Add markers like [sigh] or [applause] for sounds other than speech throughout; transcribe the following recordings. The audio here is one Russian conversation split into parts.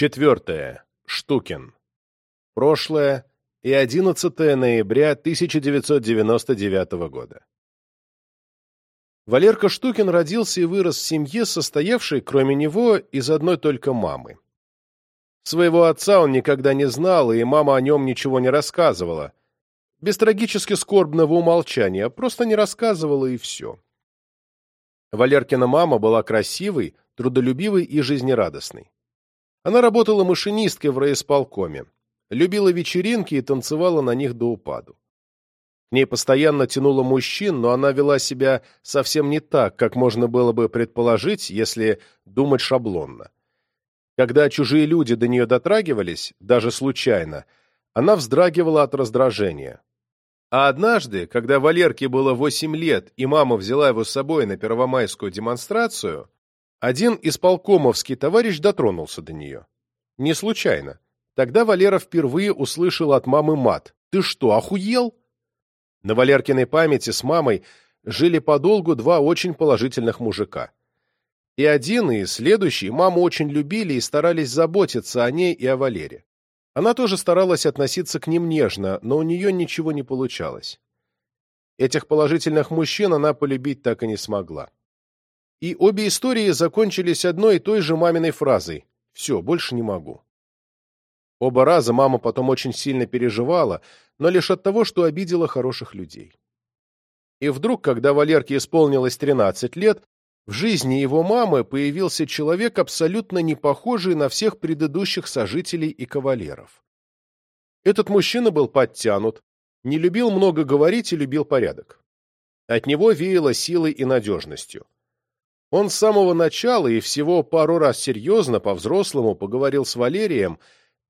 Четвертое. Штукин. Прошлое и 11 ноября 1999 года. Валерка Штукин родился и вырос в семье, состоявшей, кроме него, из одной только мамы. Своего отца он никогда не знал, и мама о нем ничего не рассказывала. Без трагически скорбного умолчания, просто не рассказывала и все. Валеркина мама была красивой, трудолюбивой и жизнерадостной. Она работала машинисткой в райисполкоме, любила вечеринки и танцевала на них до упаду. К ней постоянно тянуло мужчин, но она вела себя совсем не так, как можно было бы предположить, если думать шаблонно. Когда чужие люди до нее дотрагивались, даже случайно, она вздрагивала от раздражения. А однажды, когда Валерке было восемь лет, и мама взяла его с собой на первомайскую демонстрацию, один исполкомовский товарищ дотронулся до нее. Не случайно. Тогда Валера впервые услышал от мамы мат. «Ты что, охуел?» На Валеркиной памяти с мамой жили подолгу два очень положительных мужика. И один, и следующий маму очень любили и старались заботиться о ней и о Валере. Она тоже старалась относиться к ним нежно, но у нее ничего не получалось. Этих положительных мужчин она полюбить так и не смогла. И обе истории закончились одной и той же маминой фразой «Все, больше не могу». Оба раза мама потом очень сильно переживала, но лишь от того, что обидела хороших людей. И вдруг, когда Валерке исполнилось 13 лет, в жизни его мамы появился человек, абсолютно не похожий на всех предыдущих сожителей и кавалеров. Этот мужчина был подтянут, не любил много говорить и любил порядок. От него веяло силой и надежностью. Он с самого начала и всего пару раз серьезно, по-взрослому поговорил с Валерием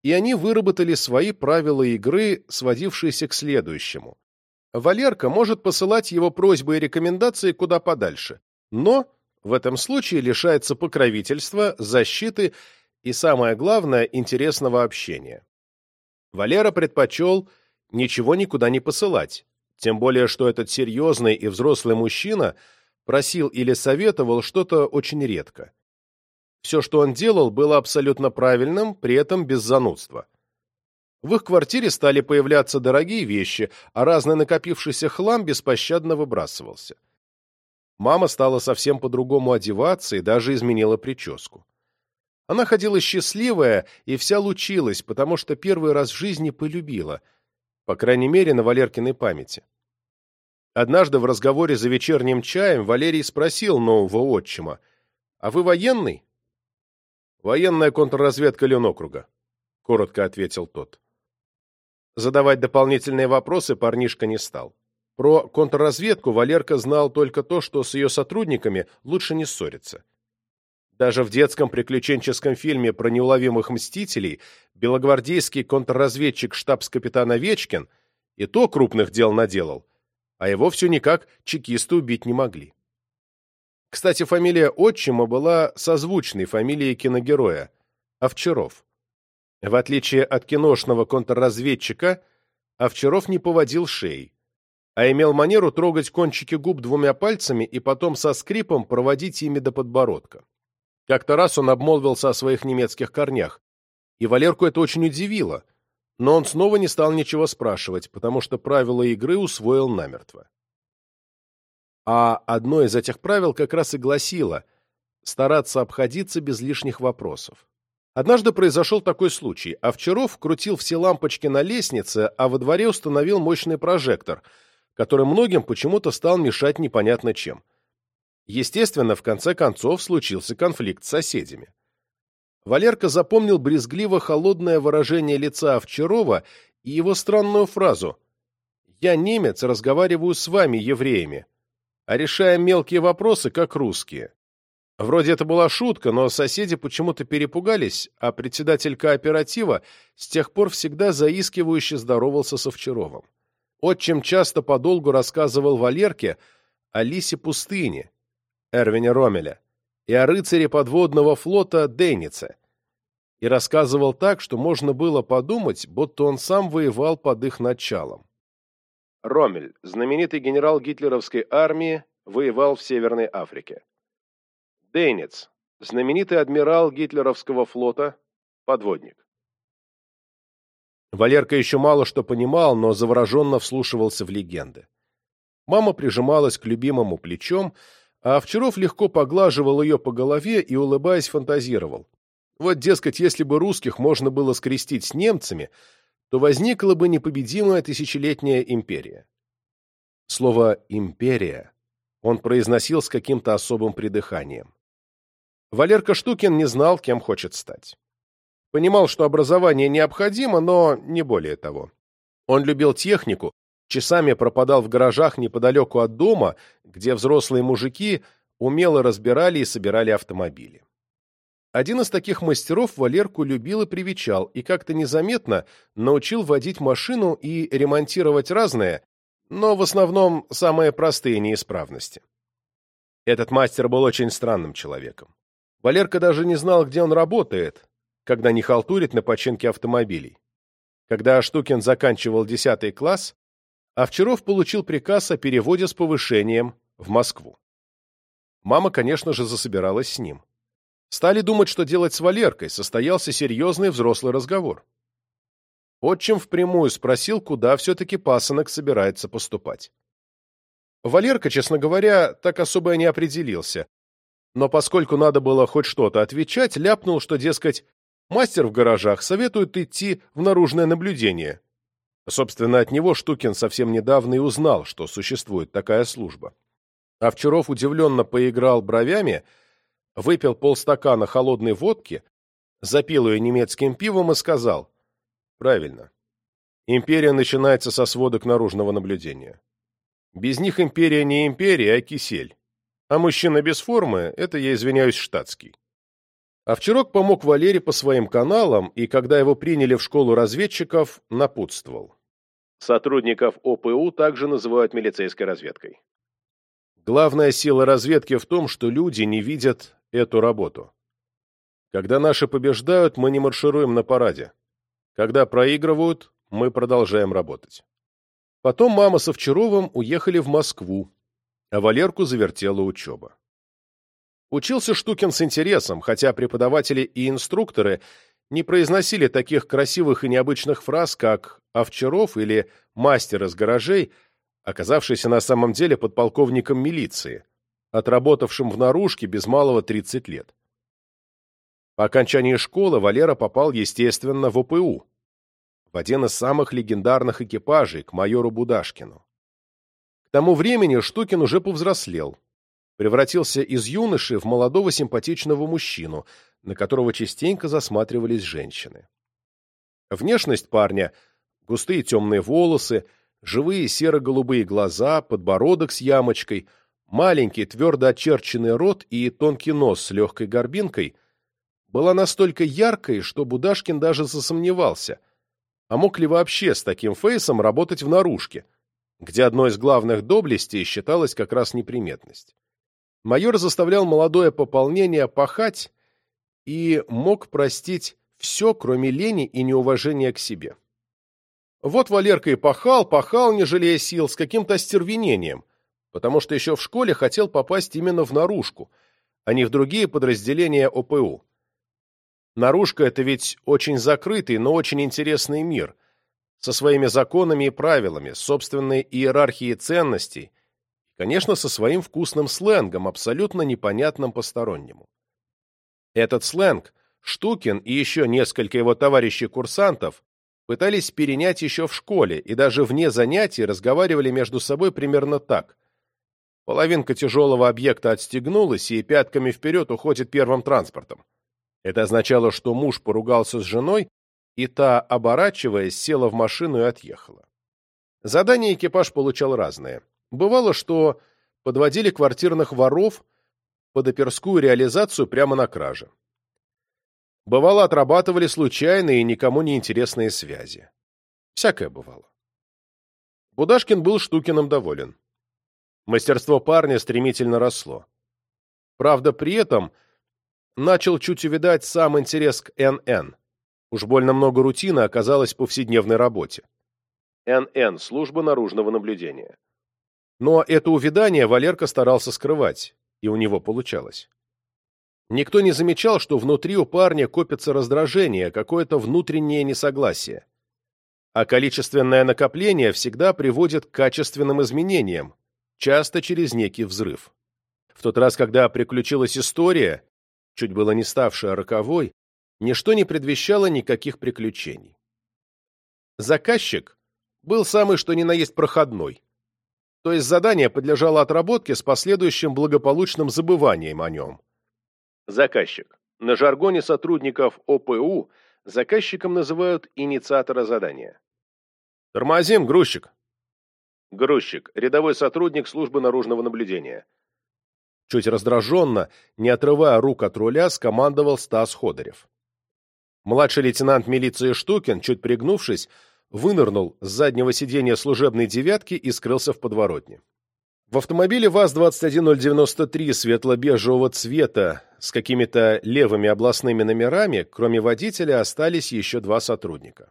и они выработали свои правила игры, сводившиеся к следующему. Валерка может посылать его просьбы и рекомендации куда подальше, но в этом случае лишается покровительства, защиты и, самое главное, интересного общения. Валера предпочел ничего никуда не посылать, тем более, что этот серьезный и взрослый мужчина просил или советовал что-то очень редко. Все, что он делал, было абсолютно правильным, при этом без занудства. В их квартире стали появляться дорогие вещи, а разный накопившийся хлам беспощадно выбрасывался. Мама стала совсем по-другому одеваться и даже изменила прическу. Она ходила счастливая и вся лучилась, потому что первый раз в жизни полюбила, по крайней мере, на Валеркиной памяти. Однажды в разговоре за вечерним чаем Валерий спросил нового отчима, «А вы военный?» «Военная контрразведка Ленокруга», — коротко ответил тот. Задавать дополнительные вопросы парнишка не стал. Про контрразведку Валерка знал только то, что с ее сотрудниками лучше не ссориться. Даже в детском приключенческом фильме про неуловимых мстителей белогвардейский контрразведчик штабс-капитан Овечкин и то крупных дел наделал, а его все никак чекисты убить не могли. Кстати, фамилия отчима была созвучной фамилией киногероя – Овчаров. В отличие от киношного контрразведчика, Овчаров не поводил шеи, а имел манеру трогать кончики губ двумя пальцами и потом со скрипом проводить ими до подбородка. Как-то раз он обмолвился о своих немецких корнях, и Валерку это очень удивило, но он снова не стал ничего спрашивать, потому что правила игры усвоил намертво. А одно из этих правил как раз и гласило стараться обходиться без лишних вопросов. Однажды произошел такой случай. Овчаров крутил все лампочки на лестнице, а во дворе установил мощный прожектор, который многим почему-то стал мешать непонятно чем. Естественно, в конце концов случился конфликт с соседями. Валерка запомнил брезгливо холодное выражение лица Овчарова и его странную фразу «Я немец, разговариваю с вами, евреями» а решаем мелкие вопросы, как русские. Вроде это была шутка, но соседи почему-то перепугались, а председатель кооператива с тех пор всегда заискивающе здоровался с Овчаровым. Отчим часто подолгу рассказывал Валерке о лисе пустыни, Эрвине Ромеля, и о рыцаре подводного флота Деннице, и рассказывал так, что можно было подумать, будто он сам воевал под их началом. Роммель, знаменитый генерал гитлеровской армии, воевал в Северной Африке. Дейнец, знаменитый адмирал гитлеровского флота, подводник. Валерка еще мало что понимал, но завороженно вслушивался в легенды. Мама прижималась к любимому плечом, а Овчаров легко поглаживал ее по голове и, улыбаясь, фантазировал. Вот, дескать, если бы русских можно было скрестить с немцами, то возникла бы непобедимая тысячелетняя империя. Слово «империя» он произносил с каким-то особым придыханием. Валерка Штукин не знал, кем хочет стать. Понимал, что образование необходимо, но не более того. Он любил технику, часами пропадал в гаражах неподалеку от дома, где взрослые мужики умело разбирали и собирали автомобили. Один из таких мастеров Валерку любил и привечал, и как-то незаметно научил водить машину и ремонтировать разное, но в основном самые простые неисправности. Этот мастер был очень странным человеком. Валерка даже не знал, где он работает, когда не халтурит на починке автомобилей. Когда Штукин заканчивал 10 класс, Овчаров получил приказ о переводе с повышением в Москву. Мама, конечно же, засобиралась с ним. Стали думать, что делать с Валеркой, состоялся серьезный взрослый разговор. Отчим впрямую спросил, куда все-таки пасынок собирается поступать. Валерка, честно говоря, так особо и не определился, но поскольку надо было хоть что-то отвечать, ляпнул, что, дескать, Мастер в гаражах советует идти в наружное наблюдение. Собственно, от него Штукин совсем недавно и узнал, что существует такая служба. Овчаров удивленно поиграл бровями, выпил полстакана холодной водки, запил ее немецким пивом и сказал «Правильно. Империя начинается со сводок наружного наблюдения. Без них империя не империя, а кисель. А мужчина без формы — это, я извиняюсь, штатский. Овчарок помог Валере по своим каналам, и когда его приняли в школу разведчиков, напутствовал. Сотрудников ОПУ также называют милицейской разведкой. Главная сила разведки в том, что люди не видят эту работу. Когда наши побеждают, мы не маршируем на параде. Когда проигрывают, мы продолжаем работать. Потом мама с Овчаровым уехали в Москву, а Валерку завертела учеба. Учился Штукин с интересом, хотя преподаватели и инструкторы не произносили таких красивых и необычных фраз, как «Овчаров» или «Мастер из гаражей», оказавшийся на самом деле подполковником милиции, отработавшим в наружке без малого 30 лет. По окончании школы Валера попал, естественно, в ОПУ, в один из самых легендарных экипажей, к майору Будашкину. К тому времени Штукин уже повзрослел, превратился из юноши в молодого симпатичного мужчину, на которого частенько засматривались женщины. Внешность парня — густые темные волосы, живые серо-голубые глаза, подбородок с ямочкой, маленький твердо очерченный рот и тонкий нос с легкой горбинкой — была настолько яркой, что Будашкин даже засомневался, а мог ли вообще с таким фейсом работать в наружке, где одной из главных доблестей считалась как раз неприметность. Майор заставлял молодое пополнение пахать и мог простить все, кроме лени и неуважения к себе. Вот Валерка и пахал, пахал, не жалея сил, с каким-то остервенением, потому что еще в школе хотел попасть именно в наружку, а не в другие подразделения ОПУ. Наружка — это ведь очень закрытый, но очень интересный мир, со своими законами и правилами, собственной иерархией ценностей, Конечно, со своим вкусным сленгом, абсолютно непонятным постороннему. Этот сленг Штукин и еще несколько его товарищей-курсантов пытались перенять еще в школе и даже вне занятий разговаривали между собой примерно так. Половинка тяжелого объекта отстегнулась и пятками вперед уходит первым транспортом. Это означало, что муж поругался с женой, и та, оборачиваясь, села в машину и отъехала. Задания экипаж получал разные. Бывало, что подводили квартирных воров под оперскую реализацию прямо на краже. Бывало, отрабатывали случайные и никому не интересные связи. Всякое бывало. Будашкин был Штукиным доволен. Мастерство парня стремительно росло. Правда, при этом начал чуть увидать сам интерес к НН. Уж больно много рутины оказалось в повседневной работе. НН – служба наружного наблюдения. Но это увядание Валерка старался скрывать, и у него получалось. Никто не замечал, что внутри у парня копится раздражение, какое-то внутреннее несогласие. А количественное накопление всегда приводит к качественным изменениям, часто через некий взрыв. В тот раз, когда приключилась история, чуть было не ставшая роковой, ничто не предвещало никаких приключений. Заказчик был самый что ни на есть проходной, то есть задание подлежало отработке с последующим благополучным забыванием о нем. Заказчик. На жаргоне сотрудников ОПУ заказчиком называют инициатора задания. «Тормозим, грузчик!» Грузчик. Рядовой сотрудник службы наружного наблюдения. Чуть раздраженно, не отрывая рук от руля, скомандовал Стас Ходорев. Младший лейтенант милиции Штукин, чуть пригнувшись, вынырнул с заднего сиденья служебной «девятки» и скрылся в подворотне. В автомобиле ВАЗ-21093 светло-бежевого цвета с какими-то левыми областными номерами, кроме водителя, остались еще два сотрудника.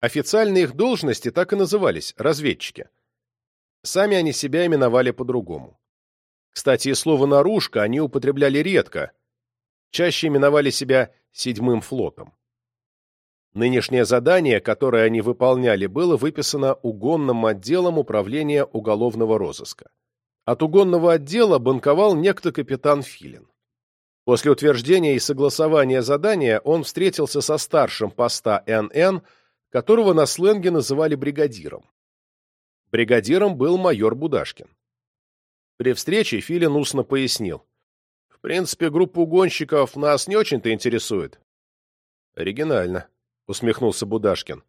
Официально их должности так и назывались – разведчики. Сами они себя именовали по-другому. Кстати, и слово «наружка» они употребляли редко, чаще именовали себя «седьмым флотом». Нынешнее задание, которое они выполняли, было выписано угонным отделом управления уголовного розыска. От угонного отдела банковал некто капитан Филин. После утверждения и согласования задания он встретился со старшим поста НН, которого на сленге называли бригадиром. Бригадиром был майор Будашкин. При встрече Филин устно пояснил. «В принципе, группа угонщиков нас не очень-то интересует». «Оригинально», — усмехнулся Будашкин.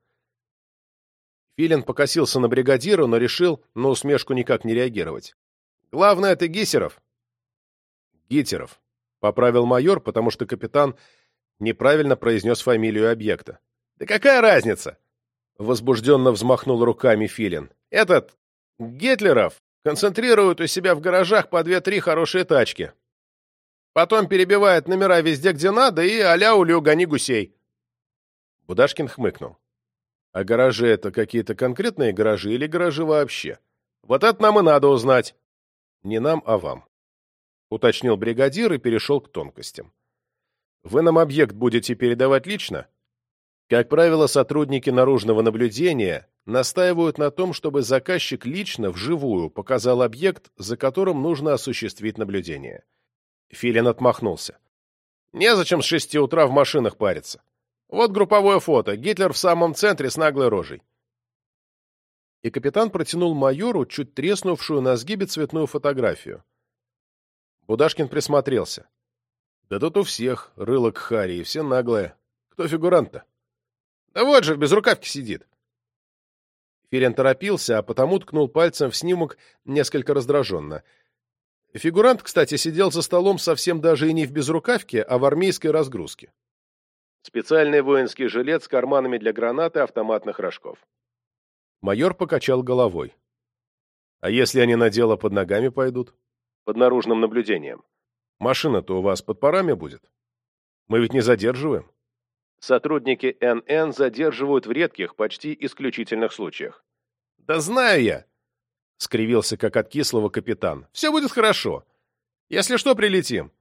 Филин покосился на бригадира, но решил на усмешку никак не реагировать. «Главное, это Гисеров». «Гитеров», — поправил майор, потому что капитан неправильно произнес фамилию объекта. «Да какая разница?» — возбужденно взмахнул руками Филин. «Этот... Гитлеров концентрирует у себя в гаражах по две-три хорошие тачки. Потом перебивает номера везде, где надо, и а-ля улю гони гусей». Будашкин хмыкнул. А гаражи — это какие-то конкретные гаражи или гаражи вообще? Вот это нам и надо узнать. Не нам, а вам. Уточнил бригадир и перешел к тонкостям. Вы нам объект будете передавать лично? Как правило, сотрудники наружного наблюдения настаивают на том, чтобы заказчик лично, вживую, показал объект, за которым нужно осуществить наблюдение. Филин отмахнулся. Незачем с шести утра в машинах париться. Вот групповое фото. Гитлер в самом центре с наглой рожей. И капитан протянул майору чуть треснувшую на сгибе цветную фотографию. Будашкин присмотрелся. Да тут у всех рылок Хари, и все наглые. Кто фигурант-то? Да вот же, без рукавки сидит. Филин торопился, а потому ткнул пальцем в снимок несколько раздраженно. Фигурант, кстати, сидел за столом совсем даже и не в безрукавке, а в армейской разгрузке. Специальный воинский жилет с карманами для гранат и автоматных рожков. Майор покачал головой. А если они на дело под ногами пойдут? Под наружным наблюдением. Машина-то у вас под парами будет? Мы ведь не задерживаем. Сотрудники НН задерживают в редких, почти исключительных случаях. Да знаю я, скривился как от кислого капитан. Все будет хорошо. Если что, прилетим.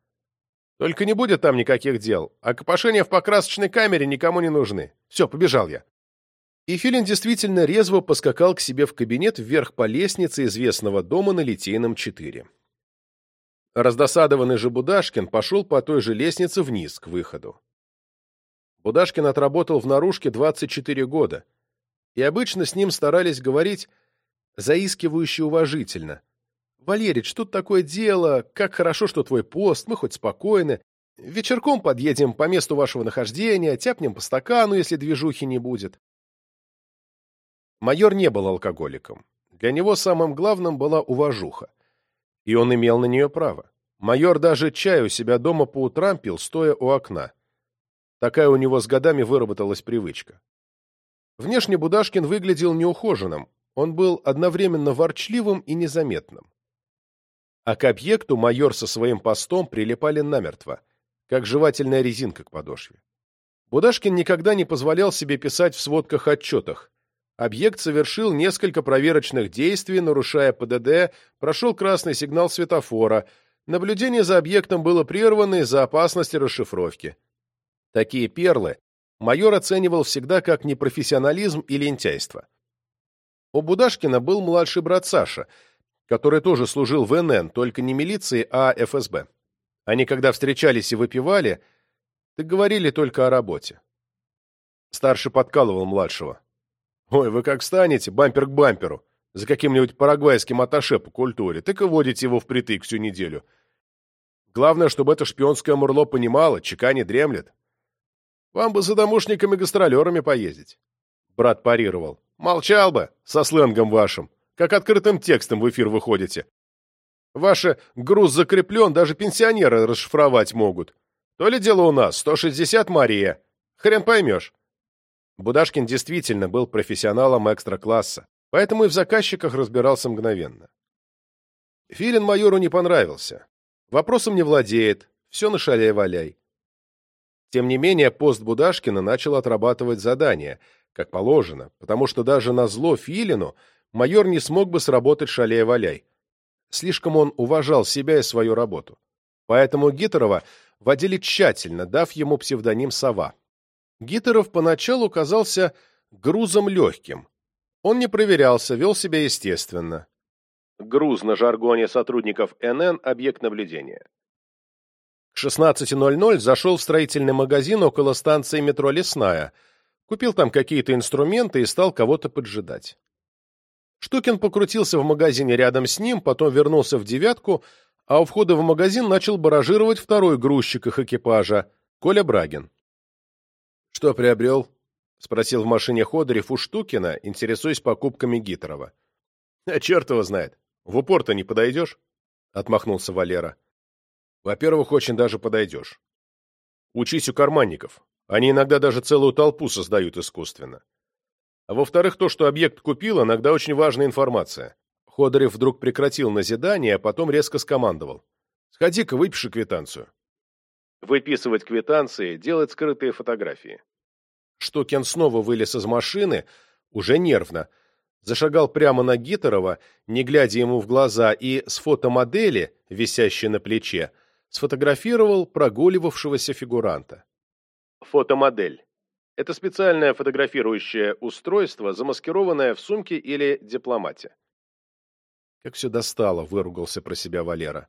Только не будет там никаких дел, а копошения в покрасочной камере никому не нужны. Все, побежал я. И Филин действительно резво поскакал к себе в кабинет вверх по лестнице известного дома на Литейном 4. Раздосадованный же Будашкин пошел по той же лестнице вниз, к выходу. Будашкин отработал в наружке 24 года, и обычно с ним старались говорить заискивающе уважительно – «Валерич, тут такое дело, как хорошо, что твой пост, мы хоть спокойны. Вечерком подъедем по месту вашего нахождения, тяпнем по стакану, если движухи не будет». Майор не был алкоголиком. Для него самым главным была уважуха. И он имел на нее право. Майор даже чай у себя дома по утрам пил, стоя у окна. Такая у него с годами выработалась привычка. Внешне Будашкин выглядел неухоженным, он был одновременно ворчливым и незаметным а к объекту майор со своим постом прилипали намертво, как жевательная резинка к подошве. Будашкин никогда не позволял себе писать в сводках-отчетах. Объект совершил несколько проверочных действий, нарушая ПДД, прошел красный сигнал светофора, наблюдение за объектом было прервано из-за опасности расшифровки. Такие перлы майор оценивал всегда как непрофессионализм и лентяйство. У Будашкина был младший брат Саша, который тоже служил в НН, только не милиции, а ФСБ. Они, когда встречались и выпивали, так говорили только о работе. Старший подкалывал младшего. «Ой, вы как станете, бампер к бамперу, за каким-нибудь парагвайским аташе по культуре, так и водите его впритык всю неделю. Главное, чтобы это шпионское мурло понимало, чека не дремлет. Вам бы за домушниками-гастролерами поездить». Брат парировал. «Молчал бы, со сленгом вашим, как открытым текстом в эфир выходите. Ваше «груз закреплен» даже пенсионеры расшифровать могут. То ли дело у нас, 160 Мария. Хрен поймешь». Будашкин действительно был профессионалом экстра-класса, поэтому и в заказчиках разбирался мгновенно. Филин майору не понравился. Вопросом не владеет, все на шаляй-валяй. Тем не менее, пост Будашкина начал отрабатывать задания, как положено, потому что даже на зло Филину майор не смог бы сработать шаляй-валяй. Слишком он уважал себя и свою работу. Поэтому Гитерова водили тщательно, дав ему псевдоним «Сова». Гитеров поначалу казался грузом легким. Он не проверялся, вел себя естественно. Груз на жаргоне сотрудников НН – объект наблюдения. К 16.00 зашел в строительный магазин около станции метро «Лесная», купил там какие-то инструменты и стал кого-то поджидать. Штукин покрутился в магазине рядом с ним, потом вернулся в «девятку», а у входа в магазин начал баражировать второй грузчик их экипажа, Коля Брагин. «Что приобрел?» — спросил в машине Ходорев у Штукина, интересуясь покупками Гитерова. «А черт его знает. В упор-то не подойдешь?» — отмахнулся Валера. «Во-первых, очень даже подойдешь. Учись у карманников. Они иногда даже целую толпу создают искусственно. А во-вторых, то, что объект купил, иногда очень важная информация». Ходорев вдруг прекратил назидание, а потом резко скомандовал. «Сходи-ка, выпиши квитанцию» выписывать квитанции, делать скрытые фотографии. Штукин снова вылез из машины, уже нервно, зашагал прямо на Гитерова, не глядя ему в глаза, и с фотомодели, висящей на плече, сфотографировал прогуливавшегося фигуранта. Фотомодель. Это специальное фотографирующее устройство, замаскированное в сумке или дипломате. Как все достало, выругался про себя Валера.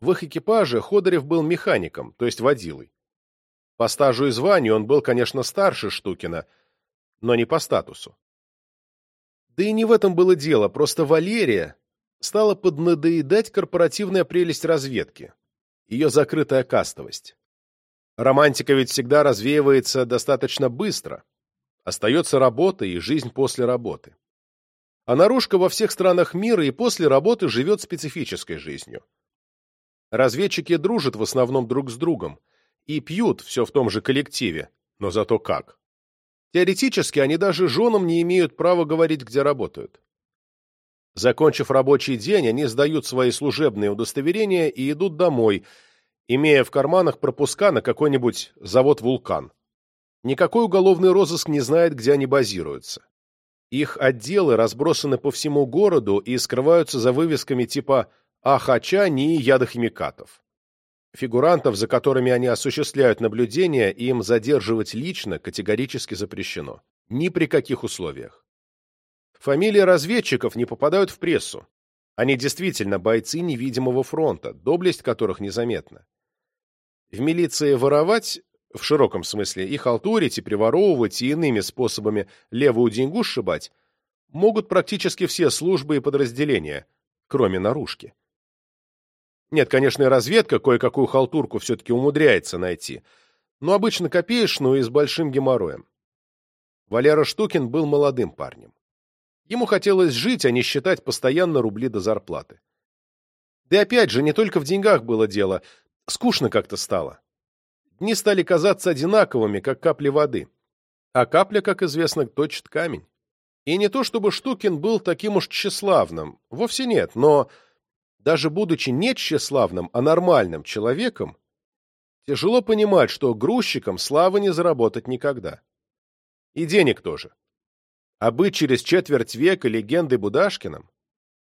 В их экипаже Ходорев был механиком, то есть водилой. По стажу и званию он был, конечно, старше Штукина, но не по статусу. Да и не в этом было дело, просто Валерия стала поднадоедать корпоративная прелесть разведки, ее закрытая кастовость. Романтика ведь всегда развеивается достаточно быстро. Остается работа и жизнь после работы. А наружка во всех странах мира и после работы живет специфической жизнью. Разведчики дружат в основном друг с другом и пьют все в том же коллективе, но зато как. Теоретически они даже женам не имеют права говорить, где работают. Закончив рабочий день, они сдают свои служебные удостоверения и идут домой, имея в карманах пропуска на какой-нибудь завод-вулкан. Никакой уголовный розыск не знает, где они базируются. Их отделы разбросаны по всему городу и скрываются за вывесками типа а хача ни ядохимикатов. Фигурантов, за которыми они осуществляют наблюдение, им задерживать лично категорически запрещено. Ни при каких условиях. Фамилии разведчиков не попадают в прессу. Они действительно бойцы невидимого фронта, доблесть которых незаметна. В милиции воровать, в широком смысле, и халтурить, и приворовывать, и иными способами левую деньгу сшибать могут практически все службы и подразделения, кроме наружки. Нет, конечно, и разведка кое-какую халтурку все-таки умудряется найти, но обычно копеечную и с большим геморроем. Валера Штукин был молодым парнем. Ему хотелось жить, а не считать постоянно рубли до зарплаты. Да и опять же, не только в деньгах было дело, скучно как-то стало. Дни стали казаться одинаковыми, как капли воды. А капля, как известно, точит камень. И не то чтобы Штукин был таким уж тщеславным, вовсе нет, но даже будучи не тщеславным, а нормальным человеком, тяжело понимать, что грузчикам славы не заработать никогда. И денег тоже. А быть через четверть века легендой Будашкиным,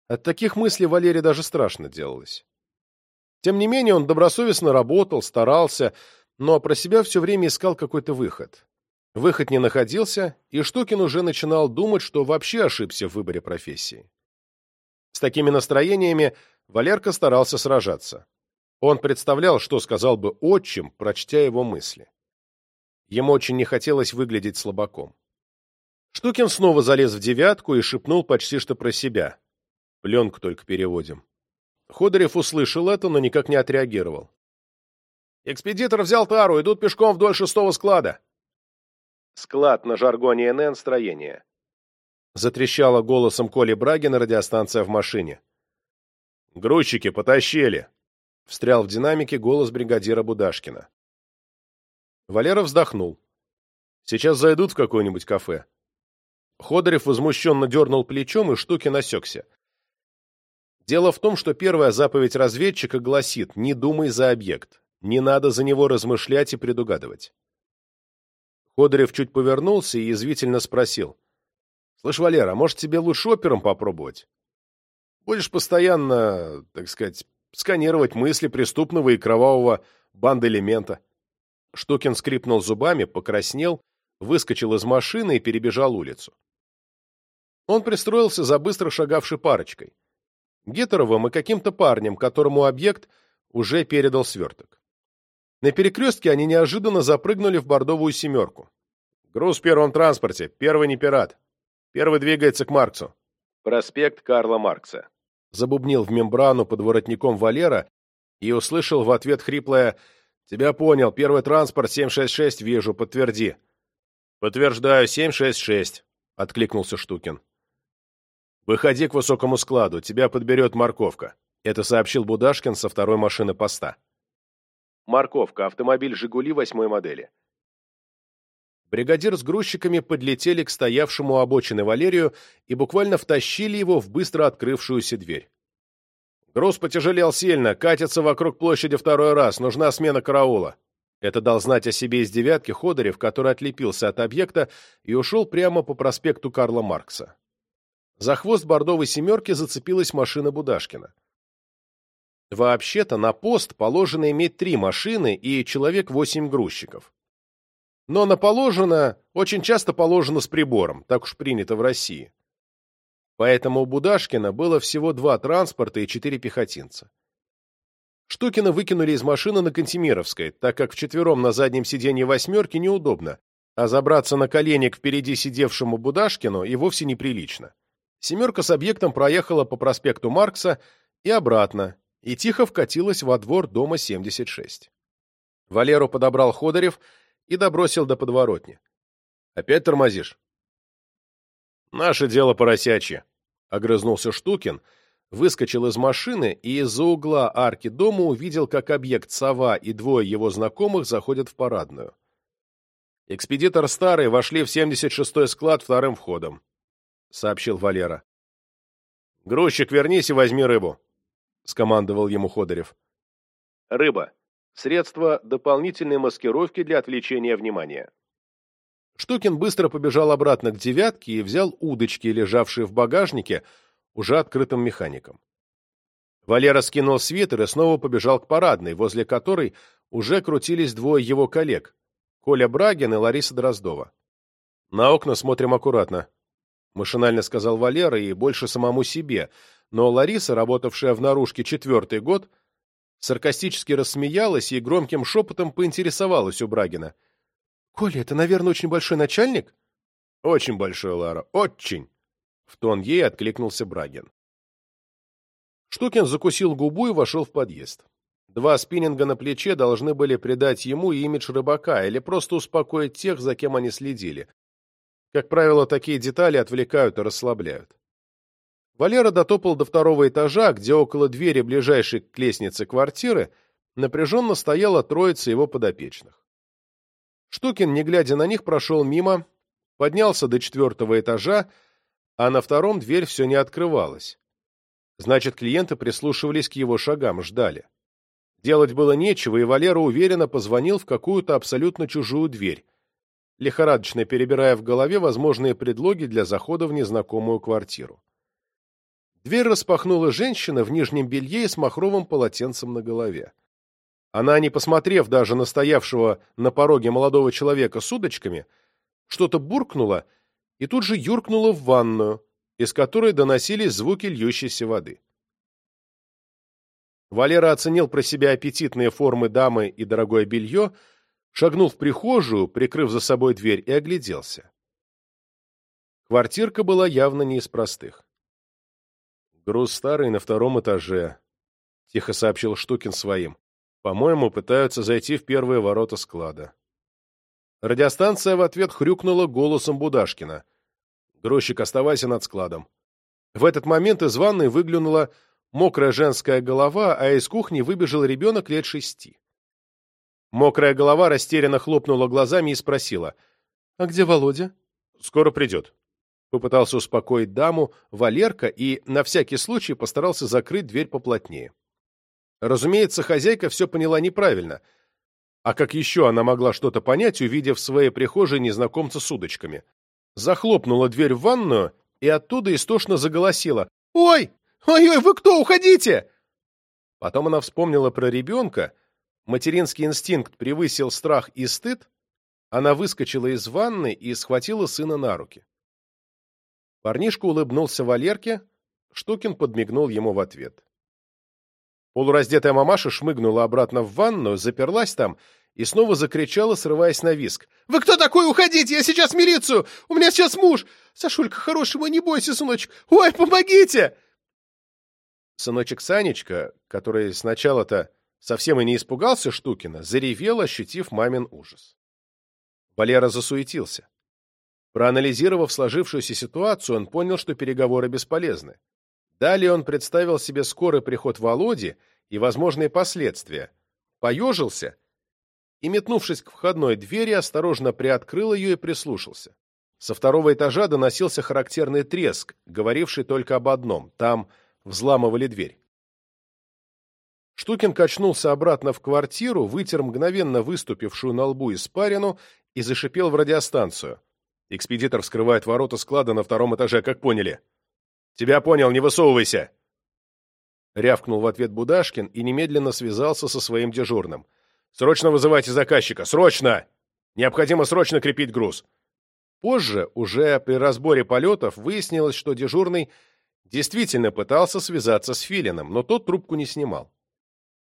от таких мыслей Валере даже страшно делалось. Тем не менее, он добросовестно работал, старался, но про себя все время искал какой-то выход. Выход не находился, и Штукин уже начинал думать, что вообще ошибся в выборе профессии. С такими настроениями Валерка старался сражаться. Он представлял, что сказал бы отчим, прочтя его мысли. Ему очень не хотелось выглядеть слабаком. Штукин снова залез в девятку и шепнул почти что про себя. Пленку только переводим. Ходорев услышал это, но никак не отреагировал. «Экспедитор взял тару, идут пешком вдоль шестого склада». Склад на жаргоне НН строение. Затрещала голосом Коли Брагина радиостанция в машине. «Грузчики потащили!» Встрял в динамике голос бригадира Будашкина. Валера вздохнул. «Сейчас зайдут в какое-нибудь кафе». Ходорев возмущенно дернул плечом, и Штукин осекся. Дело в том, что первая заповедь разведчика гласит «не думай за объект, не надо за него размышлять и предугадывать». Ходорев чуть повернулся и язвительно спросил. «Слышь, Валера, может, тебе лучше опером попробовать? Будешь постоянно, так сказать, сканировать мысли преступного и кровавого банд-элемента». Штукин скрипнул зубами, покраснел, выскочил из машины и перебежал улицу. Он пристроился за быстро шагавшей парочкой. Гетеровым и каким-то парнем, которому объект уже передал сверток. На перекрестке они неожиданно запрыгнули в бордовую семерку. «Груз в первом транспорте. Первый не пират. Первый двигается к Марксу». «Проспект Карла Маркса», — забубнил в мембрану под воротником Валера и услышал в ответ хриплое «Тебя понял. Первый транспорт 766 вижу. Подтверди». «Подтверждаю. 766», — откликнулся Штукин. «Выходи к высокому складу, тебя подберет морковка», — это сообщил Будашкин со второй машины поста. «Морковка, автомобиль «Жигули» восьмой модели». Бригадир с грузчиками подлетели к стоявшему обочине Валерию и буквально втащили его в быстро открывшуюся дверь. «Груз потяжелел сильно, катится вокруг площади второй раз, нужна смена караула». Это дал знать о себе из девятки Ходорев, который отлепился от объекта и ушел прямо по проспекту Карла Маркса. За хвост бордовой «семерки» зацепилась машина Будашкина. Вообще-то на пост положено иметь три машины и человек восемь грузчиков. Но на положено очень часто положено с прибором, так уж принято в России. Поэтому у Будашкина было всего два транспорта и четыре пехотинца. Штукина выкинули из машины на Кантемировской, так как вчетвером на заднем сиденье «восьмерки» неудобно, а забраться на коленек впереди сидевшему Будашкину и вовсе неприлично. Семерка с объектом проехала по проспекту Маркса и обратно, и тихо вкатилась во двор дома 76. Валеру подобрал Ходорев и добросил до подворотни. «Опять тормозишь?» «Наше дело поросячье», — огрызнулся Штукин, выскочил из машины и из-за угла арки дома увидел, как объект «Сова» и двое его знакомых заходят в парадную. Экспедитор старый вошли в 76-й склад вторым входом. — сообщил Валера. «Грузчик, вернись и возьми рыбу», — скомандовал ему Ходорев. «Рыба. Средство дополнительной маскировки для отвлечения внимания». Штукин быстро побежал обратно к «девятке» и взял удочки, лежавшие в багажнике, уже открытым механиком. Валера скинул свитер и снова побежал к парадной, возле которой уже крутились двое его коллег — Коля Брагин и Лариса Дроздова. «На окна смотрим аккуратно», — машинально сказал Валера и больше самому себе, но Лариса, работавшая в наружке четвертый год, саркастически рассмеялась и громким шепотом поинтересовалась у Брагина. — Коля, это, наверное, очень большой начальник? — Очень большой, Лара, очень! — в тон ей откликнулся Брагин. Штукин закусил губу и вошел в подъезд. Два спиннинга на плече должны были придать ему имидж рыбака или просто успокоить тех, за кем они следили. Как правило, такие детали отвлекают и расслабляют. Валера дотопал до второго этажа, где около двери ближайшей к лестнице квартиры напряженно стояла троица его подопечных. Штукин, не глядя на них, прошел мимо, поднялся до четвертого этажа, а на втором дверь все не открывалась. Значит, клиенты прислушивались к его шагам, ждали. Делать было нечего, и Валера уверенно позвонил в какую-то абсолютно чужую дверь, лихорадочно перебирая в голове возможные предлоги для захода в незнакомую квартиру. Дверь распахнула женщина в нижнем белье и с махровым полотенцем на голове. Она, не посмотрев даже на стоявшего на пороге молодого человека с удочками, что-то буркнула и тут же юркнула в ванную, из которой доносились звуки льющейся воды. Валера оценил про себя аппетитные формы дамы и дорогое белье, шагнул в прихожую, прикрыв за собой дверь, и огляделся. Квартирка была явно не из простых. «Груз старый на втором этаже», — тихо сообщил Штукин своим. «По-моему, пытаются зайти в первые ворота склада». Радиостанция в ответ хрюкнула голосом Будашкина. «Грузчик, оставайся над складом». В этот момент из ванной выглянула мокрая женская голова, а из кухни выбежал ребенок лет шести. Мокрая голова растерянно хлопнула глазами и спросила. «А где Володя?» «Скоро придет». Попытался успокоить даму Валерка и на всякий случай постарался закрыть дверь поплотнее. Разумеется, хозяйка все поняла неправильно. А как еще она могла что-то понять, увидев в своей прихожей незнакомца с удочками? Захлопнула дверь в ванную и оттуда истошно заголосила. «Ой! Ой-ой, вы кто? Уходите!» Потом она вспомнила про ребенка, материнский инстинкт превысил страх и стыд, она выскочила из ванны и схватила сына на руки. Парнишка улыбнулся Валерке, Штукин подмигнул ему в ответ. Полураздетая мамаша шмыгнула обратно в ванную, заперлась там и снова закричала, срываясь на виск. «Вы кто такой? Уходите! Я сейчас в милицию! У меня сейчас муж! Сашулька, хороший не бойся, сыночек! Ой, помогите!» Сыночек Санечка, который сначала-то совсем и не испугался Штукина, заревел, ощутив мамин ужас. Валера засуетился. Проанализировав сложившуюся ситуацию, он понял, что переговоры бесполезны. Далее он представил себе скорый приход Володи и возможные последствия, поежился и, метнувшись к входной двери, осторожно приоткрыл ее и прислушался. Со второго этажа доносился характерный треск, говоривший только об одном — там взламывали дверь. Штукин качнулся обратно в квартиру, вытер мгновенно выступившую на лбу испарину и зашипел в радиостанцию — Экспедитор вскрывает ворота склада на втором этаже, как поняли. Тебя понял, не высовывайся. Рявкнул в ответ Будашкин и немедленно связался со своим дежурным. Срочно вызывайте заказчика, срочно! Необходимо срочно крепить груз. Позже, уже при разборе полетов, выяснилось, что дежурный действительно пытался связаться с Филином, но тот трубку не снимал.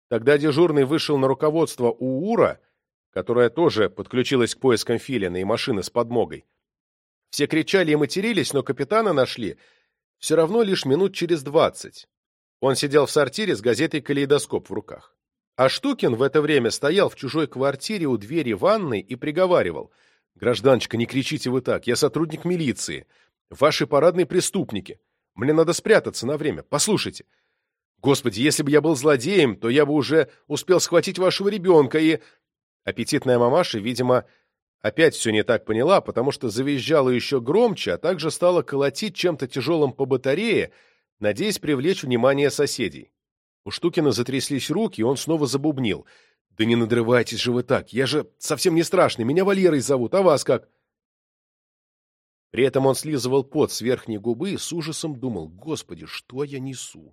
Тогда дежурный вышел на руководство УУРа, которое тоже подключилось к поискам Филина и машины с подмогой, все кричали и матерились, но капитана нашли все равно лишь минут через двадцать. Он сидел в сортире с газетой «Калейдоскоп» в руках. А Штукин в это время стоял в чужой квартире у двери ванной и приговаривал. «Гражданочка, не кричите вы так, я сотрудник милиции. Ваши парадные преступники. Мне надо спрятаться на время. Послушайте. Господи, если бы я был злодеем, то я бы уже успел схватить вашего ребенка и...» Аппетитная мамаша, видимо, Опять все не так поняла, потому что завизжала еще громче, а также стала колотить чем-то тяжелым по батарее, надеясь привлечь внимание соседей. У Штукина затряслись руки, и он снова забубнил. «Да не надрывайтесь же вы так, я же совсем не страшный, меня Валерой зовут, а вас как?» При этом он слизывал пот с верхней губы и с ужасом думал, «Господи, что я несу?»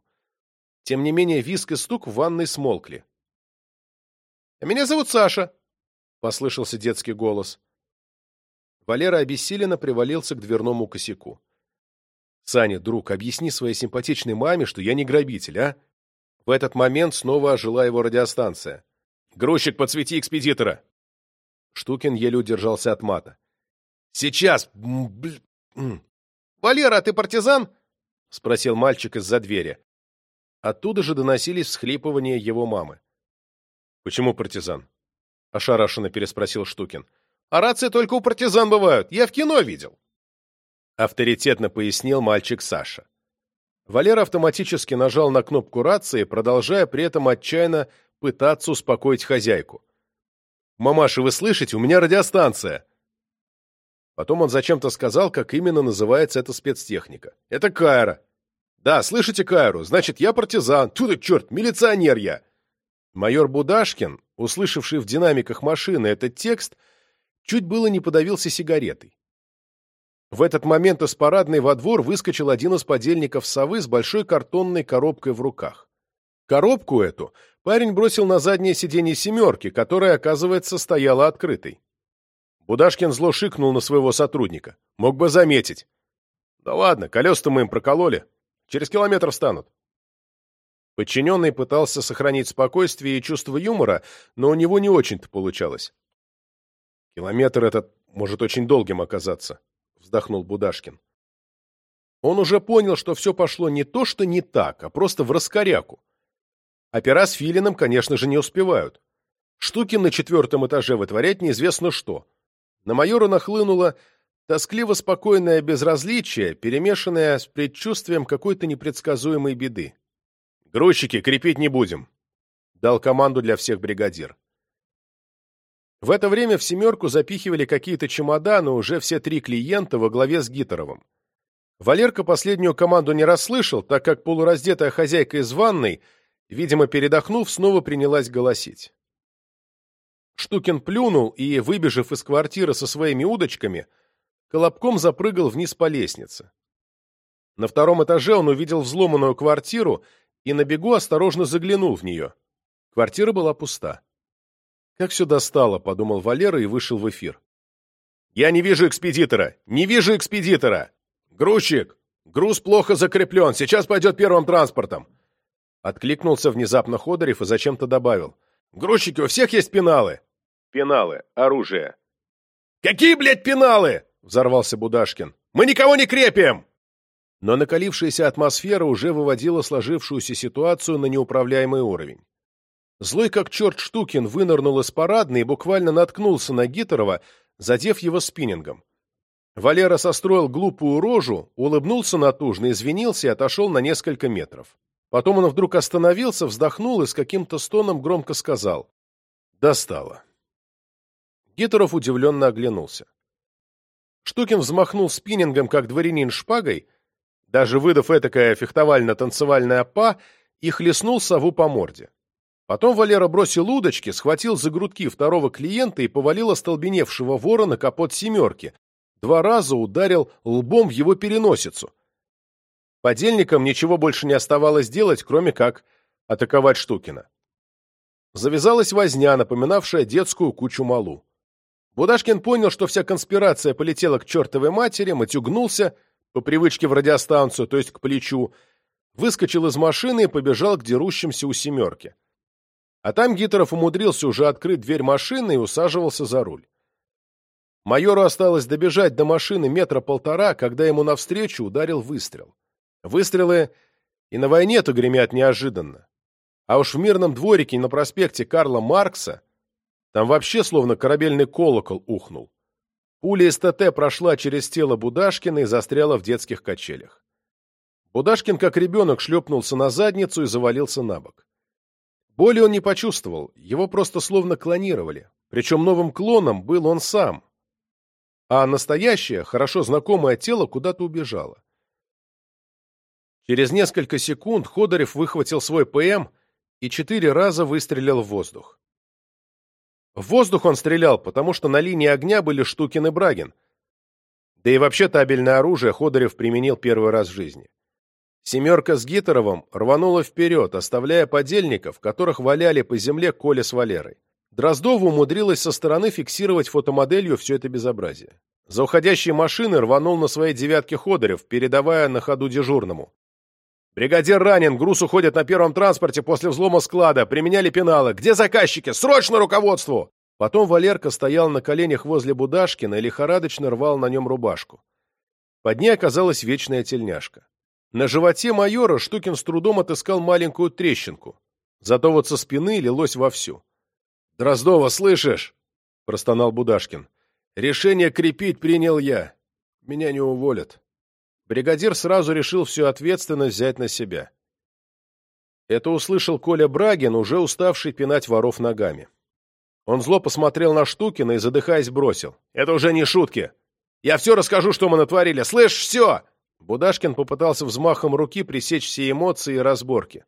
Тем не менее, виск и стук в ванной смолкли. «А меня зовут Саша», послышался детский голос. Валера обессиленно привалился к дверному косяку. «Саня, друг, объясни своей симпатичной маме, что я не грабитель, а?» В этот момент снова ожила его радиостанция. «Грузчик, подсвети экспедитора!» Штукин еле удержался от мата. «Сейчас! «Валера, а ты партизан?» — спросил мальчик из-за двери. Оттуда же доносились всхлипывания его мамы. «Почему партизан?» — ошарашенно переспросил Штукин. «А рации только у партизан бывают. Я в кино видел». Авторитетно пояснил мальчик Саша. Валера автоматически нажал на кнопку рации, продолжая при этом отчаянно пытаться успокоить хозяйку. «Мамаша, вы слышите? У меня радиостанция!» Потом он зачем-то сказал, как именно называется эта спецтехника. «Это Кайра». «Да, слышите Кайру? Значит, я партизан. Тьфу ты, черт, милиционер я!» Майор Будашкин, услышавший в динамиках машины этот текст, чуть было не подавился сигаретой. В этот момент из парадной во двор выскочил один из подельников совы с большой картонной коробкой в руках. Коробку эту парень бросил на заднее сиденье «семерки», которая, оказывается, стояла открытой. Будашкин зло шикнул на своего сотрудника. Мог бы заметить. Да ладно, колеса-то мы им прокололи. Через километр встанут. Подчиненный пытался сохранить спокойствие и чувство юмора, но у него не очень-то получалось. «Километр этот может очень долгим оказаться», — вздохнул Будашкин. Он уже понял, что все пошло не то, что не так, а просто в раскоряку. Опера с Филином, конечно же, не успевают. Штуки на четвертом этаже вытворять неизвестно что. На майора нахлынуло тоскливо-спокойное безразличие, перемешанное с предчувствием какой-то непредсказуемой беды. «Грузчики, крепить не будем», — дал команду для всех бригадир. В это время в «семерку» запихивали какие-то чемоданы уже все три клиента во главе с Гитеровым. Валерка последнюю команду не расслышал, так как полураздетая хозяйка из ванной — Видимо, передохнув, снова принялась голосить. Штукин плюнул и, выбежав из квартиры со своими удочками, колобком запрыгал вниз по лестнице. На втором этаже он увидел взломанную квартиру и на бегу осторожно заглянул в нее. Квартира была пуста. «Как все достало», — подумал Валера и вышел в эфир. «Я не вижу экспедитора! Не вижу экспедитора! Грузчик! Груз плохо закреплен, сейчас пойдет первым транспортом! Откликнулся внезапно Ходорев и зачем-то добавил. «Грузчики, у всех есть пеналы!» «Пеналы. Оружие». «Какие, блядь, пеналы?» — взорвался Будашкин. «Мы никого не крепим!» Но накалившаяся атмосфера уже выводила сложившуюся ситуацию на неуправляемый уровень. Злой как черт Штукин вынырнул из парадной и буквально наткнулся на Гитерова, задев его спиннингом. Валера состроил глупую рожу, улыбнулся натужно, извинился и отошел на несколько метров. Потом он вдруг остановился, вздохнул и с каким-то стоном громко сказал «Достало». Гитеров удивленно оглянулся. Штукин взмахнул спиннингом, как дворянин шпагой, даже выдав этакое фехтовально-танцевальное па, и хлестнул сову по морде. Потом Валера бросил удочки, схватил за грудки второго клиента и повалил остолбеневшего вора на капот «семерки», два раза ударил лбом в его переносицу — Подельникам ничего больше не оставалось делать, кроме как атаковать Штукина. Завязалась возня, напоминавшая детскую кучу малу. Будашкин понял, что вся конспирация полетела к чертовой матери, матюгнулся, по привычке в радиостанцию, то есть к плечу, выскочил из машины и побежал к дерущимся у «семерки». А там Гитеров умудрился уже открыть дверь машины и усаживался за руль. Майору осталось добежать до машины метра полтора, когда ему навстречу ударил выстрел. Выстрелы и на войне-то гремят неожиданно. А уж в мирном дворике на проспекте Карла Маркса там вообще словно корабельный колокол ухнул. Пуля из ТТ прошла через тело Будашкина и застряла в детских качелях. Будашкин, как ребенок, шлепнулся на задницу и завалился на бок. Боли он не почувствовал, его просто словно клонировали, причем новым клоном был он сам. А настоящее, хорошо знакомое тело куда-то убежало. Через несколько секунд Ходорев выхватил свой ПМ и четыре раза выстрелил в воздух. В воздух он стрелял, потому что на линии огня были Штукин и Брагин. Да и вообще табельное оружие Ходорев применил первый раз в жизни. «семерка» с Гитеровым рванула вперед, оставляя подельников, которых валяли по земле Коля с Валерой. Дроздова умудрилась со стороны фиксировать фотомоделью все это безобразие. За уходящей машины рванул на своей девятке Ходорев, передавая на ходу дежурному. «Бригадир ранен, груз уходит на первом транспорте после взлома склада, применяли пеналы. Где заказчики? Срочно руководству!» Потом Валерка стоял на коленях возле Будашкина и лихорадочно рвал на нем рубашку. Под ней оказалась вечная тельняшка. На животе майора Штукин с трудом отыскал маленькую трещинку. Зато вот со спины лилось вовсю. «Дроздова, слышишь?» — простонал Будашкин. «Решение крепить принял я. Меня не уволят». Бригадир сразу решил всю ответственность взять на себя. Это услышал Коля Брагин, уже уставший пинать воров ногами. Он зло посмотрел на Штукина и, задыхаясь, бросил. «Это уже не шутки! Я все расскажу, что мы натворили! Слышь, все!» Будашкин попытался взмахом руки пресечь все эмоции и разборки.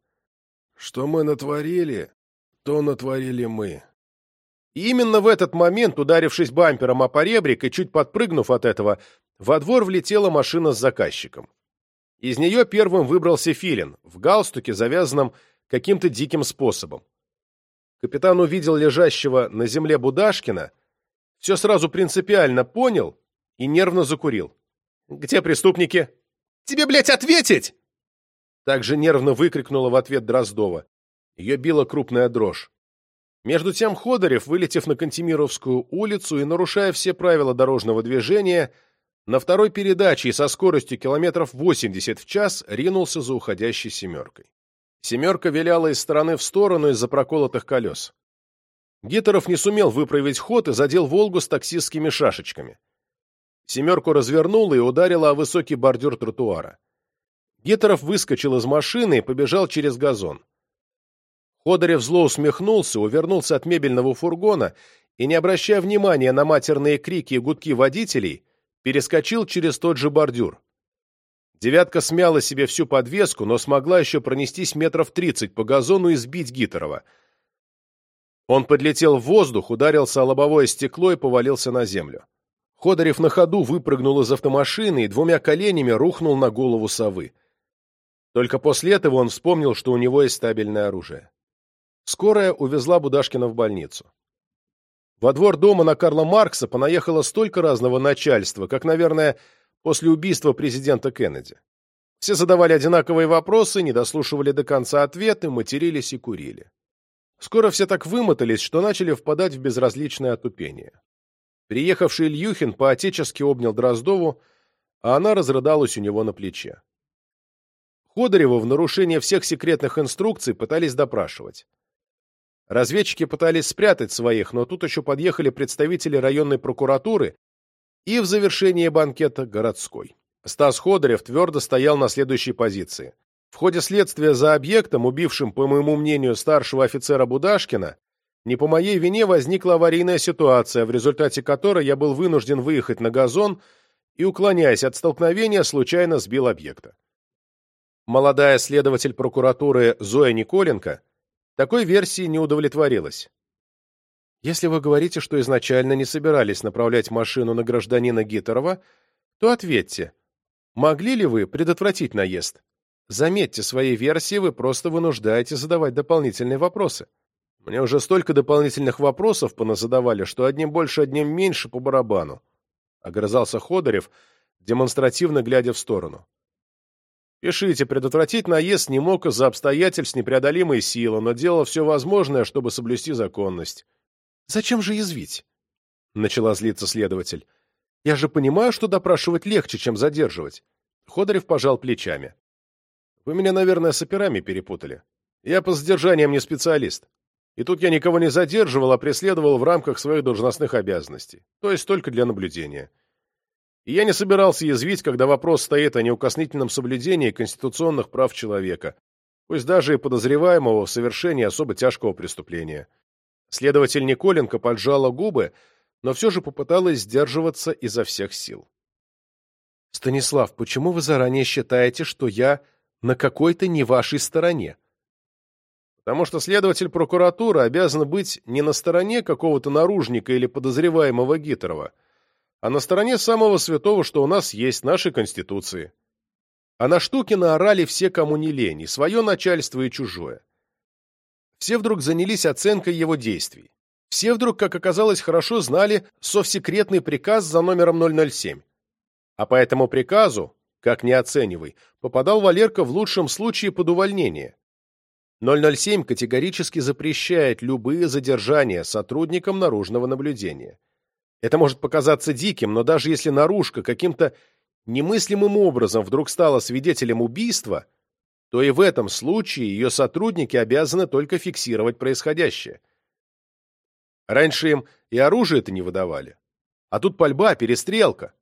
«Что мы натворили, то натворили мы». И именно в этот момент, ударившись бампером о поребрик и чуть подпрыгнув от этого, во двор влетела машина с заказчиком. Из нее первым выбрался Филин, в галстуке, завязанном каким-то диким способом. Капитан увидел лежащего на земле Будашкина, все сразу принципиально понял и нервно закурил. «Где преступники?» «Тебе, блядь, ответить!» Также нервно выкрикнула в ответ Дроздова. Ее била крупная дрожь. Между тем Ходорев, вылетев на Кантемировскую улицу и нарушая все правила дорожного движения, на второй передаче и со скоростью километров 80 в час ринулся за уходящей «семеркой». «семерка» виляла из стороны в сторону из-за проколотых колес. Гитеров не сумел выправить ход и задел «Волгу» с таксистскими шашечками. «семерку» развернула и ударила о высокий бордюр тротуара. Гитеров выскочил из машины и побежал через газон. Ходорев зло усмехнулся, увернулся от мебельного фургона и, не обращая внимания на матерные крики и гудки водителей, перескочил через тот же бордюр. «девятка» смяла себе всю подвеску, но смогла еще пронестись метров тридцать по газону и сбить Гитерова. Он подлетел в воздух, ударился о лобовое стекло и повалился на землю. Ходорев на ходу выпрыгнул из автомашины и двумя коленями рухнул на голову совы. Только после этого он вспомнил, что у него есть стабильное оружие. Скорая увезла Будашкина в больницу. Во двор дома на Карла Маркса понаехало столько разного начальства, как, наверное, после убийства президента Кеннеди. Все задавали одинаковые вопросы, не дослушивали до конца ответы, матерились и курили. Скоро все так вымотались, что начали впадать в безразличное отупение. Приехавший Ильюхин по-отечески обнял Дроздову, а она разрыдалась у него на плече. Ходорева в нарушение всех секретных инструкций пытались допрашивать. Разведчики пытались спрятать своих, но тут еще подъехали представители районной прокуратуры и в завершении банкета городской. Стас Ходорев твердо стоял на следующей позиции. В ходе следствия за объектом, убившим, по моему мнению, старшего офицера Будашкина, не по моей вине возникла аварийная ситуация, в результате которой я был вынужден выехать на газон и, уклоняясь от столкновения, случайно сбил объекта. Молодая следователь прокуратуры Зоя Николенко такой версии не удовлетворилась. Если вы говорите, что изначально не собирались направлять машину на гражданина Гитерова, то ответьте, могли ли вы предотвратить наезд? Заметьте, своей версии вы просто вынуждаете задавать дополнительные вопросы. Мне уже столько дополнительных вопросов поназадавали, что одним больше, одним меньше по барабану. Огрызался Ходорев, демонстративно глядя в сторону. Пишите, предотвратить наезд не мог из-за обстоятельств непреодолимой силы, но делал все возможное, чтобы соблюсти законность. «Зачем же язвить?» — начала злиться следователь. «Я же понимаю, что допрашивать легче, чем задерживать». Ходорев пожал плечами. «Вы меня, наверное, с операми перепутали. Я по задержаниям не специалист. И тут я никого не задерживал, а преследовал в рамках своих должностных обязанностей, то есть только для наблюдения. И я не собирался язвить, когда вопрос стоит о неукоснительном соблюдении конституционных прав человека, пусть даже и подозреваемого в совершении особо тяжкого преступления. Следователь Николенко поджала губы, но все же попыталась сдерживаться изо всех сил. «Станислав, почему вы заранее считаете, что я на какой-то не вашей стороне?» «Потому что следователь прокуратуры обязан быть не на стороне какого-то наружника или подозреваемого Гитерова, а на стороне самого святого, что у нас есть, нашей Конституции. А на Штукина орали все, кому не лень, и свое начальство, и чужое. Все вдруг занялись оценкой его действий. Все вдруг, как оказалось, хорошо знали совсекретный приказ за номером 007. А по этому приказу, как не оценивай, попадал Валерка в лучшем случае под увольнение. 007 категорически запрещает любые задержания сотрудникам наружного наблюдения. Это может показаться диким, но даже если наружка каким-то немыслимым образом вдруг стала свидетелем убийства, то и в этом случае ее сотрудники обязаны только фиксировать происходящее. Раньше им и оружие это не выдавали. А тут пальба, перестрелка.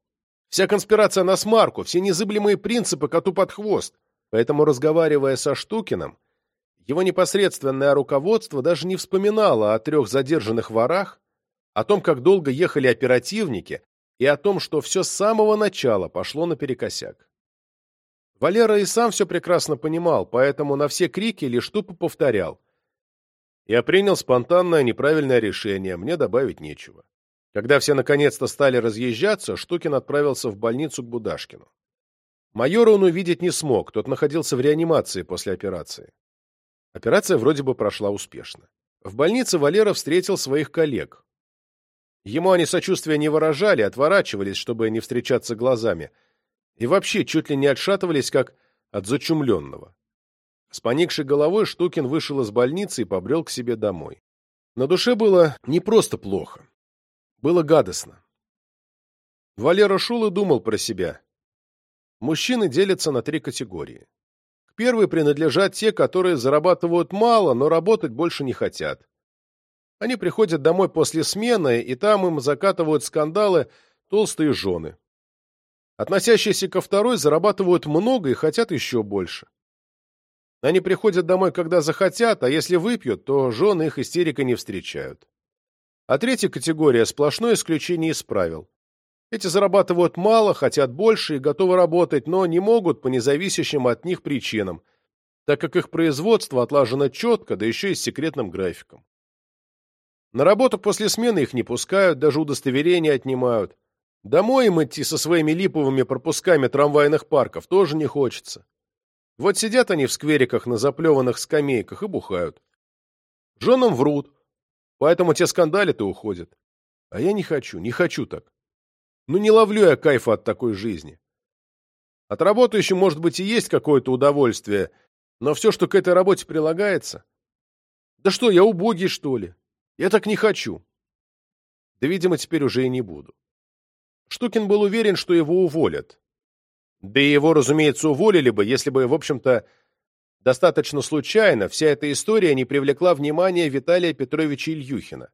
Вся конспирация на смарку, все незыблемые принципы коту под хвост. Поэтому, разговаривая со Штукиным, его непосредственное руководство даже не вспоминало о трех задержанных ворах, о том, как долго ехали оперативники, и о том, что все с самого начала пошло наперекосяк. Валера и сам все прекрасно понимал, поэтому на все крики лишь тупо повторял. Я принял спонтанное неправильное решение, мне добавить нечего. Когда все наконец-то стали разъезжаться, Штукин отправился в больницу к Будашкину. Майора он увидеть не смог, тот находился в реанимации после операции. Операция вроде бы прошла успешно. В больнице Валера встретил своих коллег. Ему они сочувствия не выражали, отворачивались, чтобы не встречаться глазами, и вообще чуть ли не отшатывались, как от зачумленного. С поникшей головой Штукин вышел из больницы и побрел к себе домой. На душе было не просто плохо. Было гадостно. Валера шел и думал про себя. Мужчины делятся на три категории. К первой принадлежат те, которые зарабатывают мало, но работать больше не хотят. Они приходят домой после смены, и там им закатывают скандалы толстые жены. Относящиеся ко второй зарабатывают много и хотят еще больше. Они приходят домой, когда захотят, а если выпьют, то жены их истерика не встречают. А третья категория – сплошное исключение из правил. Эти зарабатывают мало, хотят больше и готовы работать, но не могут по независящим от них причинам, так как их производство отлажено четко, да еще и с секретным графиком. На работу после смены их не пускают, даже удостоверения отнимают. Домой им идти со своими липовыми пропусками трамвайных парков тоже не хочется. Вот сидят они в сквериках на заплеванных скамейках и бухают. Женам врут, поэтому те скандалят и уходят. А я не хочу, не хочу так. Ну не ловлю я кайфа от такой жизни. От работы еще, может быть, и есть какое-то удовольствие, но все, что к этой работе прилагается... Да что, я убогий, что ли? Я так не хочу. Да, видимо, теперь уже и не буду. Штукин был уверен, что его уволят. Да и его, разумеется, уволили бы, если бы, в общем-то, достаточно случайно вся эта история не привлекла внимания Виталия Петровича Ильюхина.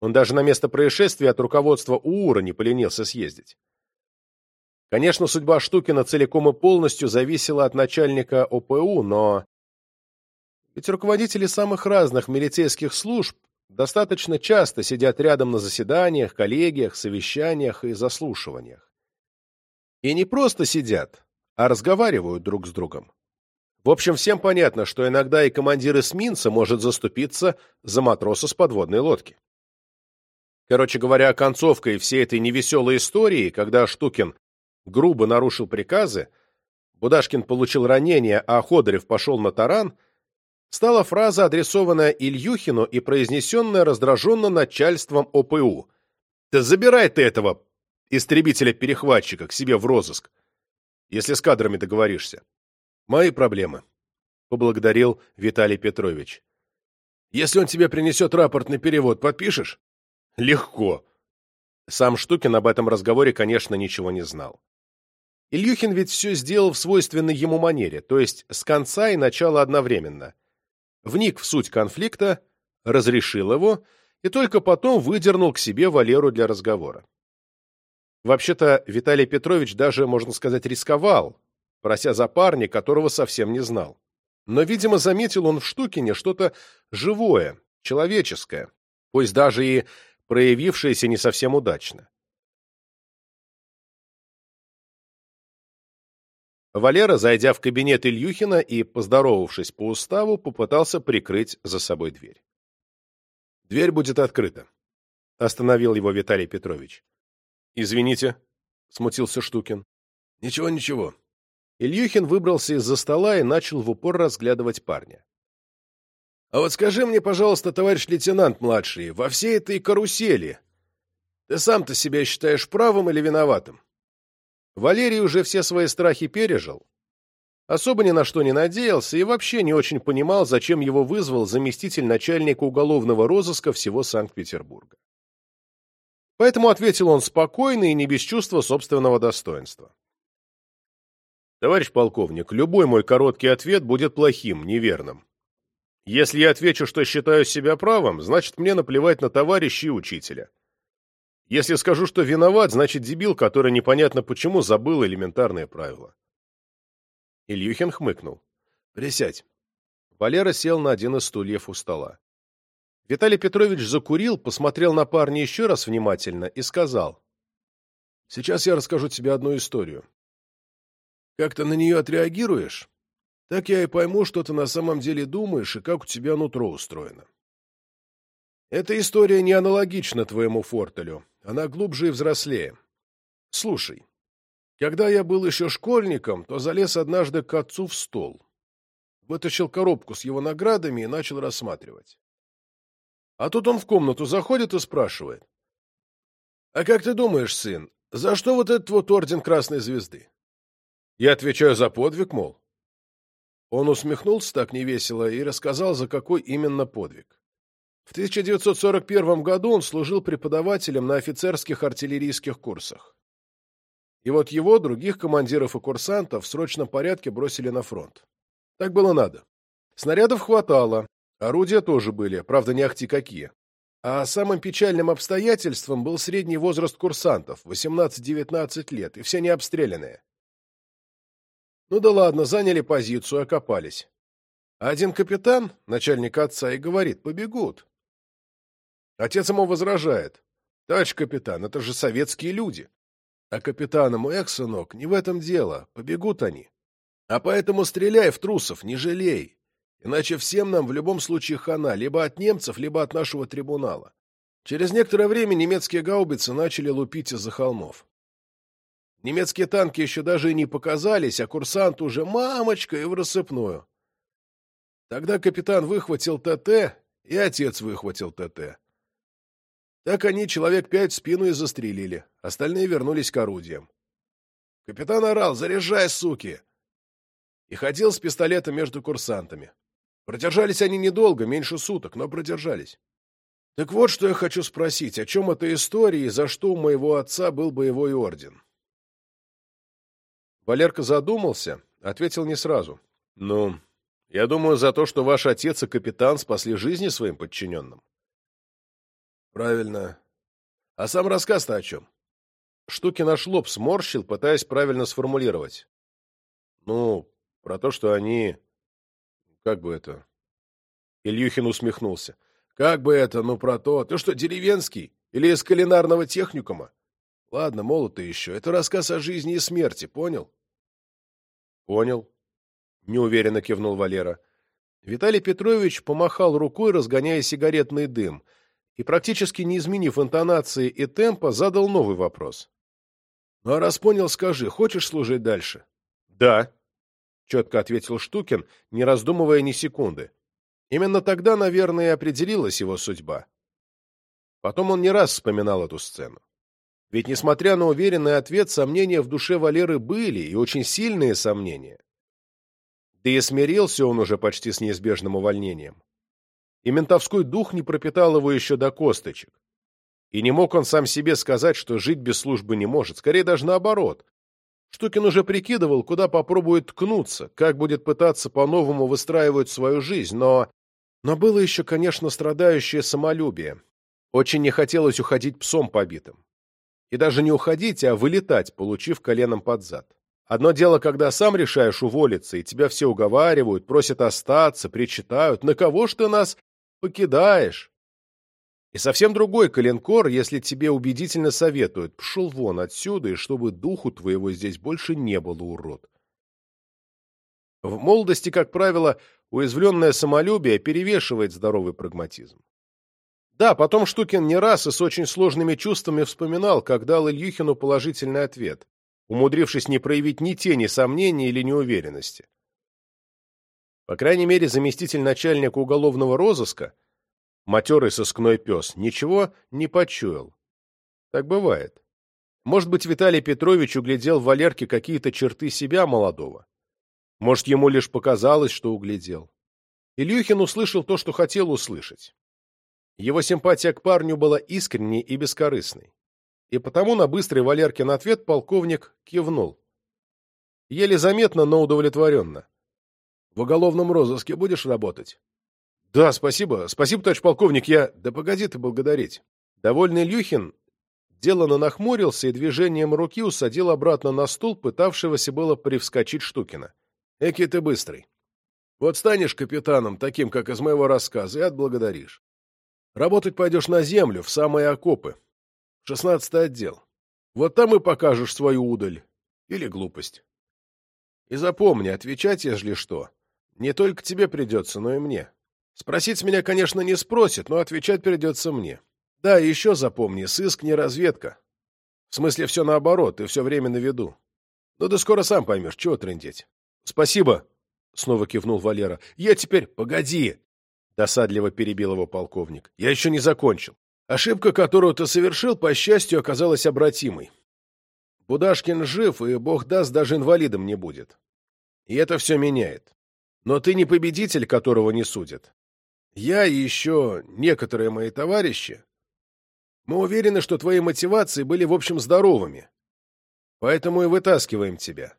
Он даже на место происшествия от руководства УУРа не поленился съездить. Конечно, судьба Штукина целиком и полностью зависела от начальника ОПУ, но... Ведь руководители самых разных милицейских служб достаточно часто сидят рядом на заседаниях, коллегиях, совещаниях и заслушиваниях. И не просто сидят, а разговаривают друг с другом. В общем, всем понятно, что иногда и командир эсминца может заступиться за матроса с подводной лодки. Короче говоря, концовкой всей этой невеселой истории, когда Штукин грубо нарушил приказы, Будашкин получил ранение, а Ходорев пошел на таран, стала фраза, адресованная Ильюхину и произнесенная раздраженно начальством ОПУ. «Да забирай ты этого истребителя-перехватчика к себе в розыск, если с кадрами договоришься. Мои проблемы, — поблагодарил Виталий Петрович. Если он тебе принесет рапортный перевод, подпишешь? Легко. Сам Штукин об этом разговоре, конечно, ничего не знал. Ильюхин ведь все сделал в свойственной ему манере, то есть с конца и начала одновременно. Вник в суть конфликта, разрешил его и только потом выдернул к себе Валеру для разговора. Вообще-то Виталий Петрович даже, можно сказать, рисковал, прося за парня, которого совсем не знал. Но, видимо, заметил он в Штукине что-то живое, человеческое, пусть даже и проявившееся не совсем удачно. Валера, зайдя в кабинет Ильюхина и, поздоровавшись по уставу, попытался прикрыть за собой дверь. «Дверь будет открыта», — остановил его Виталий Петрович. «Извините», — смутился Штукин. «Ничего, ничего». Ильюхин выбрался из-за стола и начал в упор разглядывать парня. «А вот скажи мне, пожалуйста, товарищ лейтенант младший, во всей этой карусели ты сам-то себя считаешь правым или виноватым?» Валерий уже все свои страхи пережил, особо ни на что не надеялся и вообще не очень понимал, зачем его вызвал заместитель начальника уголовного розыска всего Санкт-Петербурга. Поэтому ответил он спокойно и не без чувства собственного достоинства. Товарищ полковник, любой мой короткий ответ будет плохим, неверным. Если я отвечу, что считаю себя правым, значит, мне наплевать на товарища и учителя. Если скажу, что виноват, значит, дебил, который непонятно почему забыл элементарные правила. Ильюхин хмыкнул. «Присядь». Валера сел на один из стульев у стола. Виталий Петрович закурил, посмотрел на парня еще раз внимательно и сказал. «Сейчас я расскажу тебе одну историю. Как ты на нее отреагируешь, так я и пойму, что ты на самом деле думаешь и как у тебя нутро устроено. Эта история не аналогична твоему фортелю. Она глубже и взрослее. Слушай, когда я был еще школьником, то залез однажды к отцу в стол. Вытащил коробку с его наградами и начал рассматривать. А тут он в комнату заходит и спрашивает. «А как ты думаешь, сын, за что вот этот вот орден Красной Звезды?» Я отвечаю за подвиг, мол. Он усмехнулся так невесело и рассказал, за какой именно подвиг. В 1941 году он служил преподавателем на офицерских артиллерийских курсах. И вот его, других командиров и курсантов в срочном порядке бросили на фронт. Так было надо. Снарядов хватало, орудия тоже были, правда, не ахти какие. А самым печальным обстоятельством был средний возраст курсантов, 18-19 лет, и все не обстрелянные. Ну да ладно, заняли позицию, окопались. А один капитан, начальник отца, и говорит, побегут. Отец ему возражает. Товарищ капитан, это же советские люди. А капитан ему, эх, сынок, не в этом дело, побегут они. А поэтому стреляй в трусов, не жалей. Иначе всем нам в любом случае хана, либо от немцев, либо от нашего трибунала. Через некоторое время немецкие гаубицы начали лупить из-за холмов. Немецкие танки еще даже и не показались, а курсант уже «мамочка» и в рассыпную. Тогда капитан выхватил ТТ, и отец выхватил ТТ. Так они человек пять спину и застрелили, остальные вернулись к орудиям. Капитан орал «Заряжай, суки!» и ходил с пистолетом между курсантами. Продержались они недолго, меньше суток, но продержались. Так вот, что я хочу спросить, о чем эта история и за что у моего отца был боевой орден? Валерка задумался, ответил не сразу. «Ну, я думаю, за то, что ваш отец и капитан спасли жизни своим подчиненным». «Правильно. А сам рассказ-то о чем?» Штуки наш лоб сморщил, пытаясь правильно сформулировать. «Ну, про то, что они... Как бы это...» Ильюхин усмехнулся. «Как бы это, ну про то... Ты что, деревенский? Или из кулинарного техникума? Ладно, молод ты еще. Это рассказ о жизни и смерти, понял? Понял. Неуверенно кивнул Валера. Виталий Петрович помахал рукой, разгоняя сигаретный дым, и, практически не изменив интонации и темпа, задал новый вопрос. «Ну а раз понял, скажи, хочешь служить дальше?» «Да», — четко ответил Штукин, не раздумывая ни секунды. Именно тогда, наверное, и определилась его судьба. Потом он не раз вспоминал эту сцену. Ведь, несмотря на уверенный ответ, сомнения в душе Валеры были, и очень сильные сомнения. Да и смирился он уже почти с неизбежным увольнением. И ментовской дух не пропитал его еще до косточек. И не мог он сам себе сказать, что жить без службы не может, скорее даже наоборот. Штукин уже прикидывал, куда попробует ткнуться, как будет пытаться по-новому выстраивать свою жизнь, но... Но было еще, конечно, страдающее самолюбие. Очень не хотелось уходить псом побитым. И даже не уходить, а вылетать, получив коленом под зад. Одно дело, когда сам решаешь уволиться, и тебя все уговаривают, просят остаться, причитают. На кого ж ты нас покидаешь? И совсем другой коленкор, если тебе убедительно советуют, пшел вон отсюда, и чтобы духу твоего здесь больше не было, урод. В молодости, как правило, уязвленное самолюбие перевешивает здоровый прагматизм. Да, потом Штукин не раз и с очень сложными чувствами вспоминал, как дал Ильюхину положительный ответ, умудрившись не проявить ни тени сомнений или неуверенности. По крайней мере, заместитель начальника уголовного розыска, матерый сыскной пес, ничего не почуял. Так бывает. Может быть, Виталий Петрович углядел в Валерке какие-то черты себя молодого. Может, ему лишь показалось, что углядел. Ильюхин услышал то, что хотел услышать. Его симпатия к парню была искренней и бескорыстной. И потому на быстрый Валеркин ответ полковник кивнул. Еле заметно, но удовлетворенно. «В уголовном розыске будешь работать?» «Да, спасибо. Спасибо, товарищ полковник, я...» «Да погоди ты благодарить». Довольный Люхин делано нахмурился и движением руки усадил обратно на стул, пытавшегося было привскочить Штукина. «Эки ты быстрый. Вот станешь капитаном, таким, как из моего рассказа, и отблагодаришь. Работать пойдешь на землю, в самые окопы. Шестнадцатый отдел. Вот там и покажешь свою удаль. Или глупость. И запомни, отвечать, ежели что, не только тебе придется, но и мне. Спросить меня, конечно, не спросит, но отвечать придется мне. Да, еще запомни, сыск не разведка. В смысле, все наоборот, ты все время на виду. Ну да скоро сам поймешь, чего трындеть. Спасибо, — снова кивнул Валера. Я теперь... Погоди! Досадливо перебил его полковник. Я еще не закончил. Ошибка, которую ты совершил, по счастью, оказалась обратимой. Будашкин жив, и, бог даст, даже инвалидом не будет. И это все меняет. Но ты не победитель, которого не судят. Я и еще некоторые мои товарищи, мы уверены, что твои мотивации были, в общем, здоровыми. Поэтому и вытаскиваем тебя.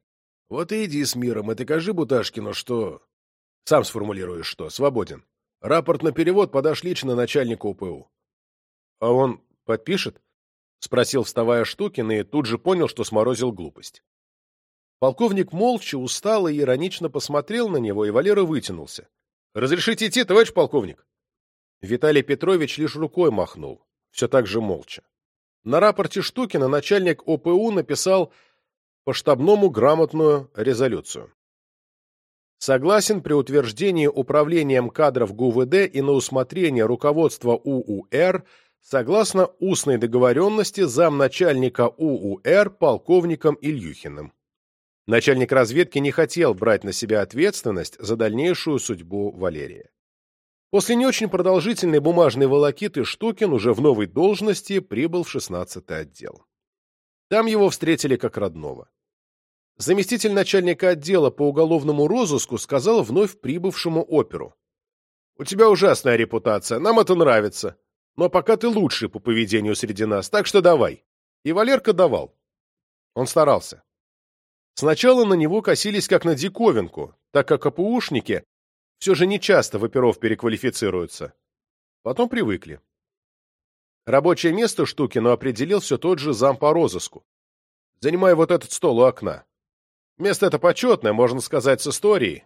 Вот и иди с миром и докажи Буташкину, что... Сам сформулируешь, что свободен. Рапорт на перевод подашь лично начальнику УПУ. — А он подпишет? — спросил, вставая Штукин, и тут же понял, что сморозил глупость. Полковник молча, устало и иронично посмотрел на него, и Валера вытянулся. — Разрешите идти, товарищ полковник? Виталий Петрович лишь рукой махнул, все так же молча. На рапорте Штукина начальник ОПУ написал по штабному грамотную резолюцию. Согласен при утверждении управлением кадров ГУВД и на усмотрение руководства УУР согласно устной договоренности замначальника УУР полковником Ильюхиным. Начальник разведки не хотел брать на себя ответственность за дальнейшую судьбу Валерия. После не очень продолжительной бумажной волокиты Штукин уже в новой должности прибыл в 16-й отдел. Там его встретили как родного. Заместитель начальника отдела по уголовному розыску сказал вновь прибывшему оперу. «У тебя ужасная репутация, нам это нравится. Но пока ты лучший по поведению среди нас, так что давай». И Валерка давал. Он старался. Сначала на него косились как на диковинку, так как АПУшники все же не часто в оперов переквалифицируются. Потом привыкли. Рабочее место Штукину определил все тот же зам по розыску. Занимая вот этот стол у окна. Место это почетное, можно сказать, с историей.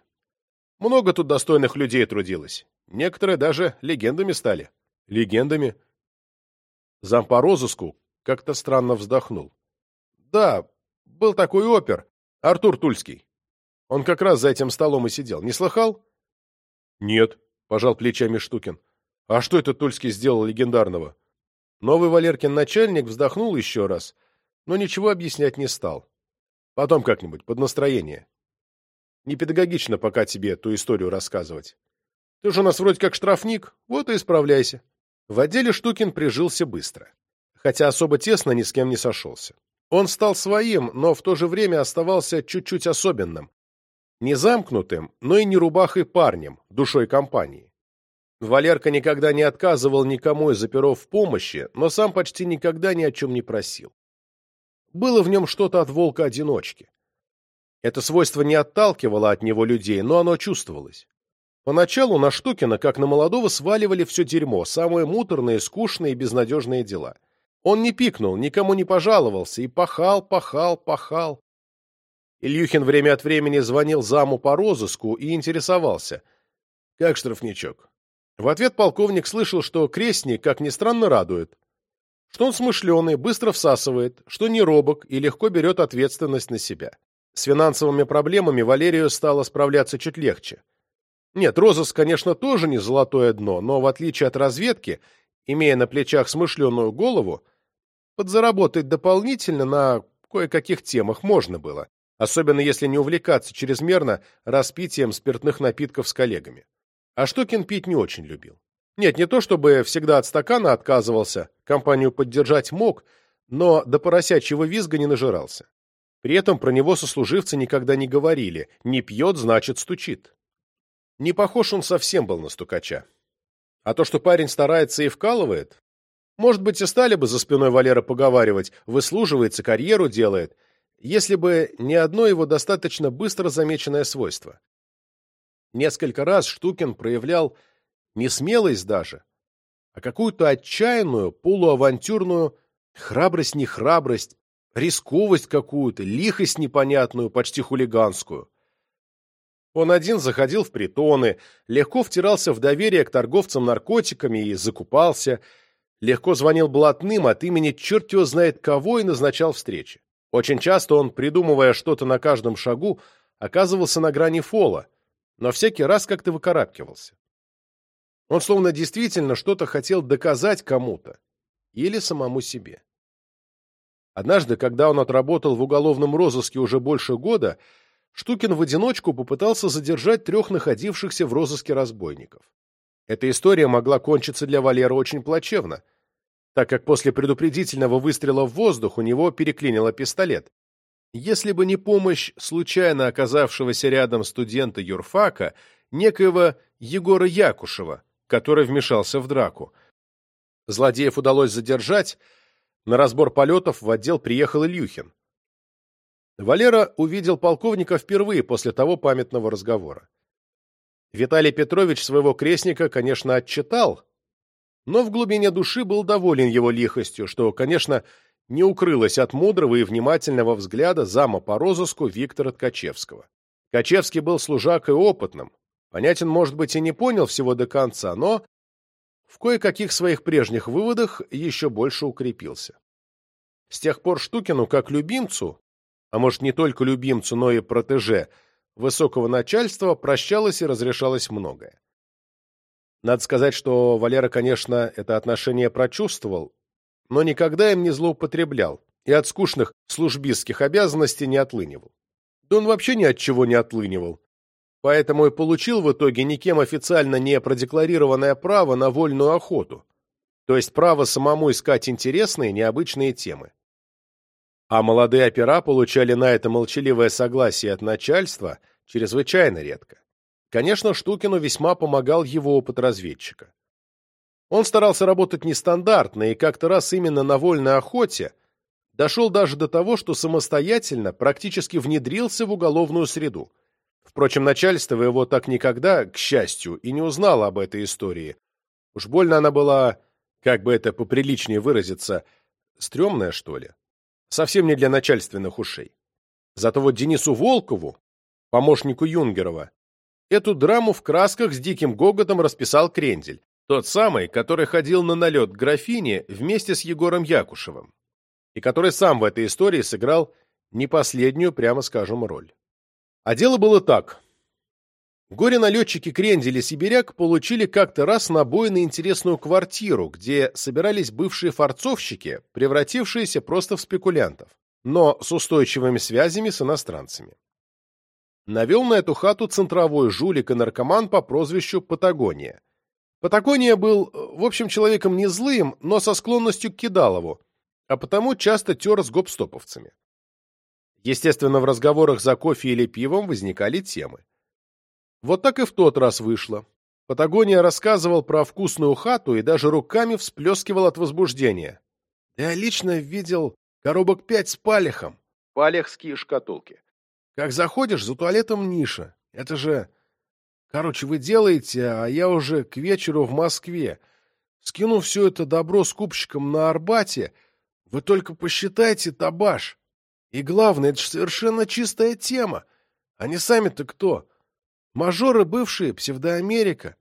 Много тут достойных людей трудилось. Некоторые даже легендами стали. Легендами? Зам по розыску как-то странно вздохнул. Да, был такой опер, Артур Тульский. Он как раз за этим столом и сидел. Не слыхал? Нет, пожал плечами Штукин. А что это Тульский сделал легендарного? Новый Валеркин начальник вздохнул еще раз, но ничего объяснять не стал. Потом как-нибудь, под настроение. Не педагогично пока тебе ту историю рассказывать. Ты же у нас вроде как штрафник, вот и исправляйся. В отделе Штукин прижился быстро, хотя особо тесно ни с кем не сошелся. Он стал своим, но в то же время оставался чуть-чуть особенным. Не замкнутым, но и не рубахой парнем, душой компании. Валерка никогда не отказывал никому из оперов в помощи, но сам почти никогда ни о чем не просил. Было в нем что-то от волка-одиночки. Это свойство не отталкивало от него людей, но оно чувствовалось. Поначалу на Штукина, как на молодого, сваливали все дерьмо, самые муторные, скучные и безнадежные дела. Он не пикнул, никому не пожаловался и пахал, пахал, пахал. Ильюхин время от времени звонил заму по розыску и интересовался. «Как штрафничок?» В ответ полковник слышал, что крестник, как ни странно, радует что он смышленый, быстро всасывает, что не робок и легко берет ответственность на себя. С финансовыми проблемами Валерию стало справляться чуть легче. Нет, розыск, конечно, тоже не золотое дно, но в отличие от разведки, имея на плечах смышленую голову, подзаработать дополнительно на кое-каких темах можно было, особенно если не увлекаться чрезмерно распитием спиртных напитков с коллегами. А Штукин пить не очень любил. Нет, не то чтобы всегда от стакана отказывался, компанию поддержать мог, но до поросячьего визга не нажирался. При этом про него сослуживцы никогда не говорили «не пьет, значит стучит». Не похож он совсем был на стукача. А то, что парень старается и вкалывает, может быть, и стали бы за спиной Валера поговаривать, выслуживается, карьеру делает, если бы не одно его достаточно быстро замеченное свойство. Несколько раз Штукин проявлял не смелость даже, а какую-то отчаянную, полуавантюрную храбрость не храбрость, рисковость какую-то, лихость непонятную, почти хулиганскую. Он один заходил в притоны, легко втирался в доверие к торговцам наркотиками и закупался, легко звонил блатным от имени черт его знает кого и назначал встречи. Очень часто он, придумывая что-то на каждом шагу, оказывался на грани фола, но всякий раз как-то выкарабкивался. Он словно действительно что-то хотел доказать кому-то или самому себе. Однажды, когда он отработал в уголовном розыске уже больше года, Штукин в одиночку попытался задержать трех находившихся в розыске разбойников. Эта история могла кончиться для Валера очень плачевно, так как после предупредительного выстрела в воздух у него переклинило пистолет. Если бы не помощь случайно оказавшегося рядом студента юрфака, некоего Егора Якушева, который вмешался в драку. Злодеев удалось задержать, на разбор полетов в отдел приехал Ильюхин. Валера увидел полковника впервые после того памятного разговора. Виталий Петрович своего крестника, конечно, отчитал, но в глубине души был доволен его лихостью, что, конечно, не укрылось от мудрого и внимательного взгляда зама по розыску Виктора Ткачевского. Ткачевский был служакой опытным, понятен, может быть, и не понял всего до конца, но в кое-каких своих прежних выводах еще больше укрепился. С тех пор Штукину, как любимцу, а может не только любимцу, но и протеже, высокого начальства, прощалось и разрешалось многое. Надо сказать, что Валера, конечно, это отношение прочувствовал, но никогда им не злоупотреблял и от скучных службистских обязанностей не отлынивал. Да он вообще ни от чего не отлынивал, поэтому и получил в итоге никем официально не продекларированное право на вольную охоту, то есть право самому искать интересные, необычные темы. А молодые опера получали на это молчаливое согласие от начальства чрезвычайно редко. Конечно, Штукину весьма помогал его опыт разведчика. Он старался работать нестандартно и как-то раз именно на вольной охоте дошел даже до того, что самостоятельно практически внедрился в уголовную среду – Впрочем, начальство его так никогда, к счастью, и не узнало об этой истории. Уж больно она была, как бы это поприличнее выразиться, стрёмная, что ли. Совсем не для начальственных ушей. Зато вот Денису Волкову, помощнику Юнгерова, эту драму в красках с диким гоготом расписал Крендель, тот самый, который ходил на налет к графине вместе с Егором Якушевым, и который сам в этой истории сыграл не последнюю, прямо скажем, роль. А дело было так. Горе-налетчики Крендель и Сибиряк получили как-то раз набой на интересную квартиру, где собирались бывшие форцовщики, превратившиеся просто в спекулянтов, но с устойчивыми связями с иностранцами. Навел на эту хату центровой жулик и наркоман по прозвищу Патагония. Патагония был, в общем, человеком не злым, но со склонностью к кидалову, а потому часто тер с гопстоповцами. Естественно, в разговорах за кофе или пивом возникали темы. Вот так и в тот раз вышло. Патагония рассказывал про вкусную хату и даже руками всплескивал от возбуждения. Я лично видел коробок пять с палехом. Палехские шкатулки. Как заходишь, за туалетом ниша. Это же... Короче, вы делаете, а я уже к вечеру в Москве. Скину все это добро скупщикам на Арбате. Вы только посчитайте табаш. И главное, это же совершенно чистая тема. Они сами-то кто? Мажоры бывшие, псевдоамерика.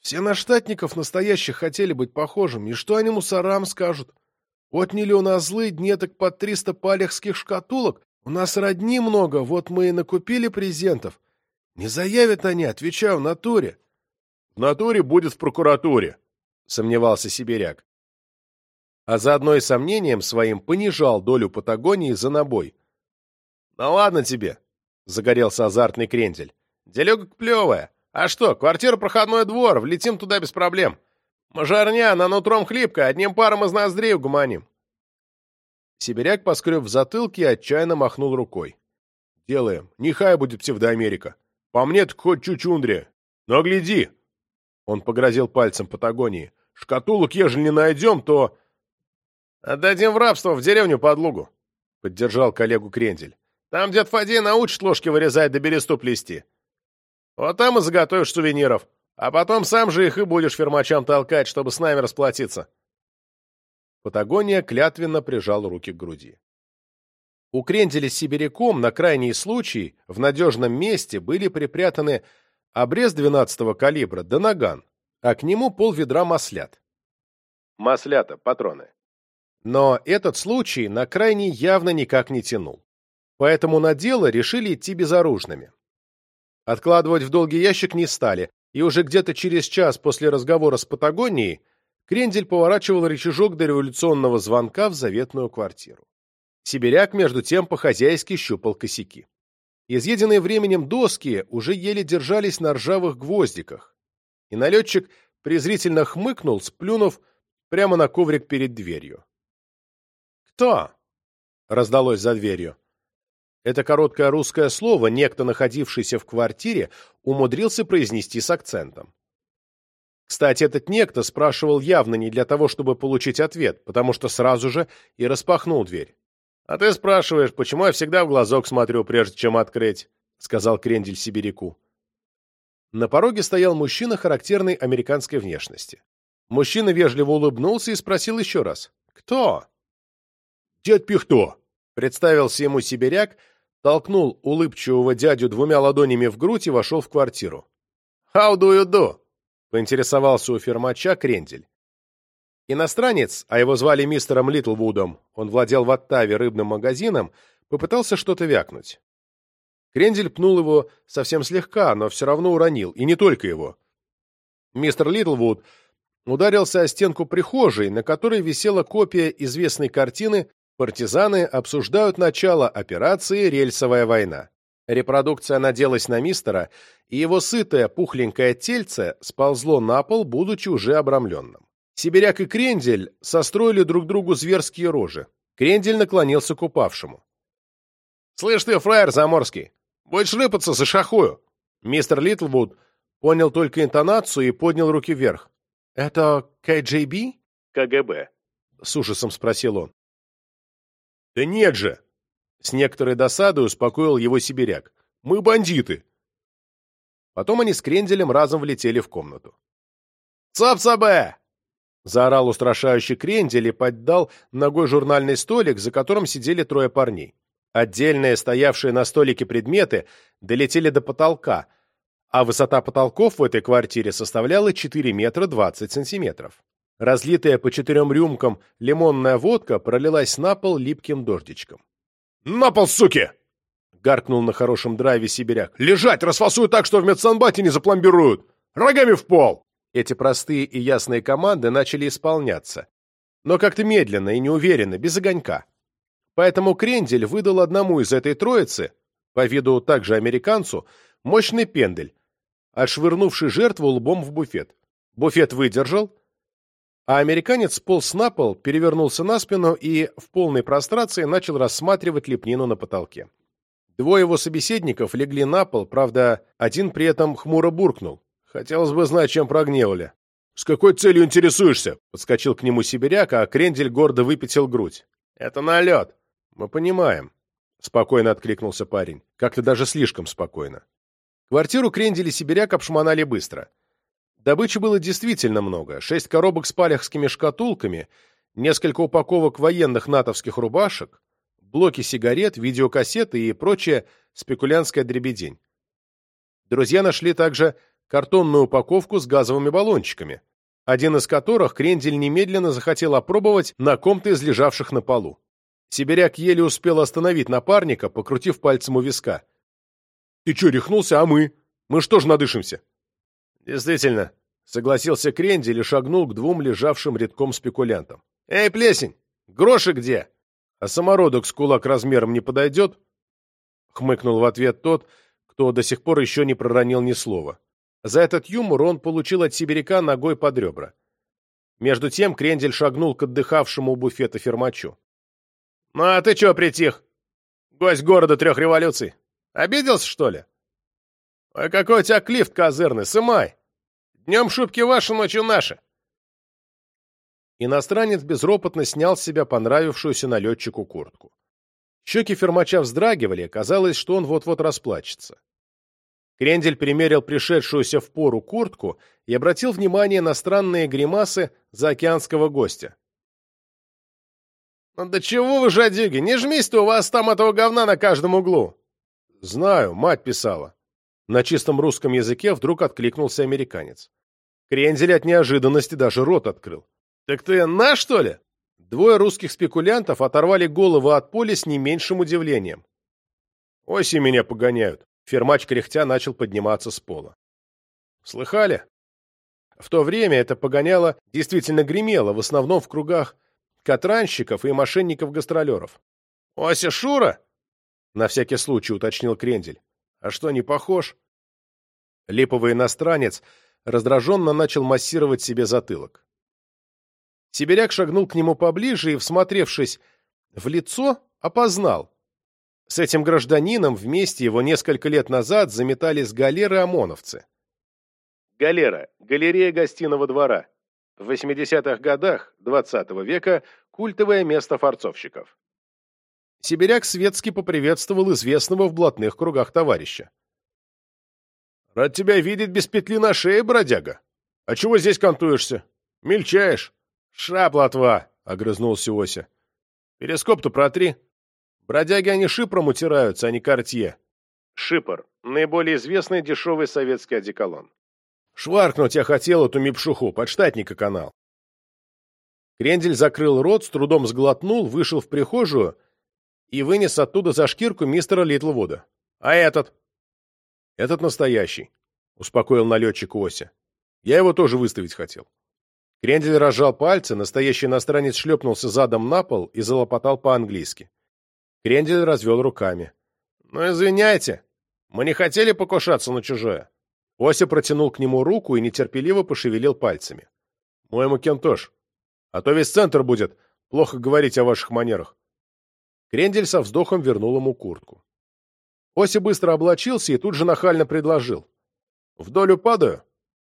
Все на штатников настоящих хотели быть похожими. И что они мусорам скажут? Отняли у нас злые дни так под триста палехских шкатулок. У нас родни много, вот мы и накупили презентов. Не заявят они, отвечаю, в натуре. — В натуре будет в прокуратуре, — сомневался сибиряк а заодно и сомнением своим понижал долю Патагонии за набой. «Ну ладно тебе», — загорелся азартный крендель. «Делюга плевая. А что, квартира проходной двор, влетим туда без проблем. Мажорня, на нутром хлипко, одним паром из ноздрей угуманим». Сибиряк поскреб в затылке и отчаянно махнул рукой. «Делаем. Нехай будет псевдоамерика. По мне так хоть чучундре. Но гляди!» Он погрозил пальцем Патагонии. «Шкатулок, ежели не найдем, то...» «Отдадим в рабство в деревню подлугу», — поддержал коллегу Крендель. «Там дед Фадей научит ложки вырезать да бересту плести. Вот там и заготовишь сувениров, а потом сам же их и будешь фермачам толкать, чтобы с нами расплатиться». Патагония клятвенно прижал руки к груди. У Кренделя с сибиряком на крайний случай в надежном месте были припрятаны обрез 12-го калибра да наган, а к нему полведра маслят. Маслята, патроны. Но этот случай на крайний явно никак не тянул. Поэтому на дело решили идти безоружными. Откладывать в долгий ящик не стали, и уже где-то через час после разговора с Патагонией Крендель поворачивал рычажок до революционного звонка в заветную квартиру. Сибиряк, между тем, по-хозяйски щупал косяки. Изъеденные временем доски уже еле держались на ржавых гвоздиках, и налетчик презрительно хмыкнул, сплюнув прямо на коврик перед дверью. «Кто?» — раздалось за дверью. Это короткое русское слово некто, находившийся в квартире, умудрился произнести с акцентом. Кстати, этот некто спрашивал явно не для того, чтобы получить ответ, потому что сразу же и распахнул дверь. «А ты спрашиваешь, почему я всегда в глазок смотрю, прежде чем открыть?» — сказал Крендель сибиряку. На пороге стоял мужчина характерной американской внешности. Мужчина вежливо улыбнулся и спросил еще раз. «Кто?» «Дед Пихто», — представился ему сибиряк, толкнул улыбчивого дядю двумя ладонями в грудь и вошел в квартиру. «How do you do?» — поинтересовался у фермача Крендель. Иностранец, а его звали мистером Литлвудом, он владел в Оттаве рыбным магазином, попытался что-то вякнуть. Крендель пнул его совсем слегка, но все равно уронил, и не только его. Мистер Литлвуд ударился о стенку прихожей, на которой висела копия известной картины Партизаны обсуждают начало операции «Рельсовая война». Репродукция наделась на мистера, и его сытое пухленькое тельце сползло на пол, будучи уже обрамленным. Сибиряк и Крендель состроили друг другу зверские рожи. Крендель наклонился к упавшему. «Слышь ты, фраер заморский, будешь рыпаться, зашахую!» Мистер Литлвуд понял только интонацию и поднял руки вверх. «Это КГБ?» «КГБ», — с ужасом спросил он. «Да нет же!» С некоторой досадой успокоил его сибиряк. «Мы бандиты!» Потом они с Кренделем разом влетели в комнату. «Цап-цабе!» Заорал устрашающий Крендель и поддал ногой журнальный столик, за которым сидели трое парней. Отдельные, стоявшие на столике предметы, долетели до потолка, а высота потолков в этой квартире составляла 4 метра 20 сантиметров. Разлитая по четырем рюмкам лимонная водка пролилась на пол липким дождичком. «На пол, суки!» — гаркнул на хорошем драйве сибиряк. «Лежать! Расфасую так, что в медсанбате не запломбируют! Рогами в пол!» Эти простые и ясные команды начали исполняться, но как-то медленно и неуверенно, без огонька. Поэтому Крендель выдал одному из этой троицы, по виду также американцу, мощный пендель, отшвырнувший жертву лбом в буфет. Буфет выдержал, а американец полз на пол, перевернулся на спину и в полной прострации начал рассматривать лепнину на потолке. Двое его собеседников легли на пол, правда, один при этом хмуро буркнул. Хотелось бы знать, чем прогневали. «С какой целью интересуешься?» Подскочил к нему сибиряк, а Крендель гордо выпятил грудь. «Это налет!» «Мы понимаем», — спокойно откликнулся парень. Как-то даже слишком спокойно. Квартиру Крендель и сибиряк обшмонали быстро — Добычи было действительно много. Шесть коробок с палехскими шкатулками, несколько упаковок военных натовских рубашек, блоки сигарет, видеокассеты и прочее спекулянская дребедень. Друзья нашли также картонную упаковку с газовыми баллончиками, один из которых Крендель немедленно захотел опробовать на ком-то из лежавших на полу. Сибиряк еле успел остановить напарника, покрутив пальцем у виска. «Ты чё, рехнулся, а мы? Мы что ж надышимся?» «Действительно», — согласился Крендель и шагнул к двум лежавшим редком спекулянтам. «Эй, плесень, гроши где? А самородок с кулак размером не подойдет?» Хмыкнул в ответ тот, кто до сих пор еще не проронил ни слова. За этот юмор он получил от сибиряка ногой под ребра. Между тем Крендель шагнул к отдыхавшему у буфета фермачу. «Ну а ты чего притих? Гость города трех революций. Обиделся, что ли?» «Ой, какой у тебя клифт козырный, сымай! Днем шубки ваши, ночью наши!» Иностранец безропотно снял с себя понравившуюся налетчику куртку. Щеки фермача вздрагивали, казалось, что он вот-вот расплачется. Крендель примерил пришедшуюся в пору куртку и обратил внимание на странные гримасы заокеанского гостя. «Ну да чего вы, жадюги, не жмись-то, у вас там этого говна на каждом углу!» «Знаю, мать писала», на чистом русском языке вдруг откликнулся американец. Крензель от неожиданности даже рот открыл. «Так ты наш, что ли?» Двое русских спекулянтов оторвали голову от поля с не меньшим удивлением. «Оси меня погоняют!» Фермач кряхтя начал подниматься с пола. Слыхали? В то время это погоняло действительно гремело, в основном в кругах катранщиков и мошенников-гастролеров. «Ося Шура?» — на всякий случай уточнил Крендель. «А что, не похож?» Липовый иностранец раздраженно начал массировать себе затылок. Сибиряк шагнул к нему поближе и, всмотревшись в лицо, опознал. С этим гражданином вместе его несколько лет назад заметали с галеры ОМОНовцы. Галера – галерея гостиного двора. В 80-х годах XX -го века культовое место форцовщиков. Сибиряк светски поприветствовал известного в блатных кругах товарища. «Рад тебя видеть без петли на шее, бродяга. А чего здесь контуешься? Мельчаешь?» «Ша, плотва!» — огрызнулся Ося. «Перископ-то протри. Бродяги они шипром утираются, а не кортье». Шипр — наиболее известный дешевый советский одеколон. Шваркнуть я хотел эту мипшуху, подштатника канал. Крендель закрыл рот, с трудом сглотнул, вышел в прихожую и вынес оттуда за шкирку мистера Литлвуда. «А этот?» «Этот настоящий», — успокоил налетчик Ося. «Я его тоже выставить хотел». Крендель разжал пальцы, настоящий иностранец шлепнулся задом на пол и залопотал по-английски. Крендель развел руками. «Ну, извиняйте, мы не хотели покушаться на чужое». Ося протянул к нему руку и нетерпеливо пошевелил пальцами. «Мой макинтош. А то весь центр будет плохо говорить о ваших манерах». Крендель со вздохом вернул ему куртку. Ося быстро облачился и тут же нахально предложил. «В долю падаю».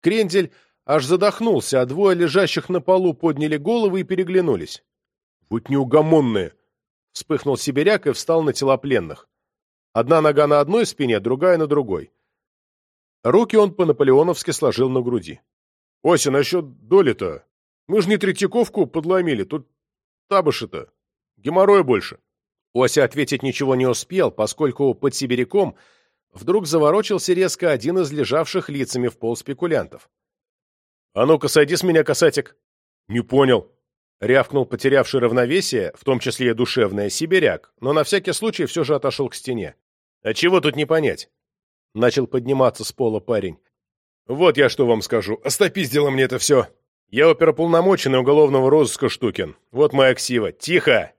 Крендель аж задохнулся, а двое лежащих на полу подняли головы и переглянулись. «Вот неугомонные!» — вспыхнул сибиряк и встал на тела пленных. Одна нога на одной спине, другая на другой. Руки он по-наполеоновски сложил на груди. — Ося, насчет доли-то. Мы же не Третьяковку подломили, тут табыши-то. Геморроя больше. Ося ответить ничего не успел, поскольку под сибиряком вдруг заворочился резко один из лежавших лицами в пол спекулянтов. — А ну-ка, сойди с меня, касатик. — Не понял. Рявкнул потерявший равновесие, в том числе и душевное, сибиряк, но на всякий случай все же отошел к стене. — А чего тут не понять? Начал подниматься с пола парень. «Вот я что вам скажу. Остопиздило мне это все. Я оперуполномоченный уголовного розыска Штукин. Вот моя ксива. Тихо!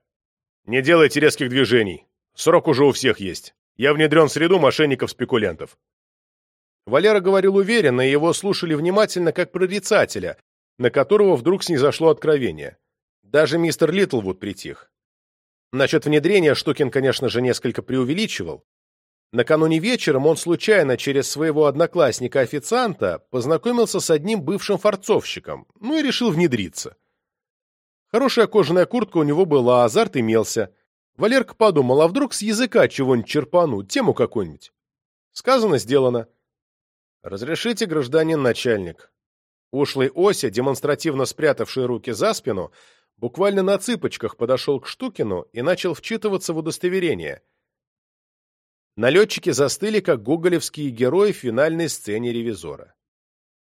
Не делайте резких движений. Срок уже у всех есть. Я внедрен в среду мошенников-спекулянтов». Валера говорил уверенно, и его слушали внимательно, как прорицателя, на которого вдруг снизошло откровение. Даже мистер Литлвуд притих. Насчет внедрения Штукин, конечно же, несколько преувеличивал, Накануне вечером он случайно через своего одноклассника-официанта познакомился с одним бывшим форцовщиком, ну и решил внедриться. Хорошая кожаная куртка у него была, азарт имелся. Валерка подумал, а вдруг с языка чего-нибудь черпану, тему какую-нибудь. Сказано, сделано. «Разрешите, гражданин начальник». Ушлый Ося, демонстративно спрятавший руки за спину, буквально на цыпочках подошел к Штукину и начал вчитываться в удостоверение – Налетчики застыли, как гоголевские герои в финальной сцене «Ревизора».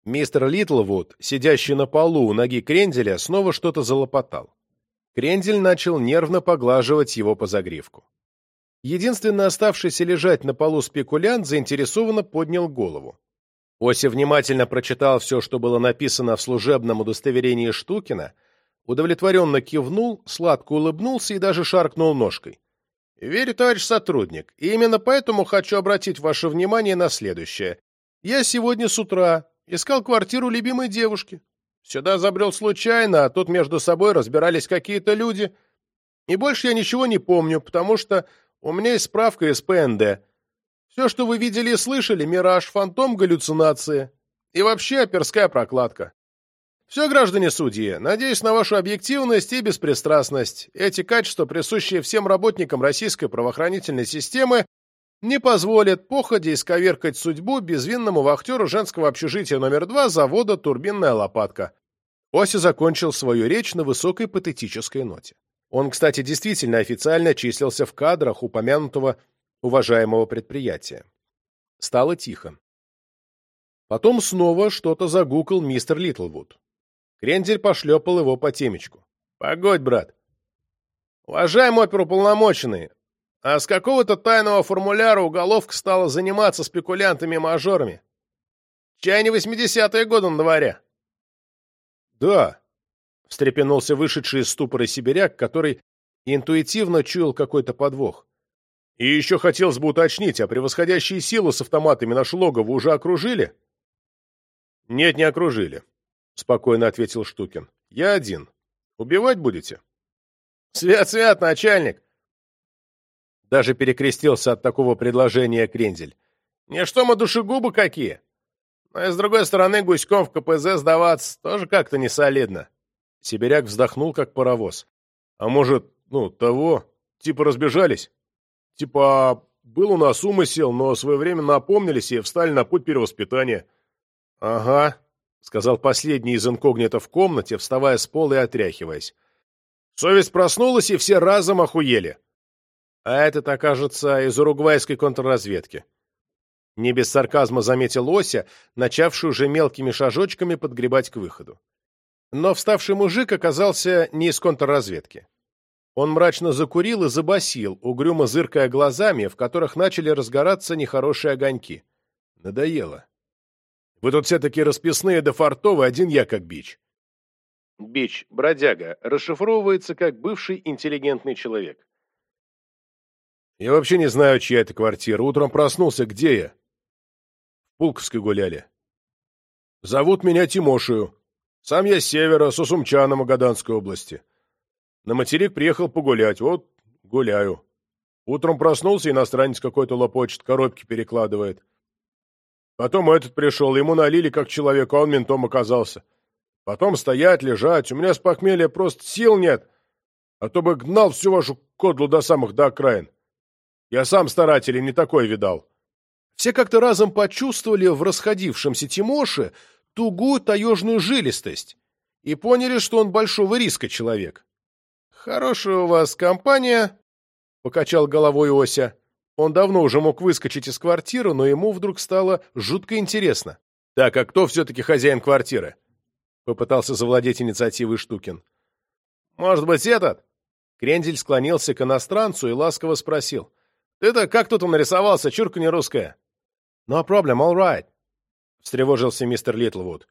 Мистер Литлвуд, сидящий на полу у ноги Кренделя, снова что-то залопотал. Крендель начал нервно поглаживать его по загривку. Единственно оставшийся лежать на полу спекулянт заинтересованно поднял голову. Ося внимательно прочитал все, что было написано в служебном удостоверении Штукина, удовлетворенно кивнул, сладко улыбнулся и даже шаркнул ножкой. Верю, товарищ сотрудник, и именно поэтому хочу обратить ваше внимание на следующее. Я сегодня с утра искал квартиру любимой девушки. Сюда забрел случайно, а тут между собой разбирались какие-то люди. И больше я ничего не помню, потому что у меня есть справка из ПНД. Все, что вы видели и слышали, мираж, фантом, галлюцинации. И вообще оперская прокладка. Все, граждане судьи, надеюсь на вашу объективность и беспристрастность. Эти качества, присущие всем работникам российской правоохранительной системы, не позволят походе исковеркать судьбу безвинному вахтеру женского общежития номер два завода «Турбинная лопатка». Ося закончил свою речь на высокой патетической ноте. Он, кстати, действительно официально числился в кадрах упомянутого уважаемого предприятия. Стало тихо. Потом снова что-то загукал мистер Литлвуд. Крендель пошлепал его по темечку. «Погодь, брат!» «Уважаемый оперуполномоченный, а с какого-то тайного формуляра уголовка стала заниматься спекулянтами-мажорами?» Чай не восьмидесятые годы на дворе. Да, встрепенулся вышедший из ступора сибиряк, который интуитивно чуял какой-то подвох. И еще хотелось бы уточнить, а превосходящие силы с автоматами наш логово уже окружили? Нет, не окружили, спокойно ответил Штукин. Я один. Убивать будете? Свят-свят, начальник! Даже перекрестился от такого предложения Крензель. Не что мы душегубы какие? Но и с другой стороны, гуськом в КПЗ сдаваться тоже как-то не солидно. Сибиряк вздохнул, как паровоз. А может, ну, того, типа разбежались? Типа, был у нас умысел, но своевременно опомнились и встали на путь перевоспитания. — Ага, — сказал последний из инкогнито в комнате, вставая с пола и отряхиваясь. Совесть проснулась, и все разом охуели. А этот, окажется, из уругвайской контрразведки. Не без сарказма заметил Ося, начавший уже мелкими шажочками подгребать к выходу. Но вставший мужик оказался не из контрразведки. Он мрачно закурил и забасил, угрюмо зыркая глазами, в которых начали разгораться нехорошие огоньки. Надоело. Вы тут все такие расписные да фартовые, один я как бич. Бич, бродяга, расшифровывается как бывший интеллигентный человек. Я вообще не знаю, чья это квартира. Утром проснулся, где я? В Пулковской гуляли. Зовут меня Тимошию. Сам я с севера, Сосумчана Магаданской области. На материк приехал погулять. Вот, гуляю. Утром проснулся, иностранец какой-то лопочет, коробки перекладывает. Потом этот пришел, ему налили как человек, а он ментом оказался. Потом стоять, лежать. У меня с похмелья просто сил нет. А то бы гнал всю вашу кодлу до самых до окраин. Я сам старателей не такой видал. Все как-то разом почувствовали в расходившемся Тимоше тугую таежную жилистость и поняли, что он большого риска человек. «Хорошая у вас компания», — покачал головой Ося. Он давно уже мог выскочить из квартиры, но ему вдруг стало жутко интересно. «Так, а кто все-таки хозяин квартиры?» Попытался завладеть инициативой Штукин. «Может быть, этот?» Крендель склонился к иностранцу и ласково спросил. Ты-то как тут нарисовался, чурка не русская? No problem, all right. Встревожился мистер Литлвуд.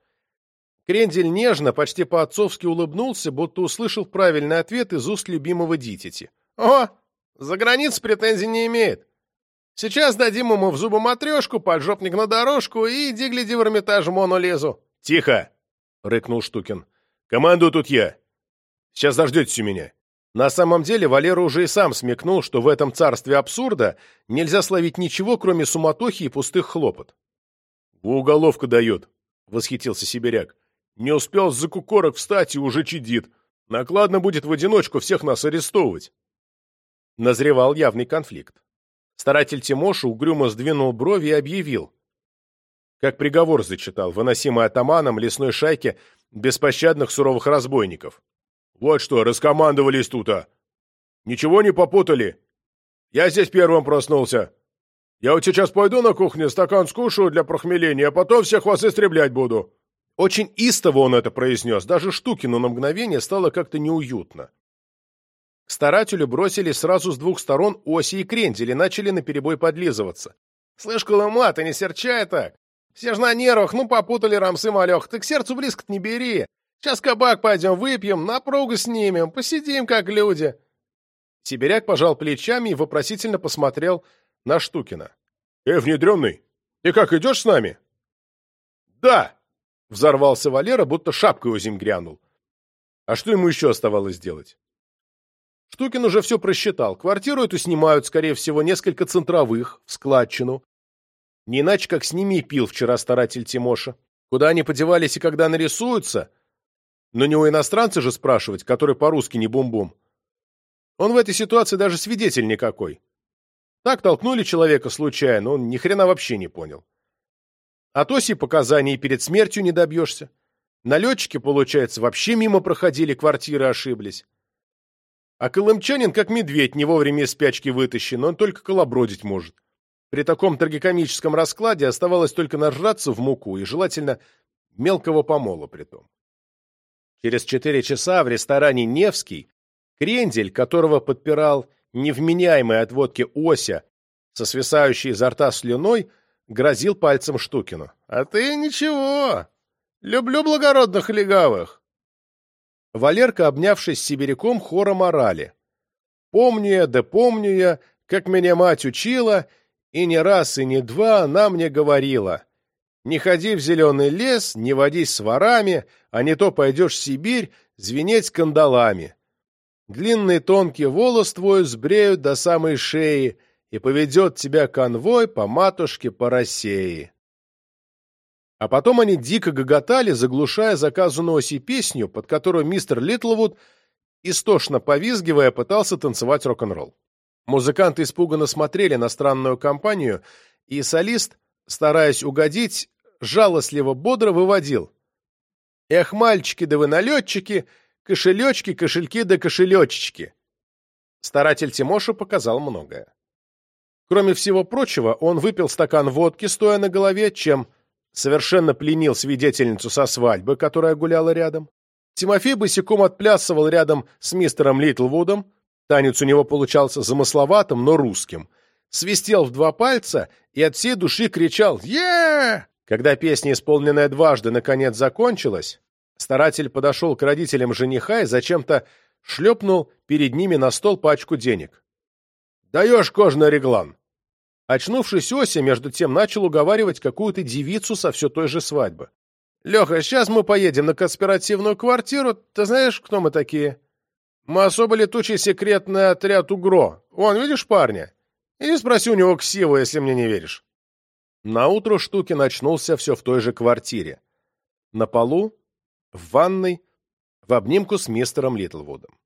Крендель нежно, почти по-отцовски улыбнулся, будто услышал правильный ответ из уст любимого дитяти. «О, за границу претензий не имеет. Сейчас дадим ему в зубы матрешку, поджопник на дорожку и иди гляди в Эрмитаж Мону лезу». «Тихо!» — рыкнул Штукин. «Командую тут я. Сейчас дождетесь у меня». На самом деле Валера уже и сам смекнул, что в этом царстве абсурда нельзя словить ничего, кроме суматохи и пустых хлопот. «Уголовка дает», — восхитился сибиряк. «Не успел с закукорок встать и уже чадит. Накладно будет в одиночку всех нас арестовывать». Назревал явный конфликт. Старатель Тимоша угрюмо сдвинул брови и объявил. Как приговор зачитал, выносимый атаманом лесной шайки беспощадных суровых разбойников. Вот что, раскомандовались тут-а. Ничего не попутали? Я здесь первым проснулся. Я вот сейчас пойду на кухню, стакан скушаю для прохмеления, а потом всех вас истреблять буду». Очень истово он это произнес, даже Штукину на мгновение стало как-то неуютно. К старателю бросились сразу с двух сторон оси и крендель и начали наперебой подлизываться. «Слышь, Колыма, ты не серчай так! Все ж на нервах, ну попутали рамсы малех, ты к сердцу близко не бери! Сейчас кабак пойдем выпьем, напругу снимем, посидим как люди. Сибиряк пожал плечами и вопросительно посмотрел на Штукина. «Э, внедренный, ты как, идешь с нами?» «Да!» — взорвался Валера, будто шапкой озимь грянул. А что ему еще оставалось делать? Штукин уже все просчитал. Квартиру эту снимают, скорее всего, несколько центровых, в складчину. Не иначе, как с ними и пил вчера старатель Тимоша. Куда они подевались и когда нарисуются, но не у иностранца же спрашивать, который по-русски не бум-бум. Он в этой ситуации даже свидетель никакой. Так толкнули человека случайно, он ни хрена вообще не понял. От оси показаний перед смертью не добьешься. Налетчики, получается, вообще мимо проходили, квартиры ошиблись. А колымчанин, как медведь, не вовремя из спячки вытащен, он только колобродить может. При таком трагикомическом раскладе оставалось только нажраться в муку и, желательно, мелкого помола при том. Через четыре часа в ресторане «Невский» крендель, которого подпирал невменяемый от водки Ося со свисающей изо рта слюной, грозил пальцем Штукину. «А ты ничего. Люблю благородных легавых». Валерка, обнявшись с сибиряком, хором орали. «Помню я, да помню я, как меня мать учила, и не раз, и не два она мне говорила. Не ходи в зеленый лес, не водись с ворами, а не то пойдешь в Сибирь звенеть кандалами. Длинный тонкий волос твой сбреют до самой шеи, и поведет тебя конвой по матушке по России. А потом они дико гоготали, заглушая заказанную оси песню, под которую мистер Литлвуд, истошно повизгивая, пытался танцевать рок-н-ролл. Музыканты испуганно смотрели на странную компанию, и солист, стараясь угодить, жалостливо бодро выводил. «Эх, мальчики да вы налетчики, кошелечки, кошельки да кошелечечки!» Старатель Тимоша показал многое. Кроме всего прочего, он выпил стакан водки, стоя на голове, чем совершенно пленил свидетельницу со свадьбы, которая гуляла рядом. Тимофей босиком отплясывал рядом с мистером Литлвудом, танец у него получался замысловатым, но русским, свистел в два пальца и от всей души кричал е Когда песня, исполненная дважды, наконец закончилась, старатель подошел к родителям жениха и зачем-то шлепнул перед ними на стол пачку денег. «Даешь кожный реглан!» Очнувшись, Ося, между тем, начал уговаривать какую-то девицу со все той же свадьбы. «Леха, сейчас мы поедем на конспиративную квартиру. Ты знаешь, кто мы такие? Мы особо летучий секретный отряд УГРО. Вон, видишь парня? Иди спроси у него ксиву, если мне не веришь». Наутро Штукин очнулся все в той же квартире. На полу, в ванной, в обнимку с мистером Литлвудом.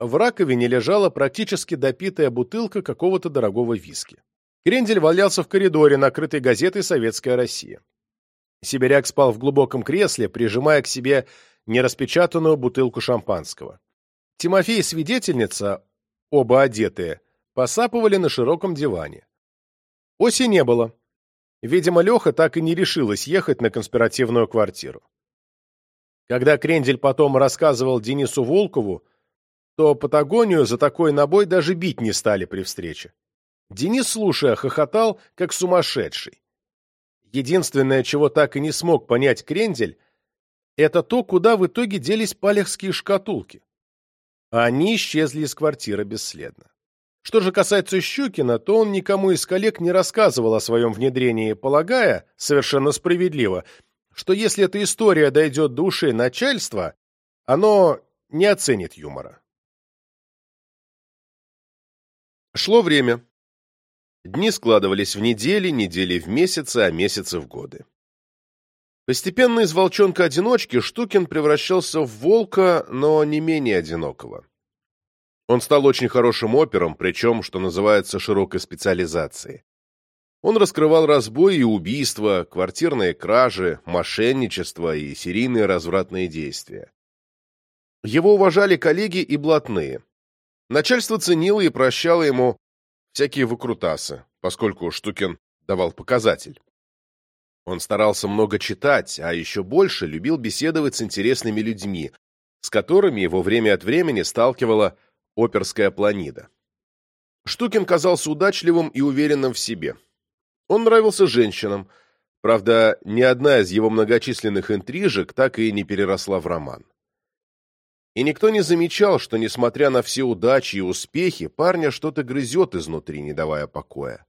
В раковине лежала практически допитая бутылка какого-то дорогого виски. Крендель валялся в коридоре, накрытый газетой «Советская Россия». Сибиряк спал в глубоком кресле, прижимая к себе нераспечатанную бутылку шампанского. Тимофей и свидетельница, оба одетые, посапывали на широком диване. Оси не было. Видимо, Леха так и не решилась ехать на конспиративную квартиру. Когда Крендель потом рассказывал Денису Волкову, то Патагонию за такой набой даже бить не стали при встрече. Денис, слушая, хохотал, как сумасшедший. Единственное, чего так и не смог понять Крендель, это то, куда в итоге делись палехские шкатулки. Они исчезли из квартиры бесследно. Что же касается Щукина, то он никому из коллег не рассказывал о своем внедрении, полагая, совершенно справедливо, что если эта история дойдет до ушей начальства, оно не оценит юмора. Шло время. Дни складывались в недели, недели в месяцы, а месяцы в годы. Постепенно из волчонка-одиночки Штукин превращался в волка, но не менее одинокого. Он стал очень хорошим опером, причем, что называется, широкой специализацией. Он раскрывал разбои и убийства, квартирные кражи, мошенничество и серийные развратные действия. Его уважали коллеги и блатные. Начальство ценило и прощало ему всякие выкрутасы, поскольку Штукин давал показатель. Он старался много читать, а еще больше любил беседовать с интересными людьми, с которыми его время от времени сталкивала оперская планида. Штукин казался удачливым и уверенным в себе. Он нравился женщинам, правда, ни одна из его многочисленных интрижек так и не переросла в роман. И никто не замечал, что, несмотря на все удачи и успехи, парня что-то грызет изнутри, не давая покоя.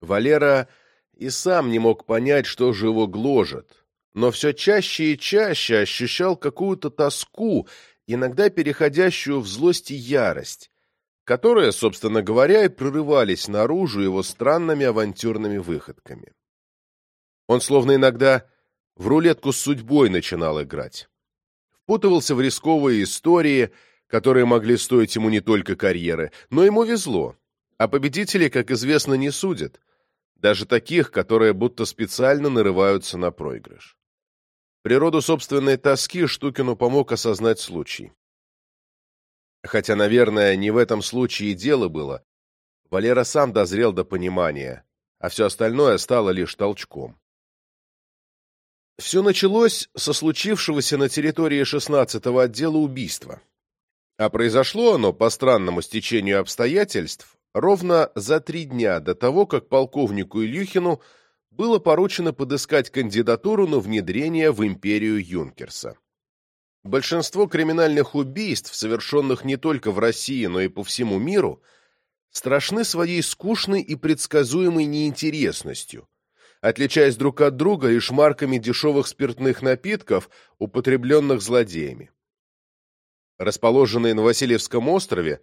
Валера и сам не мог понять, что же его гложет, но все чаще и чаще ощущал какую-то тоску, иногда переходящую в злость и ярость, которые, собственно говоря, и прорывались наружу его странными авантюрными выходками. Он словно иногда в рулетку с судьбой начинал играть впутывался в рисковые истории, которые могли стоить ему не только карьеры, но ему везло. А победителей, как известно, не судят. Даже таких, которые будто специально нарываются на проигрыш. Природу собственной тоски Штукину помог осознать случай. Хотя, наверное, не в этом случае и дело было. Валера сам дозрел до понимания, а все остальное стало лишь толчком. Все началось со случившегося на территории 16-го отдела убийства. А произошло оно, по странному стечению обстоятельств, ровно за три дня до того, как полковнику Ильюхину было поручено подыскать кандидатуру на внедрение в империю Юнкерса. Большинство криминальных убийств, совершенных не только в России, но и по всему миру, страшны своей скучной и предсказуемой неинтересностью, отличаясь друг от друга лишь марками дешевых спиртных напитков, употребленных злодеями. Расположенные на Васильевском острове,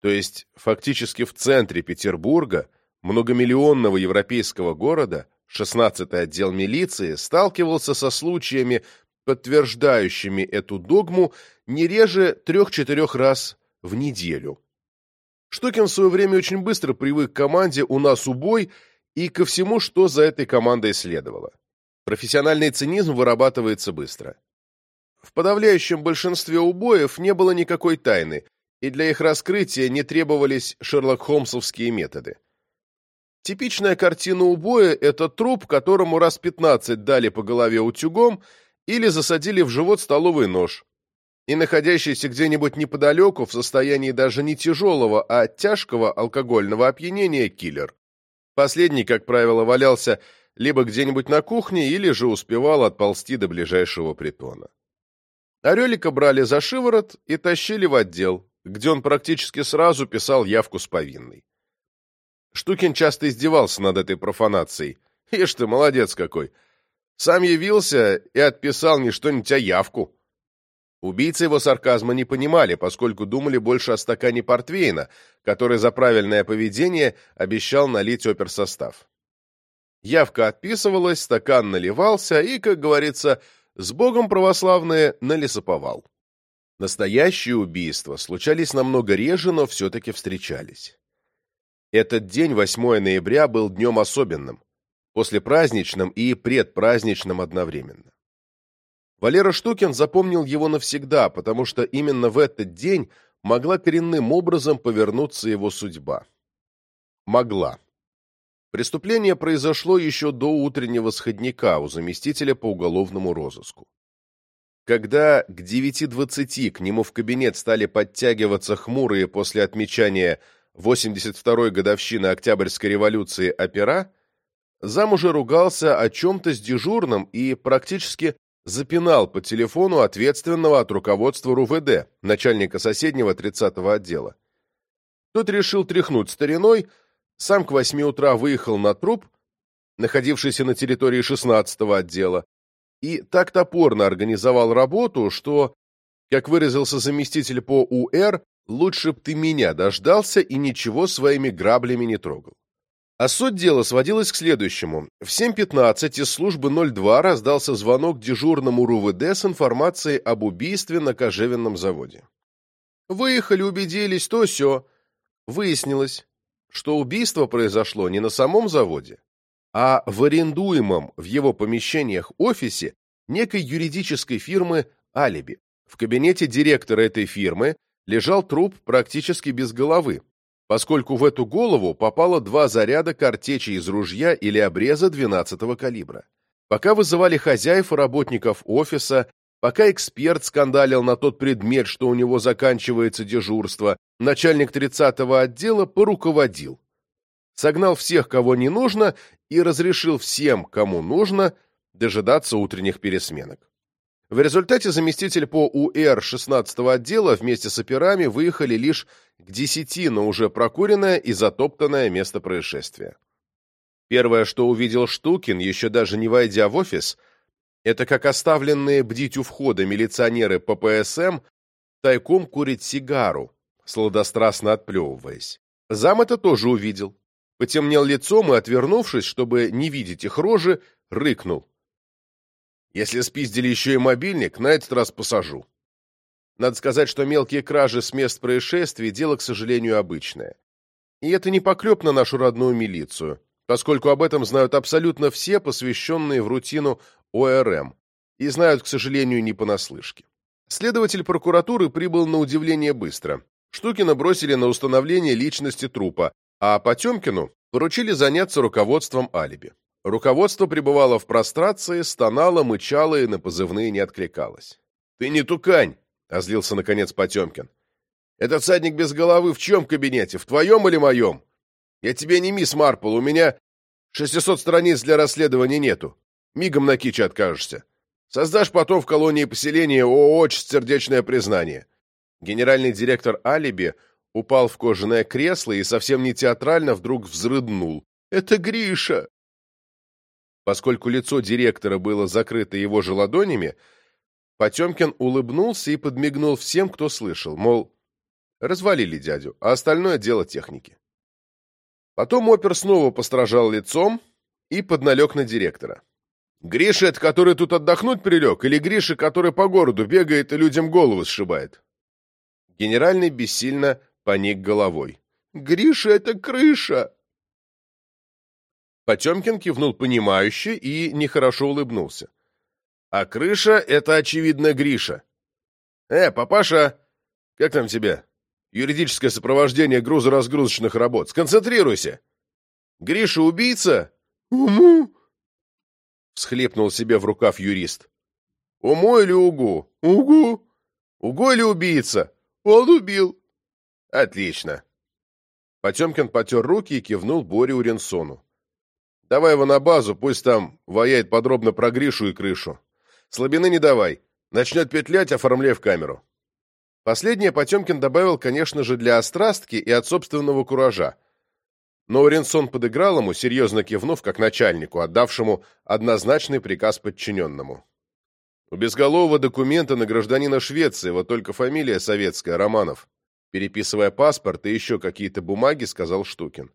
то есть фактически в центре Петербурга, многомиллионного европейского города, 16-й отдел милиции сталкивался со случаями, подтверждающими эту догму не реже трех-четырех раз в неделю. Штукин в свое время очень быстро привык к команде «У нас убой» и ко всему, что за этой командой следовало. Профессиональный цинизм вырабатывается быстро. В подавляющем большинстве убоев не было никакой тайны, и для их раскрытия не требовались шерлок-холмсовские методы. Типичная картина убоя – это труп, которому раз пятнадцать дали по голове утюгом или засадили в живот столовый нож, и находящийся где-нибудь неподалеку в состоянии даже не тяжелого, а тяжкого алкогольного опьянения киллер. Последний, как правило, валялся либо где-нибудь на кухне, или же успевал отползти до ближайшего притона. Орелика брали за шиворот и тащили в отдел, где он практически сразу писал явку с повинной. Штукин часто издевался над этой профанацией. Ишь ты, молодец какой. Сам явился и отписал не что-нибудь, а явку. Убийцы его сарказма не понимали, поскольку думали больше о стакане портвейна, который за правильное поведение обещал налить оперсостав. Явка отписывалась, стакан наливался и, как говорится, с богом православные налесоповал. Настоящие убийства случались намного реже, но все-таки встречались. Этот день, 8 ноября, был днем особенным, послепраздничным и предпраздничным одновременно. Валера Штукин запомнил его навсегда, потому что именно в этот день могла коренным образом повернуться его судьба. Могла. Преступление произошло еще до утреннего сходника у заместителя по уголовному розыску. Когда к 9.20 к нему в кабинет стали подтягиваться хмурые после отмечания 82-й годовщины Октябрьской революции опера, зам уже ругался о чем-то с дежурным и практически запинал по телефону ответственного от руководства РУВД, начальника соседнего 30-го отдела. Тот решил тряхнуть стариной, сам к восьми утра выехал на труп, находившийся на территории 16-го отдела, и так топорно организовал работу, что, как выразился заместитель по УР, Лучше б ты меня дождался и ничего своими граблями не трогал. А суть дела сводилась к следующему. В 7.15 из службы 02 раздался звонок дежурному РУВД с информацией об убийстве на кожевенном заводе. Выехали, убедились, то все. Выяснилось, что убийство произошло не на самом заводе, а в арендуемом в его помещениях офисе некой юридической фирмы «Алиби». В кабинете директора этой фирмы лежал труп практически без головы, поскольку в эту голову попало два заряда картечи из ружья или обреза 12-го калибра. Пока вызывали хозяев и работников офиса, пока эксперт скандалил на тот предмет, что у него заканчивается дежурство, начальник 30-го отдела поруководил. Согнал всех, кого не нужно, и разрешил всем, кому нужно, дожидаться утренних пересменок. В результате заместитель по УР 16-го отдела вместе с операми выехали лишь к 10 на уже прокуренное и затоптанное место происшествия. Первое, что увидел Штукин, еще даже не войдя в офис, это как оставленные бдить у входа милиционеры ППСМ тайком курят сигару, сладострастно отплевываясь. Зам это тоже увидел. Потемнел лицом и, отвернувшись, чтобы не видеть их рожи, рыкнул. Если спиздили еще и мобильник, на этот раз посажу. Надо сказать, что мелкие кражи с мест происшествий – дело, к сожалению, обычное. И это не поклеп на нашу родную милицию, поскольку об этом знают абсолютно все, посвященные в рутину ОРМ, и знают, к сожалению, не понаслышке. Следователь прокуратуры прибыл на удивление быстро. Штукина бросили на установление личности трупа, а Потемкину поручили заняться руководством алиби. Руководство пребывало в прострации, стонало, мычало и на позывные не откликалось. «Ты не тукань!» — озлился наконец Потемкин. Этот садник без головы в чьем кабинете? В твоем или моем? Я тебе не мисс Марпл, у меня 600 страниц для расследования нету. Мигом на киче откажешься. Создашь потом в колонии поселения ООО «Сердечное признание». Генеральный директор Алиби упал в кожаное кресло и совсем не театрально вдруг взрыднул. «Это Гриша!» Поскольку лицо директора было закрыто его же ладонями, Потемкин улыбнулся и подмигнул всем, кто слышал, мол, развалили дядю, а остальное дело техники. Потом опер снова постражал лицом и подналег на директора. «Гриша — это который тут отдохнуть прилег, или Гриша, который по городу бегает и людям головы сшибает?» Генеральный бессильно поник головой. «Гриша — это крыша!» Потемкин кивнул понимающе и нехорошо улыбнулся. «А крыша — это, очевидно, Гриша. Э, папаша, как там тебя? Юридическое сопровождение грузоразгрузочных работ. Сконцентрируйся. Гриша убийца? Уму. Всхлепнул себе в рукав юрист. Уму или угу? Угу. Угу или убийца? Он убил. Отлично. Потемкин потер руки и кивнул Боре Уренсону. Давай его на базу, пусть там ваяет подробно про Гришу и крышу. Слабины не давай. Начнет петлять, оформляй в камеру. Последнее Потемкин добавил, конечно же, для острастки и от собственного куража. Но Оренсон подыграл ему, серьезно кивнув, как начальнику, отдавшему однозначный приказ подчиненному. У безголового документа на гражданина Швеции, вот только фамилия советская, Романов. Переписывая паспорт и еще какие-то бумаги, сказал Штукин.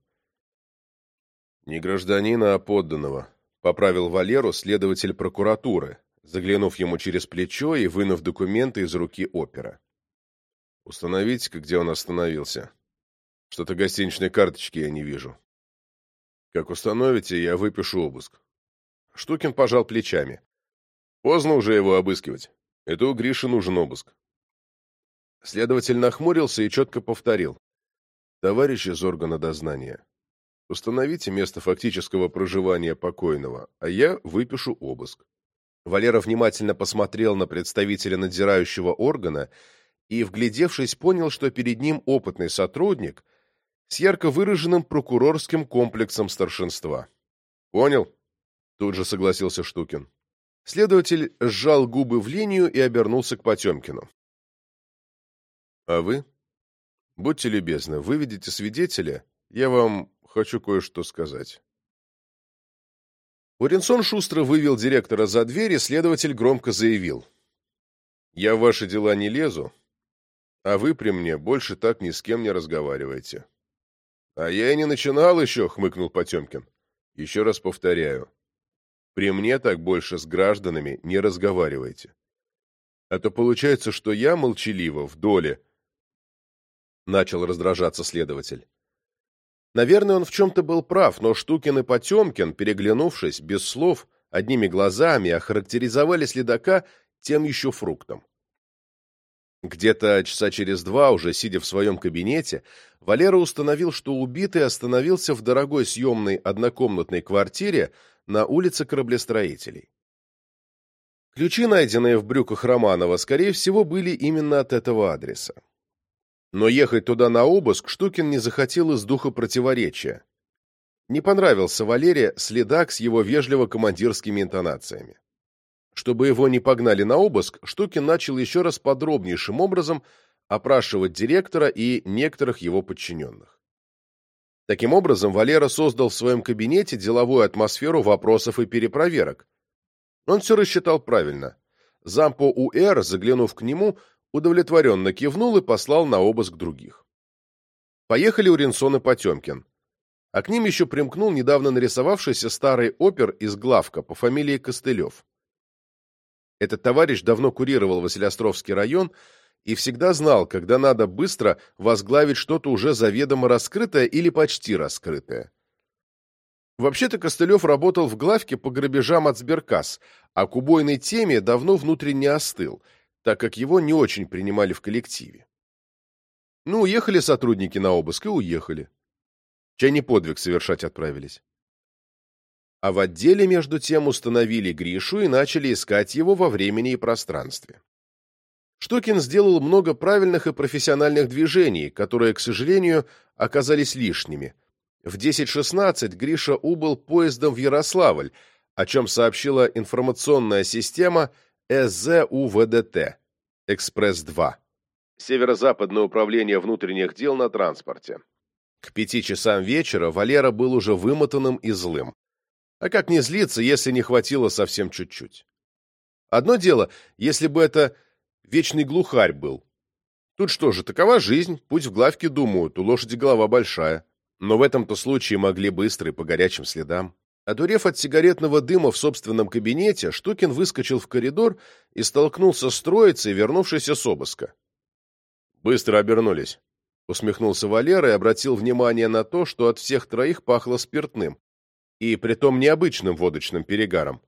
«Не гражданина, а подданного», — поправил Валеру следователь прокуратуры, заглянув ему через плечо и вынув документы из руки опера. Установите-ка, где он остановился. Что-то гостиничной карточки я не вижу. Как установите, я выпишу обыск. Штукин пожал плечами. Поздно уже его обыскивать. Это у Гриши нужен обыск. Следователь нахмурился и четко повторил. Товарищ из органа дознания, установите место фактического проживания покойного, а я выпишу обыск. Валера внимательно посмотрел на представителя надзирающего органа и, вглядевшись, понял, что перед ним опытный сотрудник с ярко выраженным прокурорским комплексом старшинства. «Понял», — тут же согласился Штукин. Следователь сжал губы в линию и обернулся к Потемкину. «А вы? Будьте любезны, выведите свидетеля, я вам хочу кое-что сказать». Уренсон шустро вывел директора за дверь, и следователь громко заявил. «Я в ваши дела не лезу, а вы при мне больше так ни с кем не разговариваете. — А я и не начинал еще, — хмыкнул Потемкин. — Еще раз повторяю. При мне так больше с гражданами не разговаривайте. А то получается, что я молчаливо, в доле. Начал раздражаться следователь. Наверное, он в чем-то был прав, но Штукин и Потемкин, переглянувшись, без слов, одними глазами, охарактеризовали следака тем еще фруктом. Где-то часа через два, уже сидя в своем кабинете, Валера установил, что убитый остановился в дорогой съемной однокомнатной квартире на улице кораблестроителей. Ключи, найденные в брюках Романова, скорее всего, были именно от этого адреса. Но ехать туда на обыск Штукин не захотел из духа противоречия. Не понравился Валере следак с его вежливо-командирскими интонациями. Чтобы его не погнали на обыск, Штукин начал еще раз подробнейшим образом опрашивать директора и некоторых его подчиненных. Таким образом, Валера создал в своем кабинете деловую атмосферу вопросов и перепроверок. Он все рассчитал правильно. Зам УР, заглянув к нему, удовлетворенно кивнул и послал на обыск других. Поехали Уренсон и Потемкин. А к ним еще примкнул недавно нарисовавшийся старый опер из Главка по фамилии Костылев. Этот товарищ давно курировал Василиостровский район и всегда знал, когда надо быстро возглавить что-то уже заведомо раскрытое или почти раскрытое. Вообще-то Костылев работал в главке по грабежам от сберкасс, а к убойной теме давно внутренне остыл, так как его не очень принимали в коллективе. Ну, уехали сотрудники на обыск и уехали. Чай не подвиг совершать отправились. А в отделе, между тем, установили Гришу и начали искать его во времени и пространстве. Штукин сделал много правильных и профессиональных движений, которые, к сожалению, оказались лишними. В 10.16 Гриша убыл поездом в Ярославль, о чем сообщила информационная система СЗУВДТ «Экспресс-2» Северо-Западное управление внутренних дел на транспорте. К пяти часам вечера Валера был уже вымотанным и злым. А как не злиться, если не хватило совсем чуть-чуть? Одно дело, если бы это вечный глухарь был. Тут что же, такова жизнь, путь в главке думают, у лошади голова большая. Но в этом-то случае могли быстро и по горячим следам. Одурев от сигаретного дыма в собственном кабинете, Штукин выскочил в коридор и столкнулся с троицей, вернувшейся с обыска. Быстро обернулись. Усмехнулся Валера и обратил внимание на то, что от всех троих пахло спиртным, и притом необычным водочным перегаром.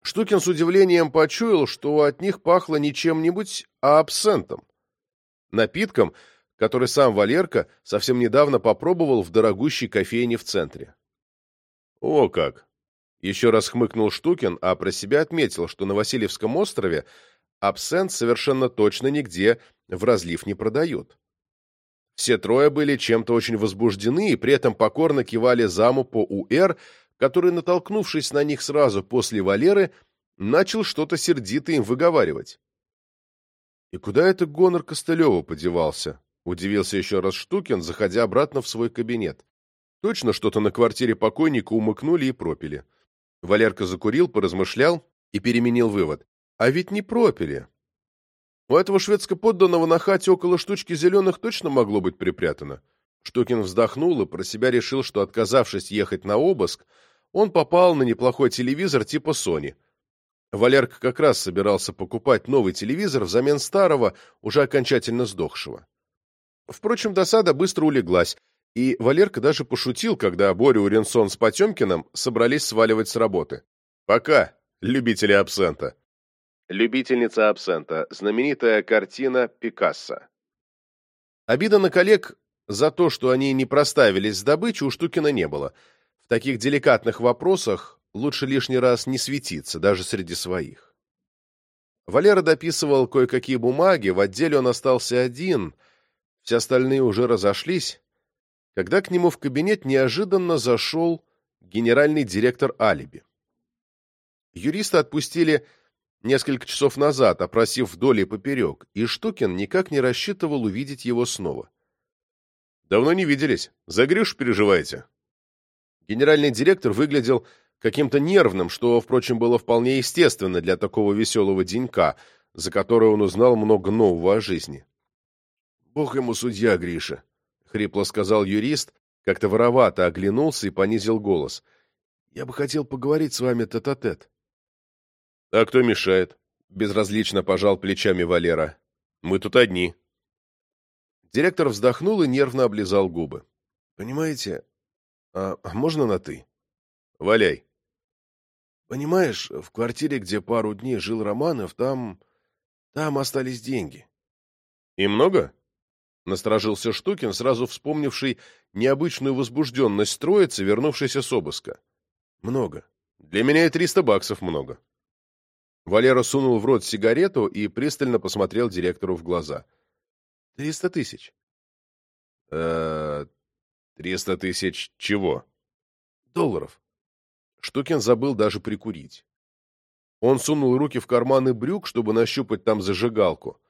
Штукин с удивлением почуял, что от них пахло не чем-нибудь, а абсентом. Напитком, который сам Валерка совсем недавно попробовал в дорогущей кофейне в центре. «О как!» Еще раз хмыкнул Штукин, а про себя отметил, что на Васильевском острове абсент совершенно точно нигде в разлив не продают. Все трое были чем-то очень возбуждены и при этом покорно кивали заму по УР, который, натолкнувшись на них сразу после Валеры, начал что-то сердито им выговаривать. «И куда это гонор Костылева подевался?» — удивился еще раз Штукин, заходя обратно в свой кабинет. Точно что-то на квартире покойника умыкнули и пропили. Валерка закурил, поразмышлял и переменил вывод. А ведь не пропили. У этого шведско-подданного на хате около штучки зеленых точно могло быть припрятано. Штукин вздохнул и про себя решил, что, отказавшись ехать на обыск, он попал на неплохой телевизор типа Sony. Валерка как раз собирался покупать новый телевизор взамен старого, уже окончательно сдохшего. Впрочем, досада быстро улеглась, и Валерка даже пошутил, когда Боря Уренсон с Потемкиным собрались сваливать с работы. «Пока, любители абсента». Любительница абсента. Знаменитая картина Пикассо. Обида на коллег за то, что они не проставились с добычей, у Штукина не было. В таких деликатных вопросах лучше лишний раз не светиться, даже среди своих. Валера дописывал кое-какие бумаги, в отделе он остался один, все остальные уже разошлись, когда к нему в кабинет неожиданно зашел генеральный директор Алиби. Юриста отпустили несколько часов назад, опросив вдоль и поперек, и Штукин никак не рассчитывал увидеть его снова. «Давно не виделись. За Гриш переживаете?» Генеральный директор выглядел каким-то нервным, что, впрочем, было вполне естественно для такого веселого денька, за который он узнал много нового о жизни. «Бог ему судья, Гриша», хрипло сказал юрист, как-то воровато оглянулся и понизил голос. «Я бы хотел поговорить с вами тет-а-тет». -тет. «А кто мешает?» — безразлично пожал плечами Валера. «Мы тут одни». Директор вздохнул и нервно облизал губы. «Понимаете, а можно на «ты»?» «Валяй». «Понимаешь, в квартире, где пару дней жил Романов, там... там остались деньги». «И много?» Насторожился Штукин, сразу вспомнивший необычную возбужденность троицы, вернувшейся с обыска. «Много. Для меня и триста баксов много». Валера сунул в рот сигарету и пристально посмотрел директору в глаза. «Триста тысяч». «Э-э... Триста тысяч чего?» «Долларов». Штукин забыл даже прикурить. Он сунул руки в карманы брюк, чтобы нащупать там зажигалку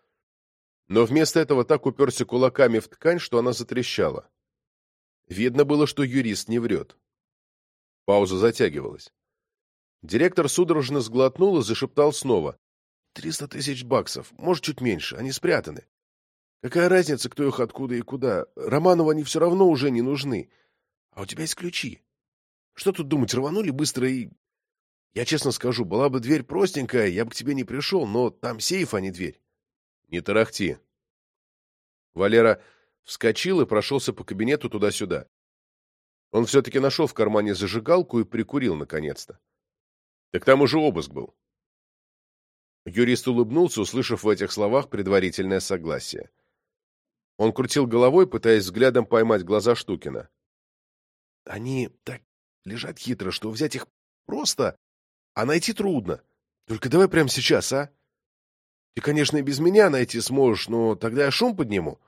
но вместо этого так уперся кулаками в ткань, что она затрещала. Видно было, что юрист не врет. Пауза затягивалась. Директор судорожно сглотнул и зашептал снова. «Триста тысяч баксов, может, чуть меньше, они спрятаны. Какая разница, кто их откуда и куда? Романову они все равно уже не нужны. А у тебя есть ключи. Что тут думать, рванули быстро и... Я честно скажу, была бы дверь простенькая, я бы к тебе не пришел, но там сейф, а не дверь. Не тарахти. Валера вскочил и прошелся по кабинету туда-сюда. Он все-таки нашел в кармане зажигалку и прикурил наконец-то. Так там уже обыск был. Юрист улыбнулся, услышав в этих словах предварительное согласие. Он крутил головой, пытаясь взглядом поймать глаза Штукина. «Они так лежат хитро, что взять их просто, а найти трудно. Только давай прямо сейчас, а?» Ты, конечно, и без меня найти сможешь, но тогда я шум подниму.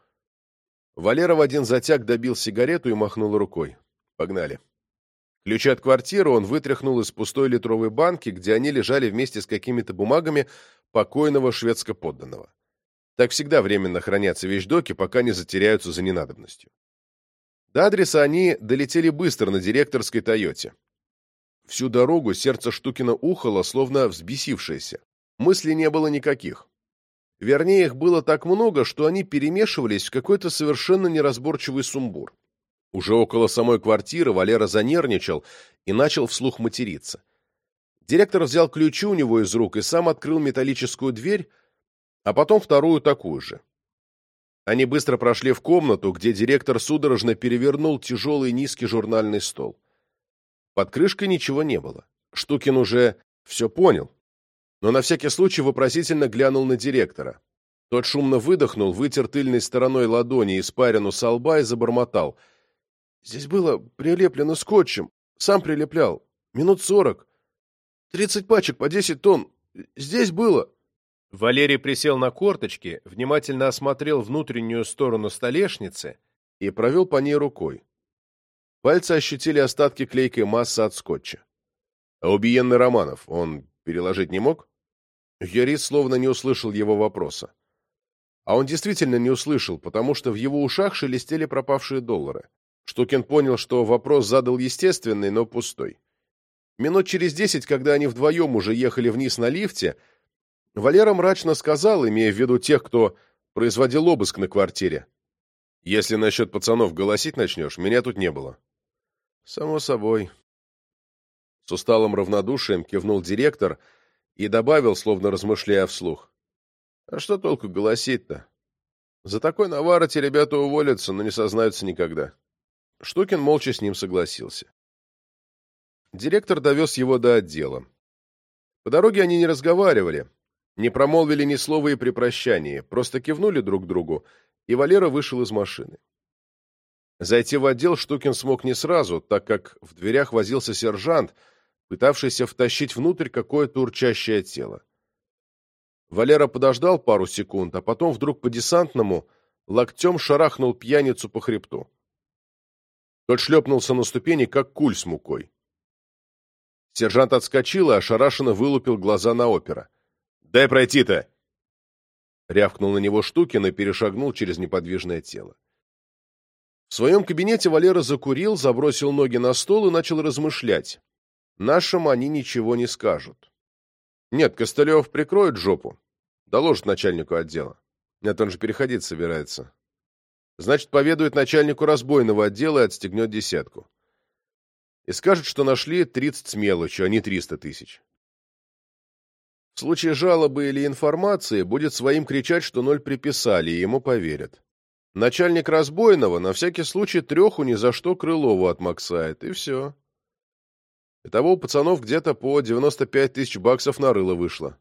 Валера в один затяг добил сигарету и махнул рукой. Погнали. Ключи от квартиры он вытряхнул из пустой литровой банки, где они лежали вместе с какими-то бумагами покойного шведско-подданного. Так всегда временно хранятся вещдоки, пока не затеряются за ненадобностью. До адреса они долетели быстро на директорской «Тойоте». Всю дорогу сердце Штукина ухало, словно взбесившееся. Мыслей не было никаких. Вернее, их было так много, что они перемешивались в какой-то совершенно неразборчивый сумбур. Уже около самой квартиры Валера занервничал и начал вслух материться. Директор взял ключи у него из рук и сам открыл металлическую дверь, а потом вторую такую же. Они быстро прошли в комнату, где директор судорожно перевернул тяжелый низкий журнальный стол. Под крышкой ничего не было. Штукин уже все понял, но на всякий случай вопросительно глянул на директора. Тот шумно выдохнул, вытер тыльной стороной ладони испарину со лба и забормотал. «Здесь было прилеплено скотчем. Сам прилеплял. Минут сорок. Тридцать пачек по десять тонн. Здесь было». Валерий присел на корточки, внимательно осмотрел внутреннюю сторону столешницы и провел по ней рукой. Пальцы ощутили остатки клейкой массы от скотча. А убиенный Романов, он переложить не мог? Юрис словно не услышал его вопроса. А он действительно не услышал, потому что в его ушах шелестели пропавшие доллары. Штукин понял, что вопрос задал естественный, но пустой. Минут через десять, когда они вдвоем уже ехали вниз на лифте, Валера мрачно сказал, имея в виду тех, кто производил обыск на квартире. «Если насчет пацанов голосить начнешь, меня тут не было». «Само собой». С усталым равнодушием кивнул директор и добавил, словно размышляя вслух. «А что толку голосить-то? За такой навар эти ребята уволятся, но не сознаются никогда». Штукин молча с ним согласился. Директор довез его до отдела. По дороге они не разговаривали, не промолвили ни слова и при прощании, просто кивнули друг другу, и Валера вышел из машины. Зайти в отдел Штукин смог не сразу, так как в дверях возился сержант, пытавшийся втащить внутрь какое-то урчащее тело. Валера подождал пару секунд, а потом вдруг по-десантному локтем шарахнул пьяницу по хребту. Тот шлепнулся на ступени, как куль с мукой. Сержант отскочил и ошарашенно вылупил глаза на опера. «Дай пройти-то!» Рявкнул на него Штукин и перешагнул через неподвижное тело. В своем кабинете Валера закурил, забросил ноги на стол и начал размышлять. Нашим они ничего не скажут. Нет, Костылев прикроет жопу, доложит начальнику отдела. Нет, он же переходить собирается. Значит, поведует начальнику разбойного отдела и отстегнет десятку. И скажет, что нашли 30 с мелочью, а не 300 тысяч. В случае жалобы или информации будет своим кричать, что ноль приписали, и ему поверят. Начальник разбойного на всякий случай треху ни за что Крылову отмаксает, и все. Итого у пацанов где-то по 95 тысяч баксов на рыло вышло.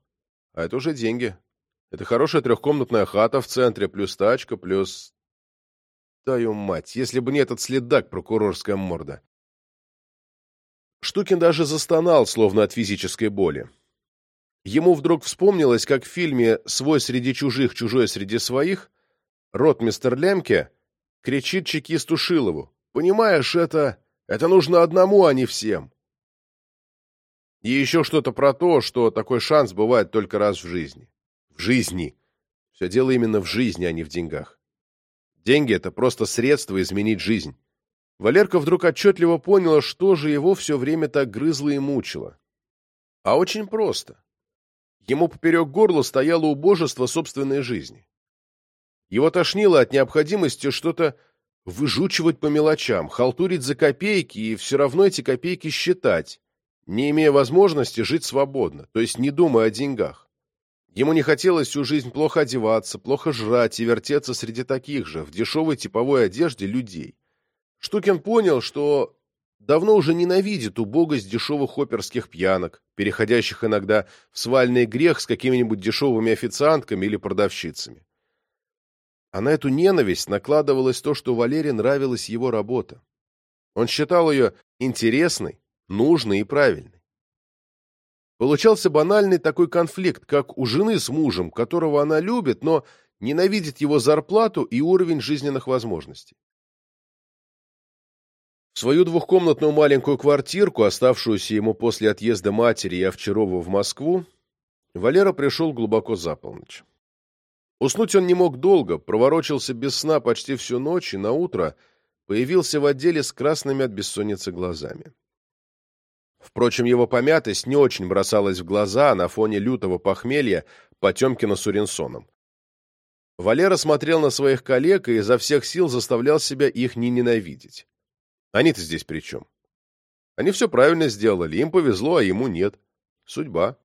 А это уже деньги. Это хорошая трехкомнатная хата в центре, плюс тачка, плюс... Твою мать, если бы не этот следак, прокурорская морда. Штукин даже застонал, словно от физической боли. Ему вдруг вспомнилось, как в фильме «Свой среди чужих, чужой среди своих» ротмистер Лемке кричит чекисту Шилову. «Понимаешь, это... это нужно одному, а не всем». И еще что-то про то, что такой шанс бывает только раз в жизни. В жизни. Все дело именно в жизни, а не в деньгах. Деньги — это просто средство изменить жизнь. Валерка вдруг отчетливо поняла, что же его все время так грызло и мучило. А очень просто. Ему поперек горла стояло убожество собственной жизни. Его тошнило от необходимости что-то выжучивать по мелочам, халтурить за копейки и все равно эти копейки считать, не имея возможности жить свободно, то есть не думая о деньгах. Ему не хотелось всю жизнь плохо одеваться, плохо жрать и вертеться среди таких же, в дешевой типовой одежде, людей. Штукин понял, что давно уже ненавидит убогость дешевых оперских пьянок, переходящих иногда в свальный грех с какими-нибудь дешевыми официантками или продавщицами. А на эту ненависть накладывалось то, что Валере нравилась его работа. Он считал ее интересной, нужной и правильной. Получался банальный такой конфликт, как у жены с мужем, которого она любит, но ненавидит его зарплату и уровень жизненных возможностей. В свою двухкомнатную маленькую квартирку, оставшуюся ему после отъезда матери и Овчарова в Москву, Валера пришел глубоко за полночь. Уснуть он не мог долго, проворочился без сна почти всю ночь и наутро появился в отделе с красными от бессонницы глазами. Впрочем, его помятость не очень бросалась в глаза на фоне лютого похмелья Потемкина с Уренсоном. Валера смотрел на своих коллег и изо всех сил заставлял себя их не ненавидеть. Они-то здесь при чем? Они все правильно сделали, им повезло, а ему нет. Судьба.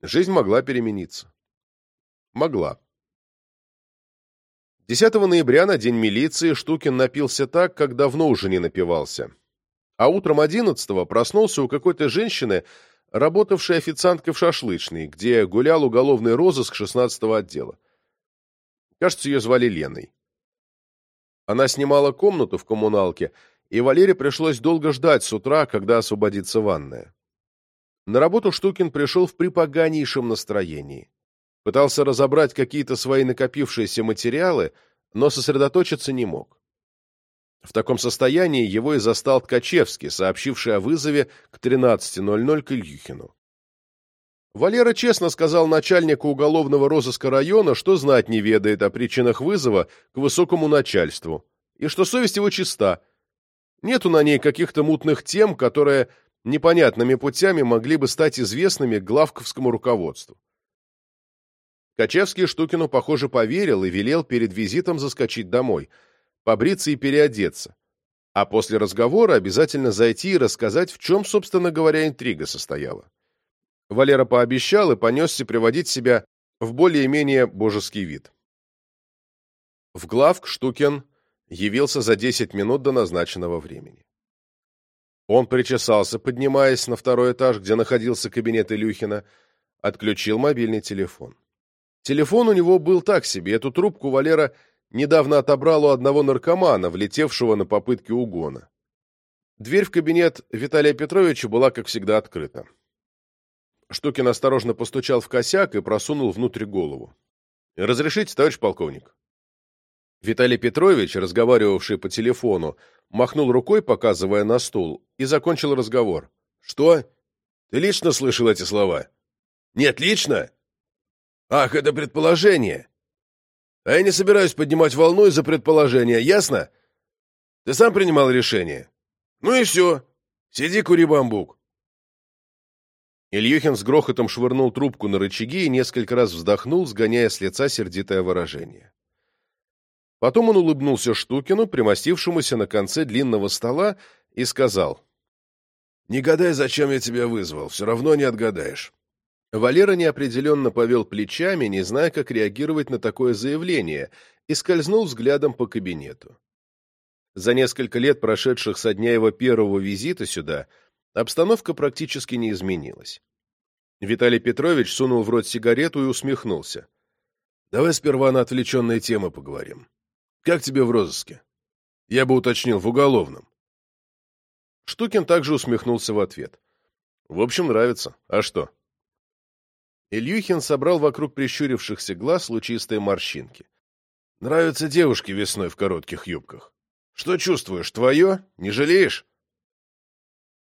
Жизнь могла перемениться. Могла. 10 ноября, на день милиции, Штукин напился так, как давно уже не напивался. А утром 11-го проснулся у какой-то женщины, работавшей официанткой в шашлычной, где гулял уголовный розыск 16-го отдела. Кажется, ее звали Леной. Она снимала комнату в коммуналке, и Валере пришлось долго ждать с утра, когда освободится ванная. На работу Штукин пришел в припоганейшем настроении. Пытался разобрать какие-то свои накопившиеся материалы, но сосредоточиться не мог. В таком состоянии его и застал Ткачевский, сообщивший о вызове к 13.00 к Ильюхину. Валера честно сказал начальнику уголовного розыска района, что знать не ведает о причинах вызова к высокому начальству, и что совесть его чиста. Нету на ней каких-то мутных тем, которые непонятными путями могли бы стать известными главковскому руководству. Качевский Штукину, похоже, поверил и велел перед визитом заскочить домой, побриться и переодеться, а после разговора обязательно зайти и рассказать, в чем, собственно говоря, интрига состояла. Валера пообещал и понесся приводить себя в более-менее божеский вид. В главк Штукин явился за 10 минут до назначенного времени. Он причесался, поднимаясь на второй этаж, где находился кабинет Илюхина, отключил мобильный телефон. Телефон у него был так себе, эту трубку Валера недавно отобрал у одного наркомана, влетевшего на попытки угона. Дверь в кабинет Виталия Петровича была, как всегда, открыта. Штукин осторожно постучал в косяк и просунул внутрь голову. «Разрешите, товарищ полковник?» Виталий Петрович, разговаривавший по телефону, махнул рукой, показывая на стул, и закончил разговор. «Что? Ты лично слышал эти слова?» «Нет, лично?» «Ах, это предположение!» «А я не собираюсь поднимать волну из-за предположения, ясно? Ты сам принимал решение. Ну и все. Сиди, кури бамбук. Ильюхин с грохотом швырнул трубку на рычаги и несколько раз вздохнул, сгоняя с лица сердитое выражение. Потом он улыбнулся Штукину, примостившемуся на конце длинного стола, и сказал. «Не гадай, зачем я тебя вызвал, все равно не отгадаешь». Валера неопределенно повел плечами, не зная, как реагировать на такое заявление, и скользнул взглядом по кабинету. За несколько лет, прошедших со дня его первого визита сюда, Обстановка практически не изменилась. Виталий Петрович сунул в рот сигарету и усмехнулся. «Давай сперва на отвлеченные темы поговорим. Как тебе в розыске?» «Я бы уточнил, в уголовном». Штукин также усмехнулся в ответ. «В общем, нравится. А что?» Ильюхин собрал вокруг прищурившихся глаз лучистые морщинки. «Нравятся девушки весной в коротких юбках. Что чувствуешь, твое? Не жалеешь?»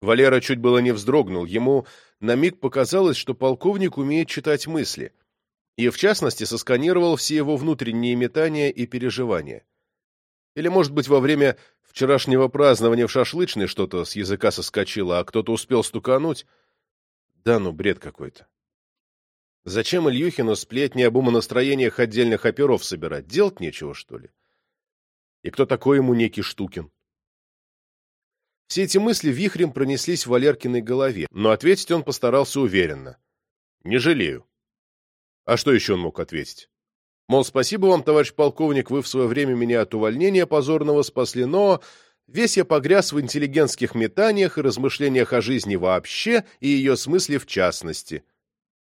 Валера чуть было не вздрогнул. Ему на миг показалось, что полковник умеет читать мысли. И, в частности, сосканировал все его внутренние метания и переживания. Или, может быть, во время вчерашнего празднования в шашлычной что-то с языка соскочило, а кто-то успел стукануть? Да ну, бред какой-то. Зачем Ильюхину сплетни об умонастроениях отдельных оперов собирать? Делать нечего, что ли? И кто такой ему некий Штукин? Все эти мысли вихрем пронеслись в Валеркиной голове, но ответить он постарался уверенно. «Не жалею». А что еще он мог ответить? Мол, спасибо вам, товарищ полковник, вы в свое время меня от увольнения позорного спасли, но весь я погряз в интеллигентских метаниях и размышлениях о жизни вообще и ее смысле в частности.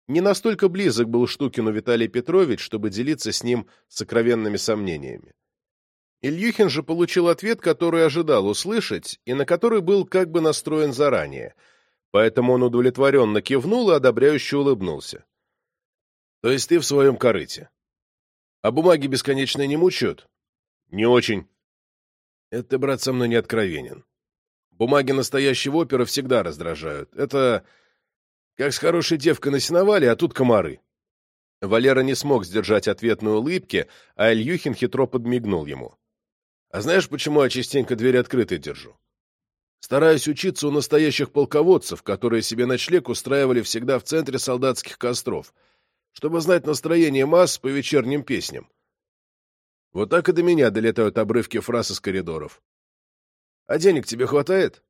Не настолько близок был Штукину Виталий Петрович, чтобы делиться с ним сокровенными сомнениями. Ильюхин же получил ответ, который ожидал услышать, и на который был как бы настроен заранее. Поэтому он удовлетворенно кивнул и одобряюще улыбнулся. То есть ты в своем корыте. А бумаги бесконечно не мучают? Не очень. Это брат, со мной не откровенен. Бумаги настоящего опера всегда раздражают. Это как с хорошей девкой на сеновале, а тут комары. Валера не смог сдержать ответной улыбки, а Ильюхин хитро подмигнул ему. А знаешь, почему я частенько дверь открытой держу? Стараюсь учиться у настоящих полководцев, которые себе ночлег устраивали всегда в центре солдатских костров, чтобы знать настроение масс по вечерним песням. Вот так и до меня долетают обрывки фраз из коридоров. «А денег тебе хватает?»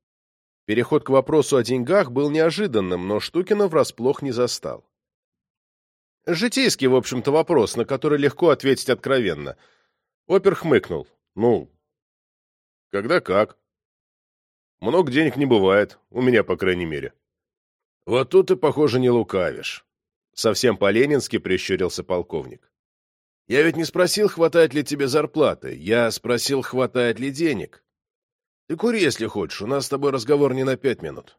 Переход к вопросу о деньгах был неожиданным, но Штукина врасплох не застал. Житейский, в общем-то, вопрос, на который легко ответить откровенно. Опер хмыкнул. «Ну, когда как?» Много денег не бывает, у меня, по крайней мере. Вот тут ты, похоже, не лукавишь. Совсем по-ленински прищурился полковник. Я ведь не спросил, хватает ли тебе зарплаты. Я спросил, хватает ли денег. Ты кури, если хочешь, у нас с тобой разговор не на пять минут.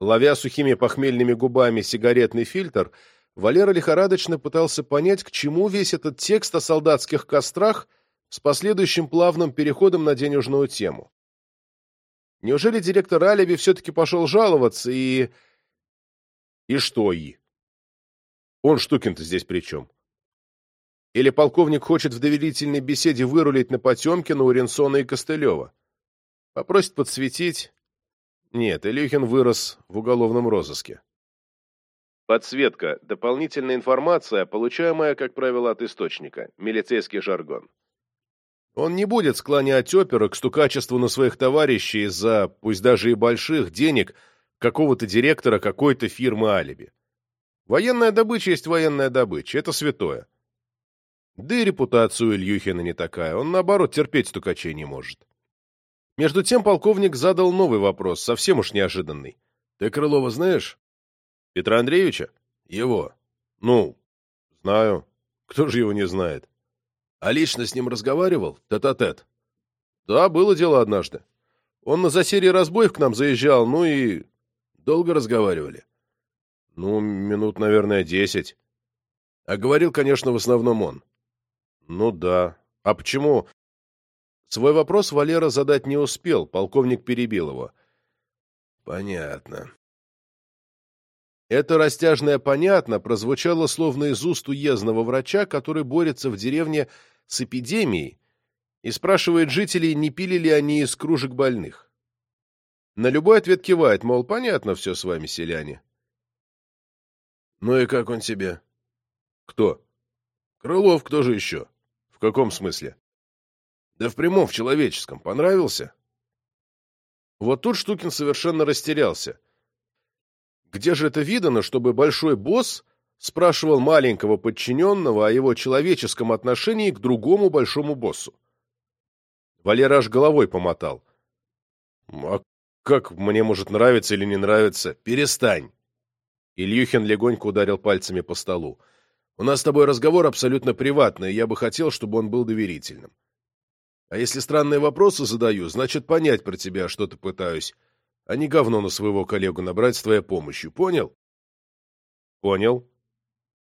Ловя сухими похмельными губами сигаретный фильтр, Валера лихорадочно пытался понять, к чему весь этот текст о солдатских кострах с последующим плавным переходом на денежную тему. Неужели директор Алиби все-таки пошел жаловаться и... И что и? Он Штукин-то здесь при чем? Или полковник хочет в доверительной беседе вырулить на Потемкина, Уренсона и Костылева? Попросит подсветить? Нет, Илюхин вырос в уголовном розыске. Подсветка – дополнительная информация, получаемая, как правило, от источника, милицейский жаргон. Он не будет склонять опера к стукачеству на своих товарищей из-за, пусть даже и больших, денег какого-то директора какой-то фирмы алиби. Военная добыча есть военная добыча, это святое. Да и репутация у Ильюхина не такая, он, наоборот, терпеть стукачей не может. Между тем полковник задал новый вопрос, совсем уж неожиданный. «Ты Крылова знаешь?» «Петра Андреевича?» «Его». «Ну, знаю. Кто же его не знает?» А лично с ним разговаривал? Тет-а-тет. -тет. Да, было дело однажды. Он на засерье разбоев к нам заезжал, ну и... Долго разговаривали? Ну, минут, наверное, десять. А говорил, конечно, в основном он. Ну да. А почему? Свой вопрос Валера задать не успел, полковник перебил его. Понятно. Это растяжное «понятно» прозвучало словно из уст уездного врача, который борется в деревне с эпидемией и спрашивает жителей, не пили ли они из кружек больных. На любой ответ кивает, мол, понятно все с вами, селяне. Ну и как он себе? Кто? Крылов, кто же еще? В каком смысле? Да в прямом, в человеческом. Понравился? Вот тут Штукин совершенно растерялся. Где же это видано, чтобы большой босс спрашивал маленького подчиненного о его человеческом отношении к другому большому боссу? Валера аж головой помотал. «А как мне может нравиться или не нравиться? Перестань!» Ильюхин легонько ударил пальцами по столу. «У нас с тобой разговор абсолютно приватный, и я бы хотел, чтобы он был доверительным. А если странные вопросы задаю, значит, понять про тебя что-то пытаюсь а не говно на своего коллегу набрать с твоей помощью. Понял? Понял.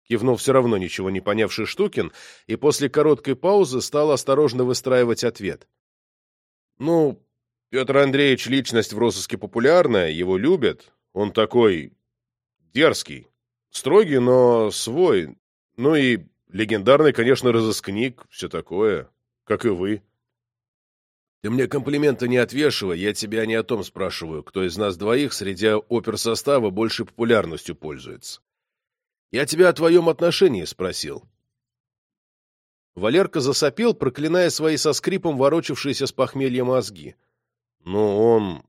Кивнул все равно ничего не понявший Штукин и после короткой паузы стал осторожно выстраивать ответ. Ну, Петр Андреевич личность в розыске популярная, его любят. Он такой дерзкий, строгий, но свой. Ну и легендарный, конечно, разыскник, все такое, как и вы. Ты мне комплименты не отвешивай, я тебя не о том спрашиваю, кто из нас двоих среди оперсостава больше популярностью пользуется. Я тебя о твоем отношении спросил. Валерка засопел, проклиная свои со скрипом ворочавшиеся с похмелья мозги. Ну, он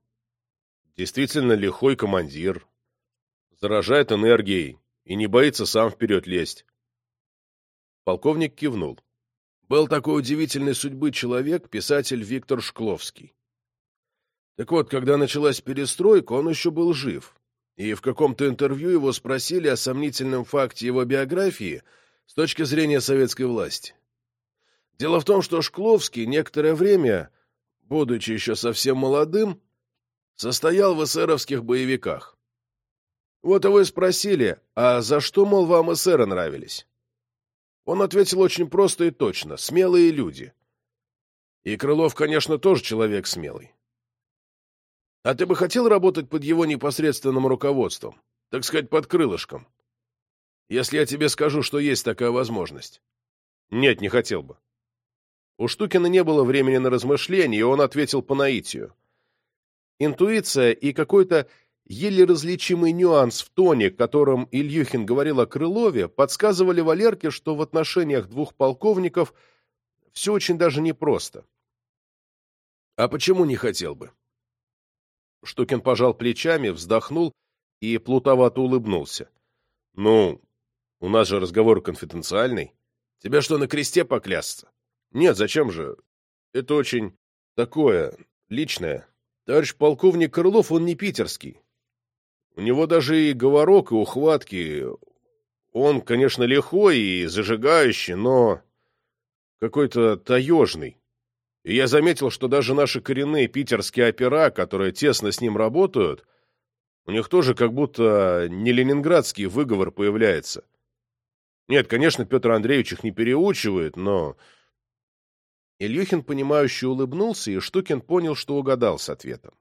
действительно лихой командир, заражает энергией и не боится сам вперед лезть. Полковник кивнул. Был такой удивительной судьбы человек, писатель Виктор Шкловский. Так вот, когда началась перестройка, он еще был жив, и в каком-то интервью его спросили о сомнительном факте его биографии с точки зрения советской власти. Дело в том, что Шкловский некоторое время, будучи еще совсем молодым, Состоял в эсеровских боевиках. Вот и вы спросили, а за что, мол, вам эсеры нравились? Он ответил очень просто и точно. Смелые люди. И Крылов, конечно, тоже человек смелый. А ты бы хотел работать под его непосредственным руководством? Так сказать, под крылышком? Если я тебе скажу, что есть такая возможность. Нет, не хотел бы. У Штукина не было времени на размышления, и он ответил по наитию. Интуиция и какой-то еле различимый нюанс в тоне, которым Ильюхин говорил о Крылове, подсказывали Валерке, что в отношениях двух полковников все очень даже непросто. «А почему не хотел бы?» Штукин пожал плечами, вздохнул и плутовато улыбнулся. «Ну, у нас же разговор конфиденциальный. Тебя что, на кресте поклясться?» «Нет, зачем же? Это очень такое, личное. Товарищ полковник Крылов, он не питерский. У него даже и говорок, и ухватки. Он, конечно, лихой и зажигающий, но какой-то таежный. И я заметил, что даже наши коренные питерские опера, которые тесно с ним работают, у них тоже как будто не ленинградский выговор появляется. Нет, конечно, Петр Андреевич их не переучивает, но... Ильюхин, понимающе улыбнулся, и Штукин понял, что угадал с ответом.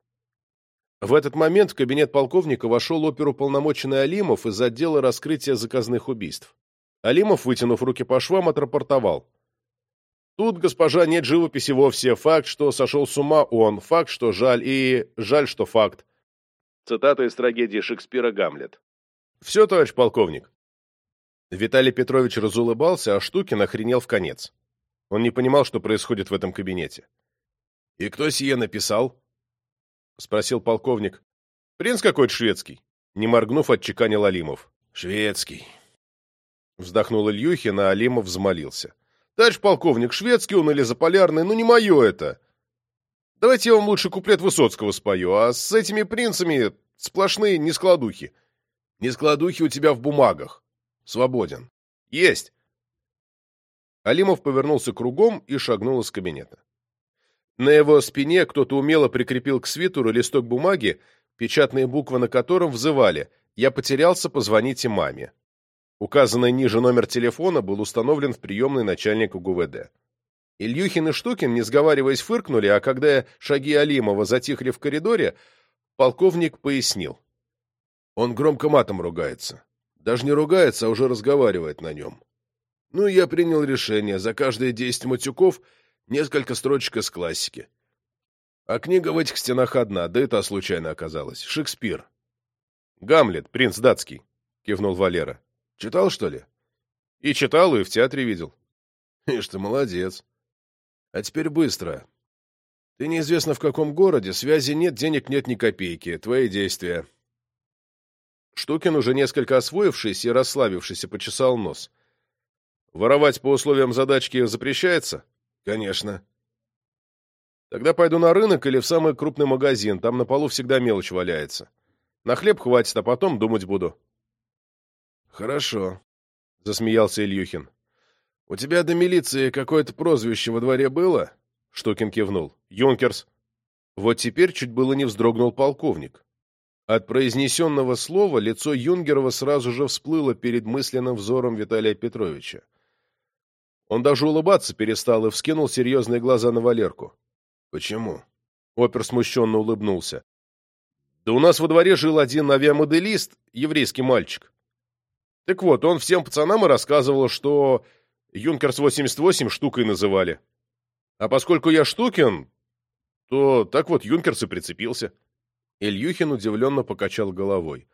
В этот момент в кабинет полковника вошел оперуполномоченный Алимов из отдела раскрытия заказных убийств. Алимов, вытянув руки по швам, отрапортовал. Тут, госпожа, нет живописи вовсе. Факт, что сошел с ума он. Факт, что жаль. И жаль, что факт. Цитата из трагедии Шекспира «Гамлет». Все, товарищ полковник. Виталий Петрович разулыбался, а Штукин охренел в конец. Он не понимал, что происходит в этом кабинете. «И кто сие написал?» — спросил полковник. «Принц какой-то шведский». Не моргнув, отчеканил Алимов. «Шведский». Вздохнул Ильюхин, а Алимов взмолился. «Товарищ полковник, шведский он или заполярный, ну не мое это. Давайте я вам лучше куплет Высоцкого спою, а с этими принцами сплошные нескладухи. Нескладухи у тебя в бумагах. Свободен. Есть!» Алимов повернулся кругом и шагнул из кабинета. На его спине кто-то умело прикрепил к свитеру листок бумаги, печатные буквы на котором взывали «Я потерялся, позвоните маме». Указанный ниже номер телефона был установлен в приемной начальника ГУВД. Ильюхин и Штукин, не сговариваясь, фыркнули, а когда шаги Алимова затихли в коридоре, полковник пояснил. Он громко матом ругается. Даже не ругается, а уже разговаривает на нем. Ну, я принял решение за каждые десять матюков — Несколько строчек из классики. А книга в этих стенах одна, да это случайно оказалась. Шекспир. «Гамлет, принц датский», — кивнул Валера. «Читал, что ли?» «И читал, и в театре видел». «Ишь ты, молодец. А теперь быстро. Ты неизвестно в каком городе, связи нет, денег нет ни копейки. Твои действия». Штукин, уже несколько освоившийся и расслабившийся, почесал нос. «Воровать по условиям задачки запрещается?» Конечно. Тогда пойду на рынок или в самый крупный магазин, там на полу всегда мелочь валяется. На хлеб хватит, а потом думать буду. Хорошо, засмеялся Ильюхин. У тебя до милиции какое-то прозвище во дворе было? Штукин кивнул. Юнкерс. Вот теперь чуть было не вздрогнул полковник. От произнесенного слова лицо Юнгерова сразу же всплыло перед мысленным взором Виталия Петровича. Он даже улыбаться перестал и вскинул серьезные глаза на Валерку. «Почему?» Опер смущенно улыбнулся. «Да у нас во дворе жил один авиамоделист, еврейский мальчик. Так вот, он всем пацанам и рассказывал, что Юнкерс-88 штукой называли. А поскольку я Штукин, то так вот Юнкерс и прицепился». Ильюхин удивленно покачал головой.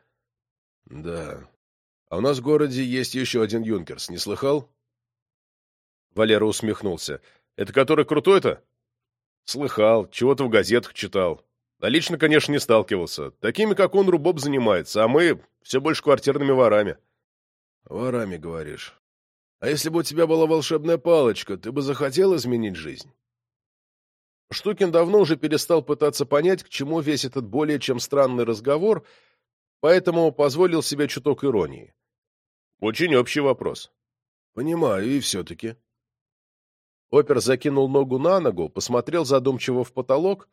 «Да. А у нас в городе есть еще один Юнкерс, не слыхал?» Валера усмехнулся. «Это который крутой-то?» «Слыхал, чего-то в газетах читал. А лично, конечно, не сталкивался. Такими, как он, Рубоб занимается, а мы все больше квартирными ворами». «Ворами, говоришь. А если бы у тебя была волшебная палочка, ты бы захотел изменить жизнь?» Штукин давно уже перестал пытаться понять, к чему весь этот более чем странный разговор, поэтому позволил себе чуток иронии. «Очень общий вопрос». «Понимаю, и все-таки», Опер закинул ногу на ногу, посмотрел задумчиво в потолок,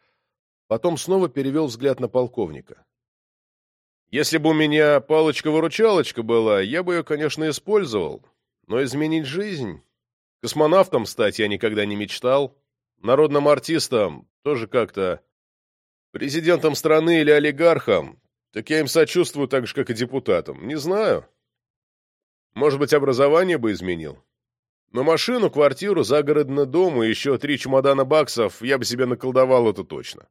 Потом снова перевел взгляд на полковника. Если бы у меня палочка-выручалочка была, я бы ее, конечно, использовал. Но изменить жизнь... Космонавтом стать я никогда не мечтал. Народным артистом тоже как-то... Президентом страны или олигархом, так я им сочувствую так же, как и депутатам. Не знаю. Может быть, образование бы изменил. Но машину, квартиру, загородный дом и еще три чемодана баксов я бы себе наколдовал, это точно.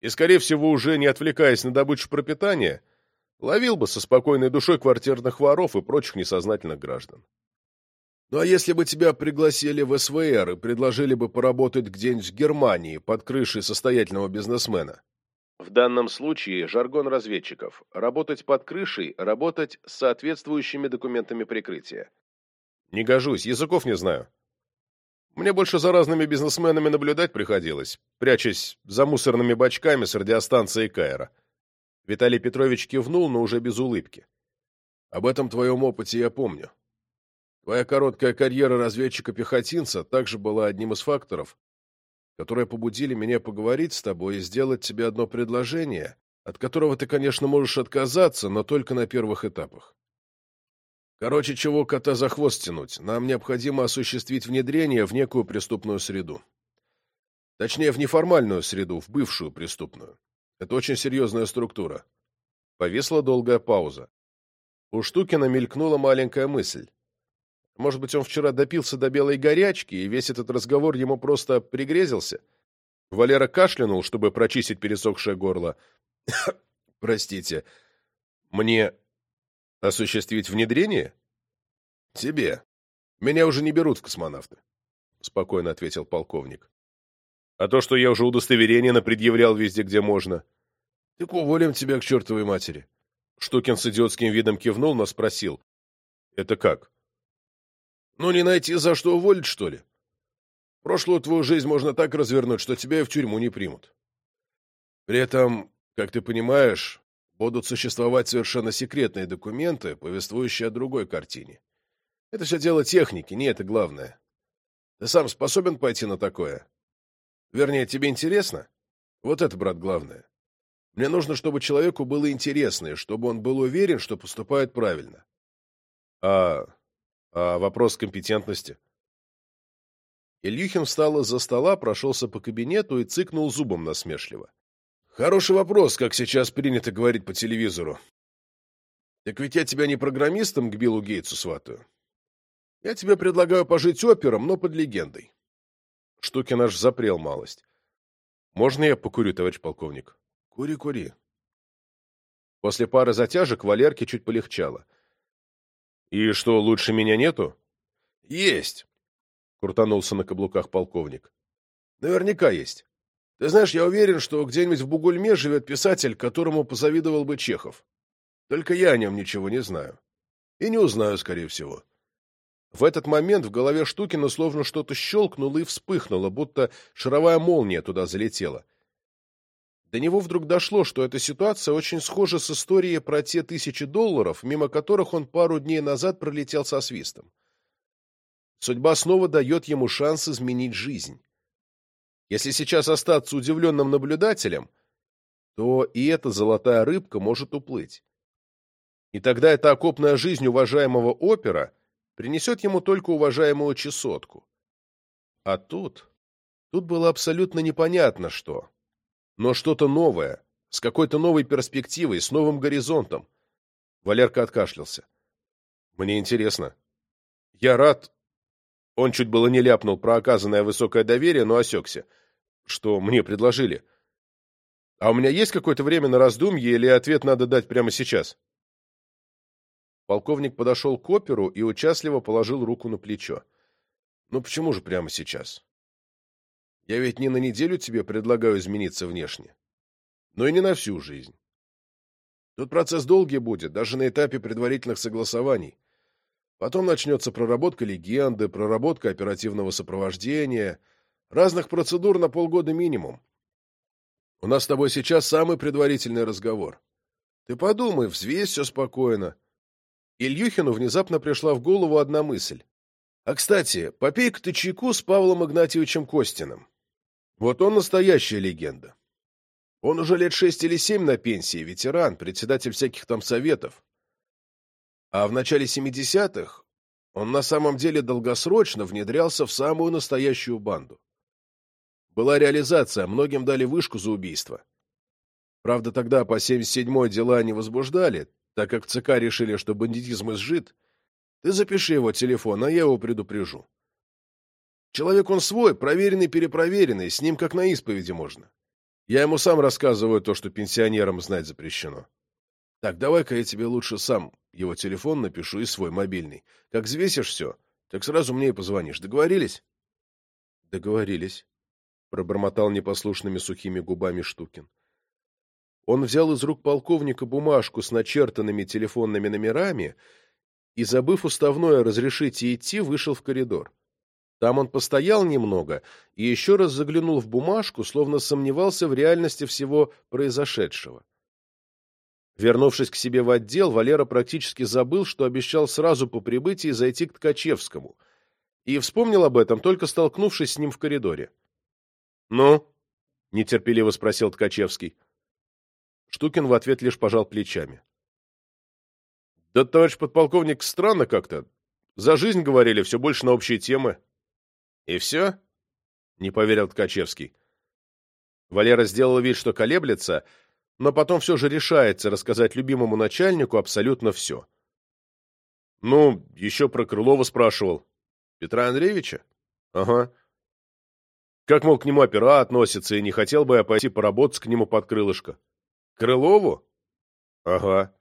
И, скорее всего, уже не отвлекаясь на добычу пропитания, ловил бы со спокойной душой квартирных воров и прочих несознательных граждан. Ну а если бы тебя пригласили в СВР и предложили бы поработать где-нибудь в Германии под крышей состоятельного бизнесмена? В данном случае жаргон разведчиков. Работать под крышей, работать с соответствующими документами прикрытия. Не гожусь, языков не знаю. Мне больше за разными бизнесменами наблюдать приходилось, прячась за мусорными бачками с радиостанции Кайра. Виталий Петрович кивнул, но уже без улыбки. Об этом твоем опыте я помню. Твоя короткая карьера разведчика-пехотинца также была одним из факторов, которые побудили меня поговорить с тобой и сделать тебе одно предложение, от которого ты, конечно, можешь отказаться, но только на первых этапах. Короче, чего кота за хвост тянуть? Нам необходимо осуществить внедрение в некую преступную среду. Точнее, в неформальную среду, в бывшую преступную. Это очень серьезная структура. Повисла долгая пауза. У Штукина мелькнула маленькая мысль. Может быть, он вчера допился до белой горячки, и весь этот разговор ему просто пригрезился? Валера кашлянул, чтобы прочистить пересохшее горло. [coughs] «Простите, мне осуществить внедрение?» «Тебе. Меня уже не берут в космонавты», — спокойно ответил полковник. «А то, что я уже удостоверение напредъявлял везде, где можно». «Так уволим тебя к чертовой матери». Штукин с идиотским видом кивнул, но спросил. «Это как?» Ну, не найти за что уволить, что ли? Прошлую твою жизнь можно так развернуть, что тебя и в тюрьму не примут. При этом, как ты понимаешь, будут существовать совершенно секретные документы, повествующие о другой картине. Это все дело техники, не это главное. Ты сам способен пойти на такое? Вернее, тебе интересно? Вот это, брат, главное. Мне нужно, чтобы человеку было интересно, и чтобы он был уверен, что поступает правильно. А а вопрос компетентности? Ильюхин встал из-за стола, прошелся по кабинету и цыкнул зубом насмешливо. Хороший вопрос, как сейчас принято говорить по телевизору. Так ведь я тебя не программистом к Биллу Гейтсу сватаю. Я тебе предлагаю пожить опером, но под легендой. Штукин аж запрел малость. Можно я покурю, товарищ полковник? Кури, кури. После пары затяжек Валерке чуть полегчало. «И что, лучше меня нету?» «Есть!» — крутанулся на каблуках полковник. «Наверняка есть. Ты знаешь, я уверен, что где-нибудь в Бугульме живет писатель, которому позавидовал бы Чехов. Только я о нем ничего не знаю. И не узнаю, скорее всего». В этот момент в голове Штукина словно что-то щелкнуло и вспыхнуло, будто шаровая молния туда залетела. До него вдруг дошло, что эта ситуация очень схожа с историей про те тысячи долларов, мимо которых он пару дней назад пролетел со свистом. Судьба снова дает ему шанс изменить жизнь. Если сейчас остаться удивленным наблюдателем, то и эта золотая рыбка может уплыть. И тогда эта окопная жизнь уважаемого опера принесет ему только уважаемую чесотку. А тут... Тут было абсолютно непонятно что но что-то новое, с какой-то новой перспективой, с новым горизонтом. Валерка откашлялся. Мне интересно. Я рад... Он чуть было не ляпнул про оказанное высокое доверие, но осекся. Что мне предложили? А у меня есть какое-то время на раздумье или ответ надо дать прямо сейчас? Полковник подошел к оперу и участливо положил руку на плечо. Ну почему же прямо сейчас? Я ведь не на неделю тебе предлагаю измениться внешне, но и не на всю жизнь. Тут процесс долгий будет, даже на этапе предварительных согласований. Потом начнется проработка легенды, проработка оперативного сопровождения, разных процедур на полгода минимум. У нас с тобой сейчас самый предварительный разговор. Ты подумай, взвесь все спокойно. Ильюхину внезапно пришла в голову одна мысль. А, кстати, попей-ка ты чайку с Павлом Игнатьевичем Костиным. Вот он настоящая легенда. Он уже лет шесть или семь на пенсии, ветеран, председатель всяких там советов. А в начале семидесятых он на самом деле долгосрочно внедрялся в самую настоящую банду. Была реализация, многим дали вышку за убийство. Правда, тогда по 77-й дела не возбуждали, так как в ЦК решили, что бандитизм изжит. Ты запиши его телефон, а я его предупрежу. Человек он свой, проверенный-перепроверенный, с ним как на исповеди можно. Я ему сам рассказываю то, что пенсионерам знать запрещено. Так, давай-ка я тебе лучше сам его телефон напишу и свой мобильный. Как взвесишь все, так сразу мне и позвонишь. Договорились? Договорились, пробормотал непослушными сухими губами Штукин. Он взял из рук полковника бумажку с начертанными телефонными номерами и, забыв уставное «разрешите идти», вышел в коридор. Там он постоял немного и еще раз заглянул в бумажку, словно сомневался в реальности всего произошедшего. Вернувшись к себе в отдел, Валера практически забыл, что обещал сразу по прибытии зайти к Ткачевскому, и вспомнил об этом, только столкнувшись с ним в коридоре. «Ну?» — нетерпеливо спросил Ткачевский. Штукин в ответ лишь пожал плечами. «Да, товарищ подполковник, странно как-то. За жизнь говорили, все больше на общие темы». «И все?» — не поверил Ткачевский. Валера сделал вид, что колеблется, но потом все же решается рассказать любимому начальнику абсолютно все. «Ну, еще про Крылова спрашивал. Петра Андреевича?» «Ага. Как, мол, к нему опера относится, и не хотел бы я пойти поработать к нему под крылышко?» «Крылову?» «Ага.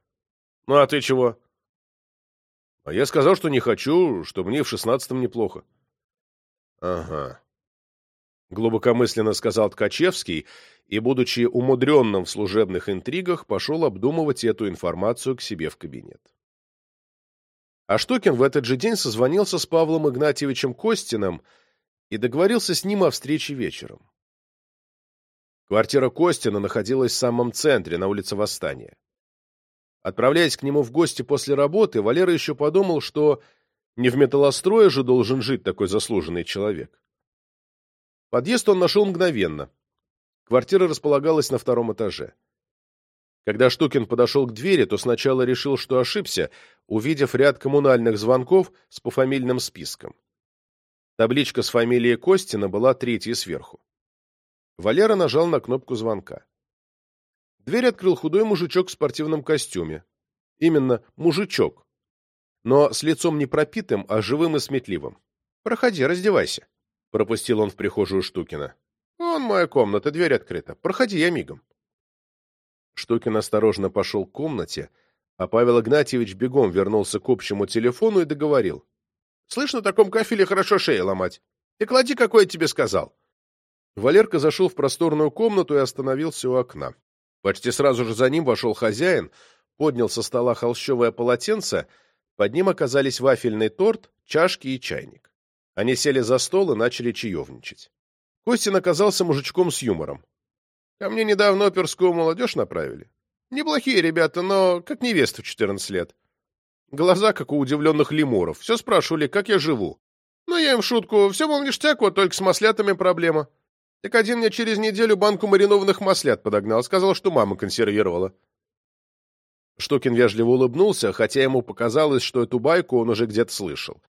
Ну, а ты чего?» «А я сказал, что не хочу, что мне в шестнадцатом неплохо». Ага. Глубокомысленно сказал Ткачевский и, будучи умудренным в служебных интригах, пошел обдумывать эту информацию к себе в кабинет. А Штокин в этот же день созвонился с Павлом Игнатьевичем Костиным и договорился с ним о встрече вечером. Квартира Костина находилась в самом центре, на улице Восстания. Отправляясь к нему в гости после работы, Валера еще подумал, что не в металлострое же должен жить такой заслуженный человек. Подъезд он нашел мгновенно. Квартира располагалась на втором этаже. Когда Штукин подошел к двери, то сначала решил, что ошибся, увидев ряд коммунальных звонков с пофамильным списком. Табличка с фамилией Костина была третьей сверху. Валера нажал на кнопку звонка. Дверь открыл худой мужичок в спортивном костюме. Именно мужичок, но с лицом не пропитым, а живым и сметливым. «Проходи, раздевайся», — пропустил он в прихожую Штукина. «Вон моя комната, дверь открыта. Проходи, я мигом». Штукин осторожно пошел к комнате, а Павел Игнатьевич бегом вернулся к общему телефону и договорил. «Слышь, на таком кафеле хорошо шеи ломать. Ты клади, какой я тебе сказал». Валерка зашел в просторную комнату и остановился у окна. Почти сразу же за ним вошел хозяин, поднял со стола холщовое полотенце — под ним оказались вафельный торт, чашки и чайник. Они сели за стол и начали чаевничать. Костин оказался мужичком с юмором. «Ко мне недавно оперскую молодежь направили. Неплохие ребята, но как невеста в 14 лет. Глаза, как у удивленных лемуров. Все спрашивали, как я живу. Ну, я им шутку, все, мол, ништяк, вот только с маслятами проблема. Так один мне через неделю банку маринованных маслят подогнал, сказал, что мама консервировала. Штукин вежливо улыбнулся, хотя ему показалось, что эту байку он уже где-то слышал.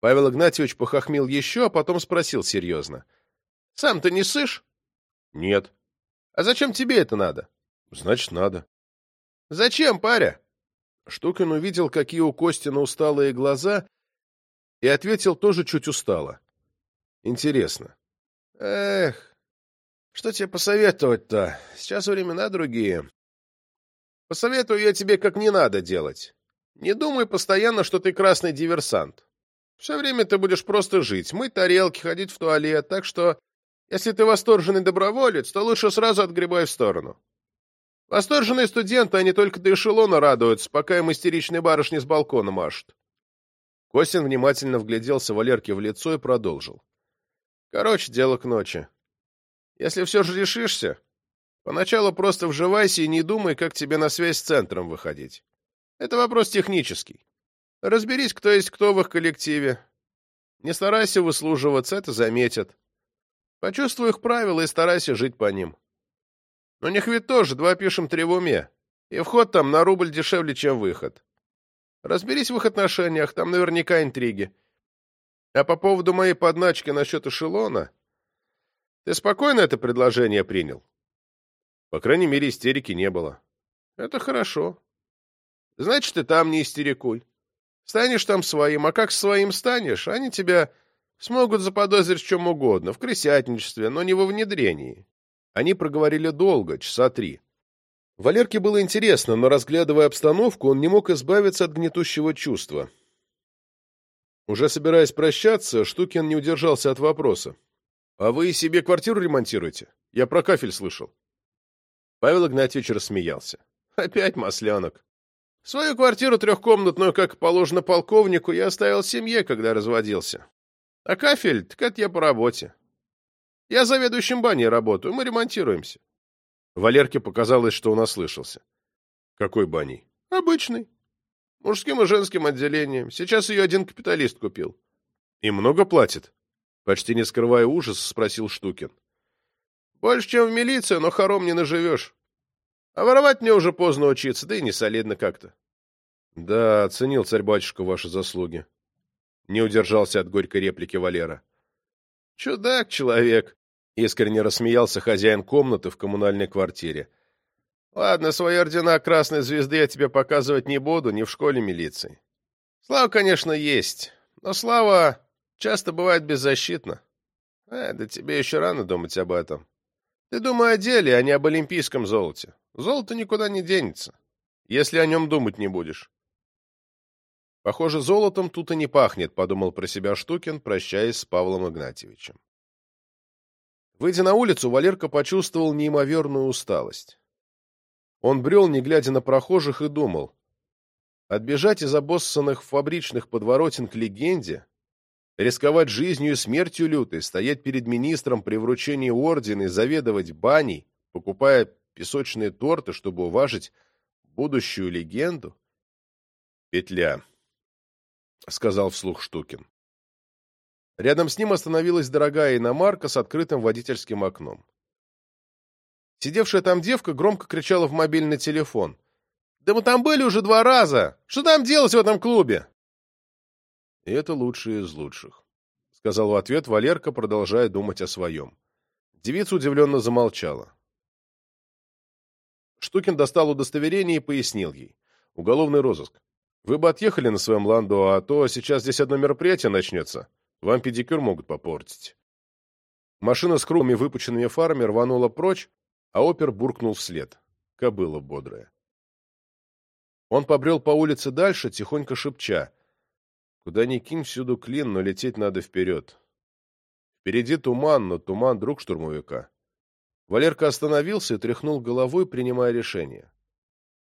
Павел Игнатьевич похохмил еще, а потом спросил серьезно. — Сам ты не сышь? — Нет. — А зачем тебе это надо? — Значит, надо. — Зачем, паря? Штукин увидел, какие у Костина усталые глаза, и ответил тоже чуть устало. — Интересно. — Эх, что тебе посоветовать-то? Сейчас времена другие. Посоветую я тебе, как не надо делать. Не думай постоянно, что ты красный диверсант. Все время ты будешь просто жить, мыть тарелки, ходить в туалет, так что, если ты восторженный доброволец, то лучше сразу отгребай в сторону. Восторженные студенты, они только до эшелона радуются, пока им истеричные барышни с балкона машут. Костин внимательно вгляделся Валерке в лицо и продолжил. Короче, дело к ночи. Если все же решишься, Поначалу просто вживайся и не думай, как тебе на связь с центром выходить. Это вопрос технический. Разберись, кто есть кто в их коллективе. Не старайся выслуживаться, это заметят. Почувствуй их правила и старайся жить по ним. Них ведь тоже два пишем, три в уме. И вход там на рубль дешевле, чем выход. Разберись в их отношениях, там наверняка интриги. А по поводу моей подначки насчет эшелона... Ты спокойно это предложение принял? По крайней мере, истерики не было. Это хорошо. Значит, ты там не истерикуй. Станешь там своим, а как своим станешь, они тебя смогут заподозрить в чем угодно, в крысятничестве, но не во внедрении. Они проговорили долго, часа три. Валерке было интересно, но, разглядывая обстановку, он не мог избавиться от гнетущего чувства. Уже собираясь прощаться, Штукин не удержался от вопроса. «А вы себе квартиру ремонтируете? Я про кафель слышал». Павел Игнатьевич рассмеялся. «Опять масленок. Свою квартиру трехкомнатную, как положено полковнику, я оставил семье, когда разводился. А кафель, так это я по работе. Я заведующим баней работаю, мы ремонтируемся. Валерке показалось, что он ослышался. Какой баней? Обычный. Мужским и женским отделением. Сейчас ее один капиталист купил. И много платит? Почти не скрывая ужас, спросил Штукин. Больше, чем в милиции, но хором не наживешь. А воровать мне уже поздно учиться, да и не солидно как-то. Да, оценил царь-батюшка ваши заслуги. Не удержался от горькой реплики Валера. Чудак человек, искренне рассмеялся хозяин комнаты в коммунальной квартире. Ладно, свои ордена Красной Звезды я тебе показывать не буду, ни в школе милиции. Слава, конечно, есть, но слава часто бывает беззащитна. Э, да тебе еще рано думать об этом. Ты думай о деле, а не об олимпийском золоте. Золото никуда не денется, если о нем думать не будешь. Похоже, золотом тут и не пахнет, подумал про себя Штукин, прощаясь с Павлом Игнатьевичем. Выйдя на улицу, Валерка почувствовал неимоверную усталость. Он брел, не глядя на прохожих, и думал. Отбежать из обоссанных фабричных подворотен к легенде, рисковать жизнью и смертью лютой, стоять перед министром при вручении ордена и заведовать баней, покупая песочные торты, чтобы уважить будущую легенду? Петля, — сказал вслух Штукин. Рядом с ним остановилась дорогая иномарка с открытым водительским окном. Сидевшая там девка громко кричала в мобильный телефон. «Да мы там были уже два раза! Что там делать в этом клубе?» «И это лучшие из лучших», — сказал в ответ Валерка, продолжая думать о своем. Девица удивленно замолчала. Штукин достал удостоверение и пояснил ей. «Уголовный розыск. Вы бы отъехали на своем ланду, а то сейчас здесь одно мероприятие начнется. Вам педикюр могут попортить». Машина с круглыми выпученными фарами рванула прочь, а опер буркнул вслед. Кобыла бодрая. Он побрел по улице дальше, тихонько шепча. Куда ни кинь, всюду клин, но лететь надо вперед. Впереди туман, но туман — друг штурмовика. Валерка остановился и тряхнул головой, принимая решение.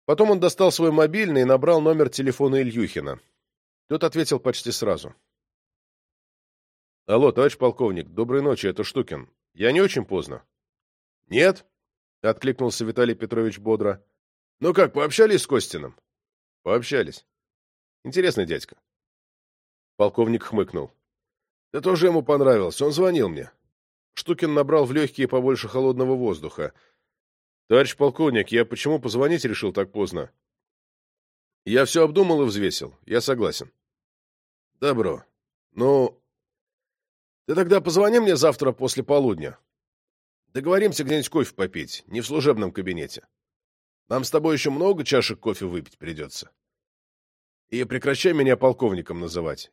Потом он достал свой мобильный и набрал номер телефона Ильюхина. Тот ответил почти сразу. «Алло, товарищ полковник, доброй ночи, это Штукин. Я не очень поздно?» «Нет», — откликнулся Виталий Петрович бодро. «Ну как, пообщались с Костиным?» «Пообщались. Интересный дядька». Полковник хмыкнул. «Да тоже ему понравилось, он звонил мне. Штукин набрал в легкие побольше холодного воздуха. «Товарищ полковник, я почему позвонить решил так поздно?» «Я все обдумал и взвесил. Я согласен». «Добро. Ну, ты тогда позвони мне завтра после полудня. Договоримся где-нибудь кофе попить, не в служебном кабинете. Нам с тобой еще много чашек кофе выпить придется. И прекращай меня полковником называть,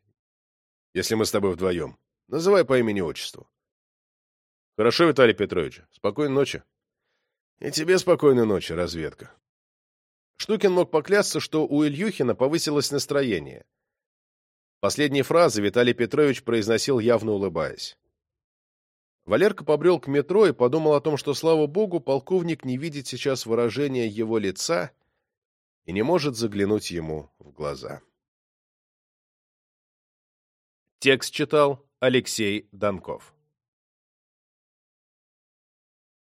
если мы с тобой вдвоем. Называй по имени-отчеству. Хорошо, Виталий Петрович. Спокойной ночи. И тебе спокойной ночи, разведка. Штукин мог поклясться, что у Ильюхина повысилось настроение. Последние фразы Виталий Петрович произносил, явно улыбаясь. Валерка побрел к метро и подумал о том, что, слава богу, полковник не видит сейчас выражения его лица и не может заглянуть ему в глаза. Текст читал Алексей Донков.